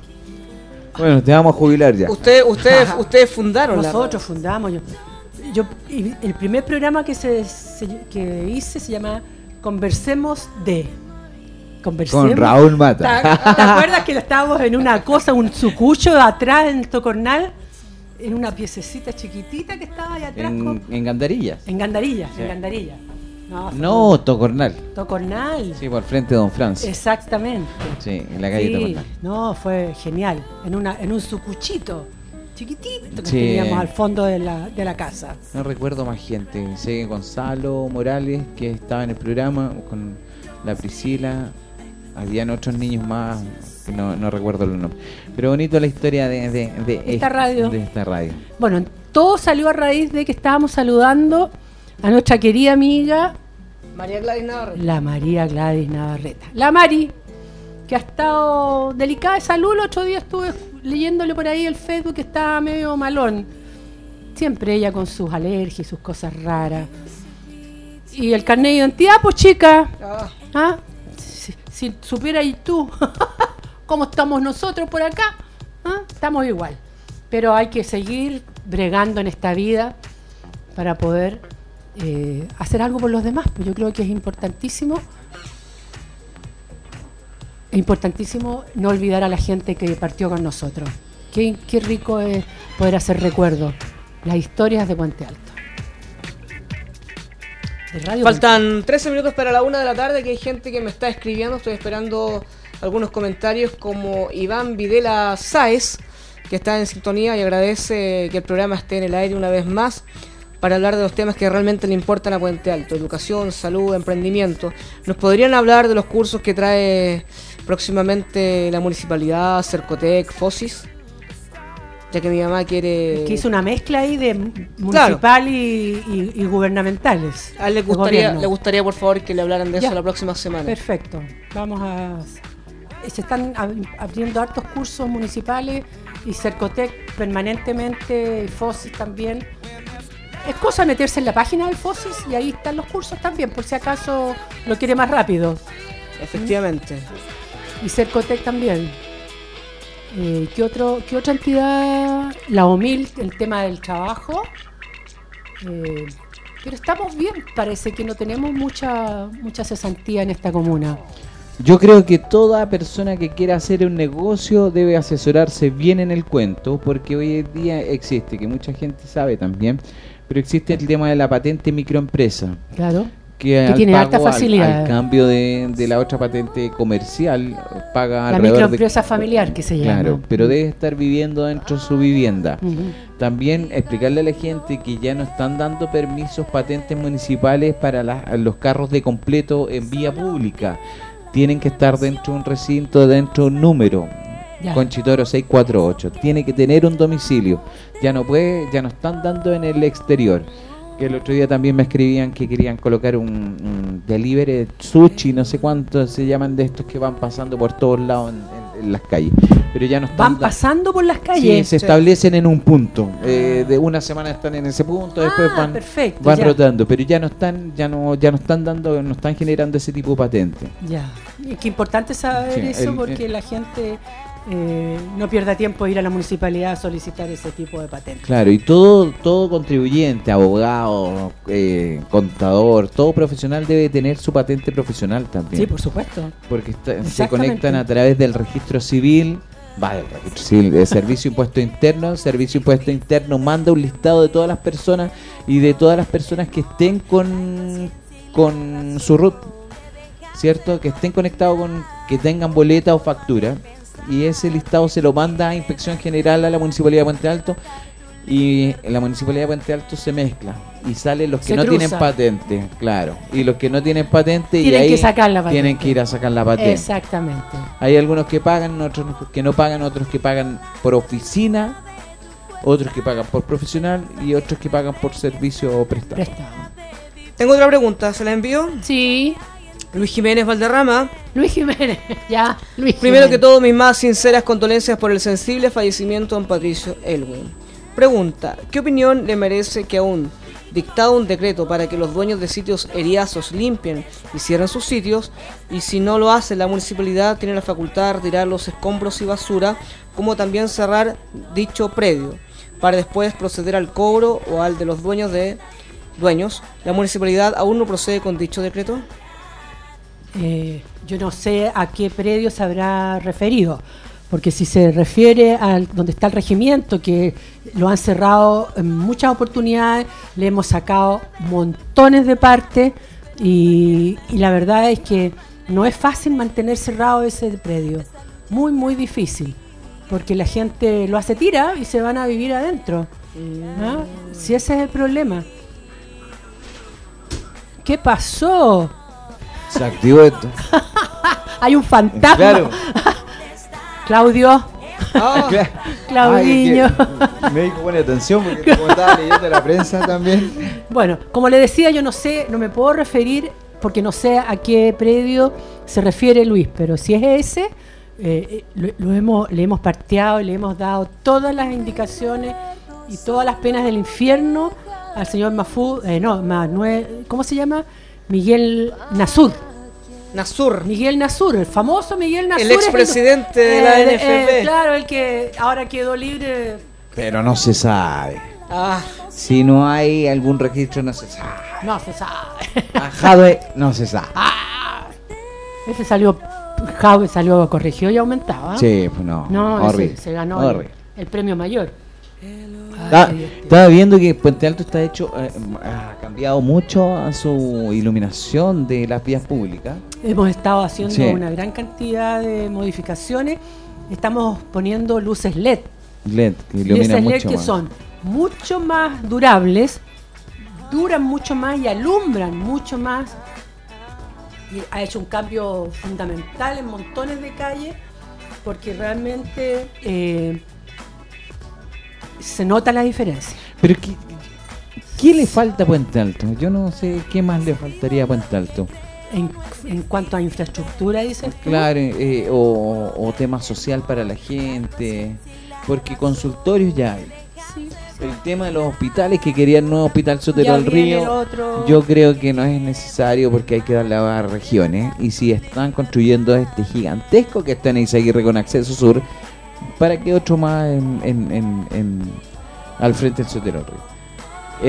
Bueno, te vamos a jubilar ya. Ustedes, ustedes, ustedes fundaron la Nosotros fundamos. Yo, yo, el primer programa que, se, se- que hice se llama Conversemos de. Conversemos. Con Raúl Mata. ¿Te, te acuerdas que estábamos en una cosa, un sucucho atrás en Tocornal? En una piececita chiquitita que estaba allá atrás. con- En, en Gandarillas. en Gandarilla, Sí. en Gandarilla. No, No, Tocornal. Tocornal. Sí, por frente de Don Franz. Exactamente. Sí, en la calle Sí, Tocornal. no, fue genial. En, una, en un sucuchito chiquitito que Sí. teníamos al fondo de la, de la casa. No recuerdo más gente. Sé que Gonzalo Morales, que estaba en el programa, con la Priscila. Habían otros niños más, que no, no recuerdo los nombres. Pero bonito la historia de, de, de Esta radio. De esta radio. Bueno, todo salió a raíz de que estábamos saludando a nuestra querida amiga, María Gladys Navarre. la María Gladys Navarreta. La Mari, que ha estado delicada de salud. El otro día estuve leyéndole por ahí el Facebook que estaba medio malón. Siempre ella con sus alergias y sus cosas raras. Y el carnet de identidad, pues chica. Ah, ¿Ah? Si, si supieras y tú cómo estamos nosotros por acá, ¿ah? estamos igual. Pero hay que seguir bregando en esta vida para poder eh, hacer algo por los demás. Pues yo creo que es importantísimo. Importantísimo no olvidar a la gente que partió con nosotros. Qué, qué rico es poder hacer recuerdos. Las historias de Puente Alto. Faltan 13 minutos para la una de la tarde, que hay gente que me está escribiendo. Estoy esperando algunos comentarios como Iván Videla Sáez, que está en sintonía y agradece que el programa esté en el aire una vez más para hablar de los temas que realmente le importan a Puente Alto, educación, salud, emprendimiento. ¿Nos podrían hablar de los cursos que trae próximamente la municipalidad, Cercotec, FOSIS? ya que mi mamá quiere... Que hizo una mezcla ahí de municipal y, y- y gubernamentales. A él le gustaría, le gustaría, por favor, que le hablaran de Ya. eso la próxima semana. Perfecto. Vamos a. Se están ab- abriendo hartos cursos municipales y Cercotec permanentemente, y FOSIS también. Es cosa meterse en la página del FOSIS y ahí están los cursos también, por si acaso lo quiere más rápido. Efectivamente. Y Cercotec también. Eh, ¿qué, otro, ¿Qué otra entidad? La OMIL, el tema del trabajo. Eh, pero estamos bien, parece que no tenemos mucha, mucha cesantía en esta comuna. Yo creo que toda persona que quiera hacer un negocio debe asesorarse bien en el cuento, porque hoy en día existe, que mucha gente sabe también, pero existe el tema de la patente microempresa. Claro. Que, Que al tiene harta pago, al- facilidad. Al, cambio de, de la otra patente comercial, paga La alrededor de- microempresa familiar que se llama. Claro, pero debe estar viviendo dentro de su vivienda. También explicarle a la gente que ya no están dando permisos patentes municipales para la- los carros de completo en vía pública. Tienen que estar dentro de un recinto, dentro de un número. Ya. Conchitoro 648. Tiene que tener un domicilio. Ya no puede, ya no están dando en el exterior. Que el otro día también me escribían que querían colocar un, un delivery sushi, no sé cuántos se llaman de estos que van pasando por todos lados en, en- en las calles. Pero ya no están Van pasando por las Sí, calles. se establecen en un punto. Eh, de una semana están en ese punto, después Ah, van, perfecto, van ya. rotando, pero ya no están, ya no, ya no están dando, no están generando ese tipo de patente. Ya. Y qué importante saber Sí, eso el- porque el- la gente eh, no pierda tiempo de ir a la municipalidad a solicitar ese tipo de patente. Claro, y todo, todo contribuyente, abogado, eh, contador, todo profesional debe tener su patente profesional también. Sí, por supuesto. Porque está- se conectan a través del registro civil, va del registro civil, de servicio impuesto interno, el servicio impuesto interno manda un listado de todas las personas y de todas las personas que estén con, con su RUT, ¿cierto? Que estén conectados con, que tengan boleta o factura y ese listado se lo manda a Inspección General a la Municipalidad de Puente Alto y en la Municipalidad de Puente Alto se mezcla y salen los que Se no tienen patente, claro, y los que no tienen patente y Tienen ahí que sacar la patente. tienen que ir a sacar la patente. Exactamente. Hay algunos que pagan, otros que no pagan, otros que pagan por oficina, otros que pagan por profesional y otros que pagan por servicio prestado. Tengo otra pregunta, ¿se la envío? Sí. Luis Jiménez Valderrama. Luis Jiménez, ya. Luis Primero Jiménez. que todo, mis más sinceras condolencias por el sensible fallecimiento de don Patricio Elwin. Pregunta, ¿qué opinión le merece que aún dictado un decreto para que los dueños de sitios eriazos limpien y cierren sus sitios, y si no lo hace la municipalidad tiene la facultad de retirar los escombros y basura, como también cerrar dicho predio, para después proceder al cobro o al de los dueños de dueños? ¿La municipalidad aún no procede con dicho decreto? Eh, yo no sé a qué predio se habrá referido, porque si se refiere al donde está el regimiento, que lo han cerrado en muchas oportunidades, le hemos sacado montones de partes y, la verdad es que no es fácil mantener cerrado ese predio, muy muy difícil, porque la gente lo hace tira y se van a vivir adentro. Si ese es el problema. ¿Qué pasó? Se activó esto. Hay un fantasma. Claro. Claudio. Ay, que me dijo buena atención porque como estaba leyendo la prensa también. Bueno, como le decía, yo no sé, no me puedo referir porque no sé a qué predio se refiere Luis, pero si es ese, eh, eh, lo, lo hemos, le hemos parteado y le hemos dado todas las indicaciones y todas las penas del infierno al señor Mafú, eh, no, Manuel, ¿cómo se llama? Miguel Nasur. Nasur. Miguel Nasur, el famoso Miguel Nasur. El expresidente de la eh, NFP. eh, claro, el que ahora quedó libre. Pero no se sabe. Ah, Si no hay algún registro, no se sabe. no se sabe. Jadwe, no se sabe. Ese salió, Jaue salió corregido y aumentado. ¿ah? Sí, pues no. No, ese se ganó el premio mayor. Estaba, estaba viendo que Puente Alto está hecho, eh, ha cambiado mucho a su iluminación de las vías públicas. Hemos estado haciendo Sí. una gran cantidad de modificaciones. Estamos poniendo luces LED. LED, que luces LED mucho que más. son mucho más durables, duran mucho más y alumbran mucho más. Y ha hecho un cambio fundamental en montones de calles porque realmente eh, se nota la diferencia. Pero ¿qué, qué le falta a Puente Alto? Yo no sé qué más le faltaría a Puente Alto. En, en cuanto a infraestructura, dices. Claro, eh, o, o tema social para la gente, porque consultorios ya hay. Sí. El tema de los hospitales, que querían un nuevo hospital Sotero del Río, otro. yo creo que no es necesario porque hay que darle a las regiones. Y si están construyendo este gigantesco que está en Izaguirre con acceso sur, ¿para qué otro más en, en- en- en- al frente del Sotero Río?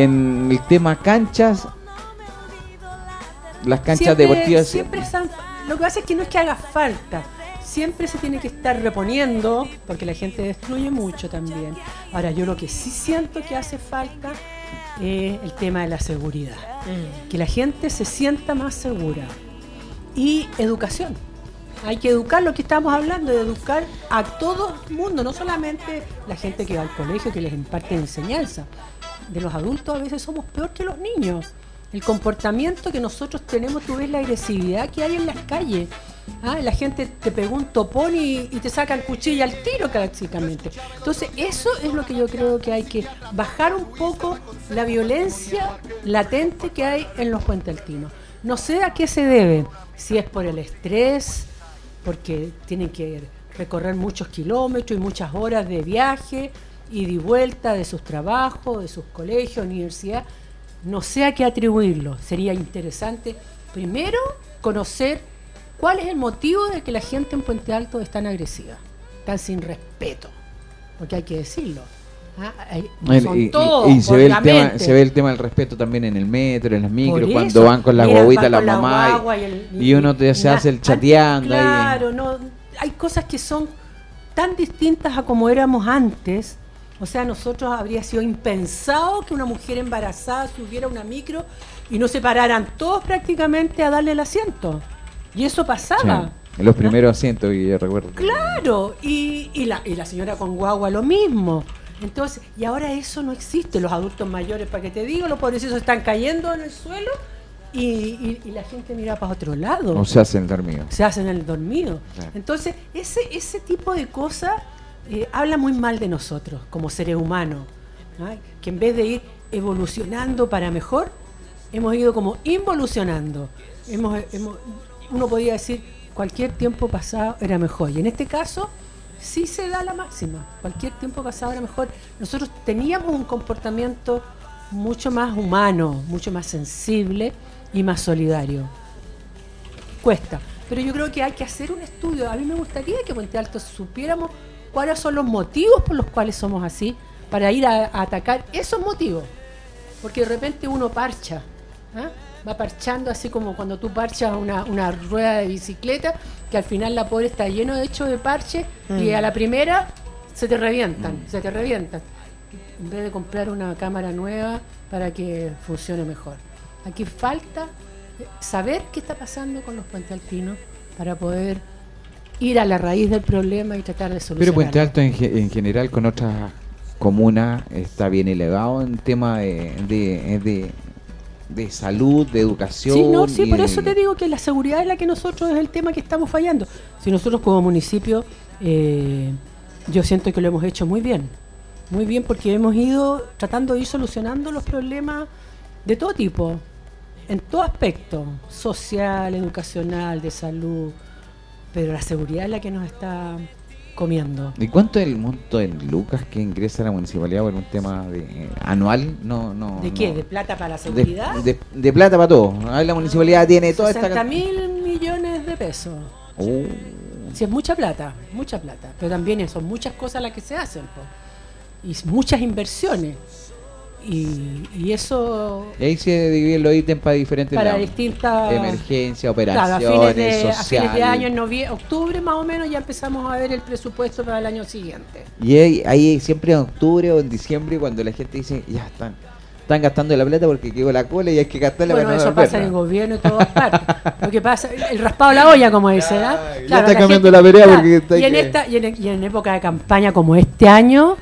En el tema canchas, las canchas Siempre- deportivas... siempre están- lo que pasa es que no es que haga falta. Siempre se tiene que estar reponiendo, porque la gente destruye mucho también. Ahora, yo lo que sí siento que hace falta es el tema de la seguridad. Que la gente se sienta más segura. Y educación. Hay que educar lo que estamos hablando, de educar a todo el mundo, no solamente la gente que va al colegio, que les imparte enseñanza. De los adultos a veces somos peor que los niños. El comportamiento que nosotros tenemos, tú ves la agresividad que hay en las calles. Ah, La gente te pegó un topón y, y te sacan cuchilla al tiro prácticamente. Entonces, eso es lo que yo creo que hay que bajar un poco la violencia latente que hay en los puentealtinos. No sé a qué se debe, si es por el estrés, porque tienen que recorrer muchos kilómetros y muchas horas de viaje, y vuelta de sus trabajos, de sus colegios, universidad. No sé a qué atribuirlo. Sería interesante, primero, conocer cuál es el motivo de que la gente en Puente Alto es tan agresiva, tan sin respeto, porque hay que decirlo. Ah, no son y, y- todos, y se ve el tema obviamente. se ve el tema del respeto también en el metro en las micros cuando van con las guaguitas la la mamá y- y el- y, uno te, se la- hace el chateando ahí. Claro, no, hay cosas que son tan distintas a como éramos antes. O sea, nosotros habría sido impensado que una mujer embarazada subiera una micro y no se pararan todos prácticamente a darle el asiento. Y eso pasaba. Sí, en los primeros asientos que yo recuerdo Claro, y, y la, y la señora con guagua lo mismo. Entonces, y ahora eso no existe. Los adultos mayores, para que te digo, los pobrecitos están cayendo en el suelo y, y- y la gente mira para otro lado o se hacen el dormido se hacen el dormido. Claro. Entonces, ese, ese tipo de cosas eh, habla muy mal de nosotros como seres humanos, que en vez de ir evolucionando para mejor, hemos ido como involucionando. Hemos, hemos- uno podría decir, cualquier tiempo pasado era mejor. Y en este caso, sí se da la máxima. Cualquier tiempo pasado era mejor. Nosotros teníamos un comportamiento mucho más humano, mucho más sensible y más solidario cuesta. Pero yo creo que hay que hacer un estudio. A mí me gustaría que Puente Alto supiéramos cuáles son los motivos por los cuales somos así, para ir a, atacar esos motivos. Porque de repente uno parcha, ¿ah? va parchando así como cuando tú parchas una rueda de bicicleta, que al final la pobre está lleno de hecho de parches y Mm. a la primera se te revientan, se te revientan. En vez de comprar una cámara nueva para que funcione mejor. Aquí falta eh, saber qué está pasando con los puentealtinos para poder ir a la raíz del problema y tratar de pero solucionarlo. Puente Alto en, ge- en general con otras comunas está bien elevado en tema de, de, de, de salud de educación Sí, no, sí, y por de- eso te digo que la seguridad es la que nosotros es el tema que estamos fallando. Si nosotros como municipio, eh, yo siento que lo hemos hecho muy bien, muy bien porque hemos ido tratando de ir solucionando los problemas de todo tipo, en todo aspecto, social, educacional, de salud, pero la seguridad es la que nos está comiendo. ¿Y cuánto es el monto en lucas que ingresa la municipalidad por un tema de, eh, anual? No, no. ¿De no. qué? ¿De plata para la seguridad? de- de plata para todo. Ahí la municipalidad tiene toda esta 60 mil millones de pesos. Oh. Sí, es mucha plata, mucha plata. Pero también son muchas cosas las que se hacen. po. Y muchas inversiones. Y, y eso Y ahí se dividen los ítems para diferentes para lados. distintas... Emergencia, Claro, a operaciones, fines, de, a fines de año, en novie- octubre más o menos, ya empezamos a ver el presupuesto para el año siguiente. Y ahí, ahí siempre en octubre o en diciembre cuando la gente dice, ya están, están gastando la plata porque quedó la cola y hay que gastarla Bueno, para eso pasa en el gobierno y todas partes. Lo que pasa, el raspado de la olla, como dice, ¿ah? ya está la cambiando la pelea porque está y, en que- esta, y, en, y en época de campaña como este año,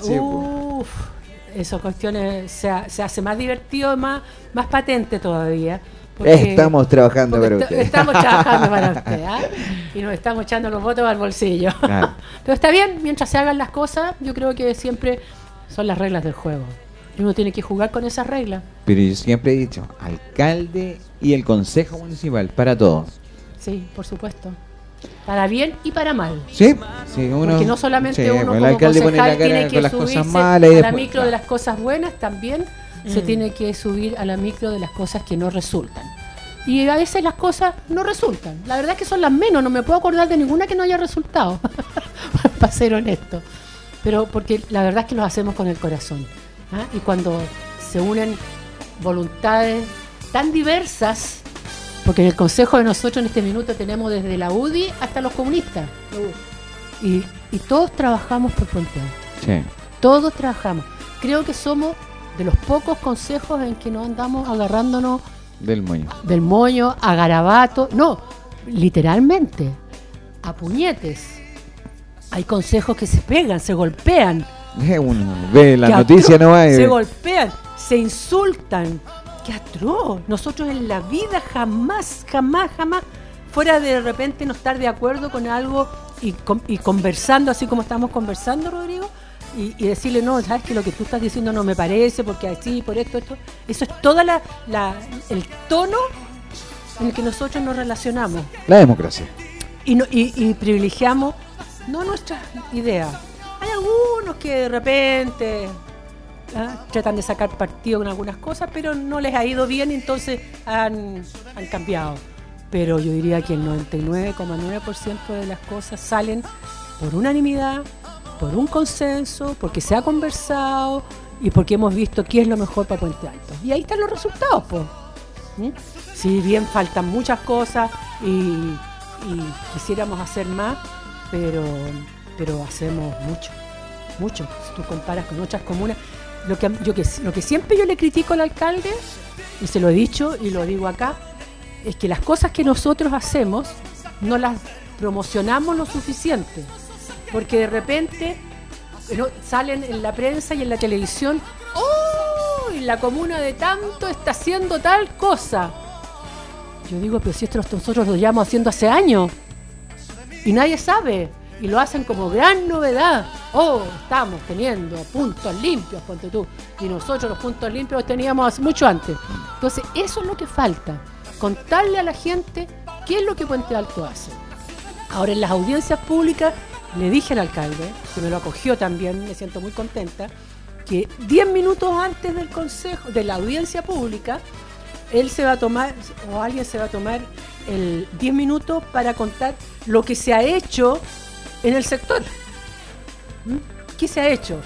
Sí, uff, esas cuestiones se, se hace más divertido, más, más patente todavía. porque- Estamos trabajando para usted. Estamos trabajando para usted, ¿ah? Y nos estamos echando los votos al bolsillo. Pero está bien, mientras se hagan las cosas, yo creo que siempre son las reglas del juego. Y uno tiene que jugar con esas reglas. Pero yo siempre he dicho, alcalde y el consejo municipal, para todos. Sí, por supuesto. Para bien y para mal. Sí, sí, uno. Porque no solamente sí, uno pues el como concejal tiene que las cosas subirse malas y a la después- micro de las cosas buenas, también se Mm. tiene que subir a la micro de las cosas que no resultan. Y a veces las cosas no resultan. La verdad es que son las menos, no me puedo acordar de ninguna que no haya resultado, para ser honesto. Pero porque la verdad es que los hacemos con el corazón. ¿ah? Y cuando se unen voluntades tan diversas, porque en el consejo de nosotros en este minuto tenemos desde la UDI hasta los comunistas. Y, y todos trabajamos por Puente Alto. Sí. Todos trabajamos. Creo que somos de los pocos consejos en que no andamos agarrándonos Del moño. del moño a garabato. No, literalmente, a puñetes. Hay consejos que se pegan, se golpean. Uno ve la noticia, no va. y- Se golpean, se insultan. ¡Qué atroz! Nosotros en la vida jamás, jamás, jamás, fuera de repente no estar de acuerdo con algo y, con- y conversando así como estamos conversando, Rodrigo, y, y decirle, no, sabes que lo que tú estás diciendo no me parece, porque así, por esto, esto. Eso es toda la, la- el tono en el que nosotros nos relacionamos La democracia. y, no- y- y privilegiamos no nuestras ideas. Hay algunos que de repente ah, tratan de sacar partido con algunas cosas, pero no les ha ido bien, entonces han, cambiado. Pero yo diría que el 99,9% de las cosas salen por unanimidad, por un consenso, porque se ha conversado y porque hemos visto qué es lo mejor para Puente Alto. Y ahí están los resultados, pues. Si bien faltan muchas cosas y, y quisiéramos hacer más, pero, pero hacemos mucho, mucho. Si tú comparas con otras comunas, lo que, yo que, lo que siempre yo le critico al alcalde, y se lo he dicho y lo digo acá, es que las cosas que nosotros hacemos no las promocionamos lo suficiente. Porque de repente salen en la prensa y en la televisión, ¡oh! La comuna de tanto está haciendo tal cosa. Yo digo, pero si esto nosotros lo llevamos haciendo hace años y nadie sabe. Y lo hacen como gran novedad. Oh, estamos teniendo puntos limpios, ponte tú. Y nosotros los puntos limpios los teníamos mucho antes. Entonces, eso es lo que falta. Contarle a la gente qué es lo que Puente Alto hace. Ahora, en las audiencias públicas, le dije al alcalde, que me lo acogió también, me siento muy contenta, que 10 minutos antes del consejo, de la audiencia pública, él se va a tomar, o alguien se va a tomar el 10 minutos para contar lo que se ha hecho en el sector. ¿Mm? ¿Qué se ha hecho?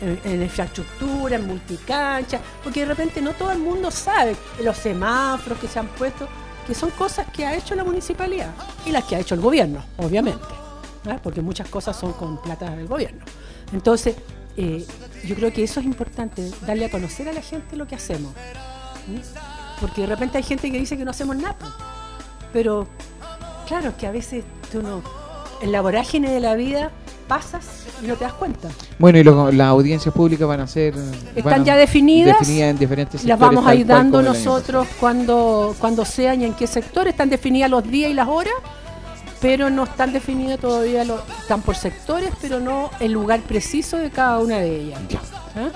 En, en infraestructura, en multicancha, porque de repente no todo el mundo sabe los semáforos que se han puesto, que son cosas que ha hecho la municipalidad y las que ha hecho el gobierno, obviamente, ¿ah? porque muchas cosas son con plata del gobierno. Entonces, eh, yo creo que eso es importante, darle a conocer a la gente lo que hacemos. Porque de repente hay gente que dice que no hacemos nada. Pero, claro, que a veces tú no. En la vorágine de la vida pasas y no te das cuenta. Bueno, y lo- las audiencias públicas van a ser. Están van a- ya definidas. definidas en diferentes Las vamos a ir dando nosotros cuando, cuando sean y en qué sector. Están definidas los días y las horas, pero no están definidas todavía, los, están por sectores, pero no el lugar preciso de cada una de ellas. ¿Ah?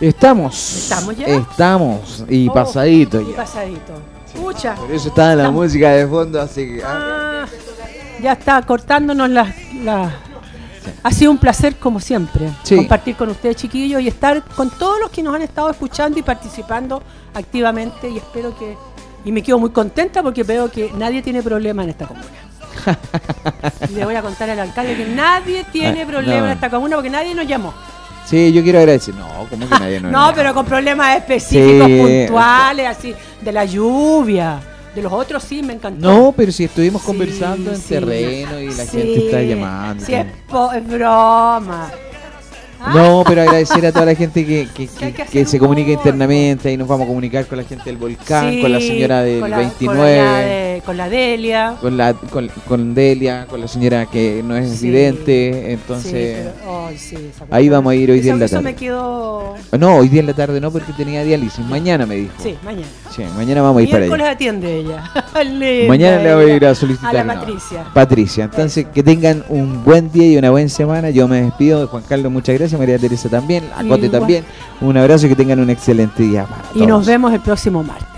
Estamos. ¿Estamos ya? Estamos. Y Oh, pasadito Y ya. pasadito. Pucha. Por eso está la Estamos- música de fondo, así que. ah, Ah, ya está cortándonos las... las- Ha sido un placer, como siempre, Sí. compartir con ustedes, chiquillos, y estar con todos los que nos han estado escuchando y participando activamente. Y espero que. Y me quedo muy contenta porque veo que nadie tiene problema en esta comuna. le voy a contar al alcalde que nadie tiene Ah, problema no. en esta comuna porque nadie nos llamó. Sí, yo quiero agradecer. No, como que nadie no. No, pero con problemas específicos, Sí. puntuales, así, de la lluvia. De los otros sí, me encantó. No, pero si estuvimos conversando en sí. terreno y la gente está llamando. Es, po- es broma. No, pero agradecer a toda la gente que, que, que- hay que que hacer se comunica internamente y nos vamos a comunicar con la gente del volcán, Sí, con la señora del con la- 29. con la de con la Delia. con la con, con Delia, con la señora que no es Sí. residente, entonces Sí, pero- ahí vamos a ir hoy día en la tarde. me quedó. No, hoy día en la tarde no porque tenía diálisis, mañana me dijo. Sí, mañana. Sí, mañana vamos a ir para allá. atiende ella. Linda Mañana le voy a ir a solicitar. A la no. Patricia. Patricia. Entonces, que tengan un buen día y una buena semana. Yo me despido de Juan Carlos, muchas gracias. María Teresa también. A Cote también. Un abrazo y que tengan un excelente día. para Y nos vemos el próximo martes.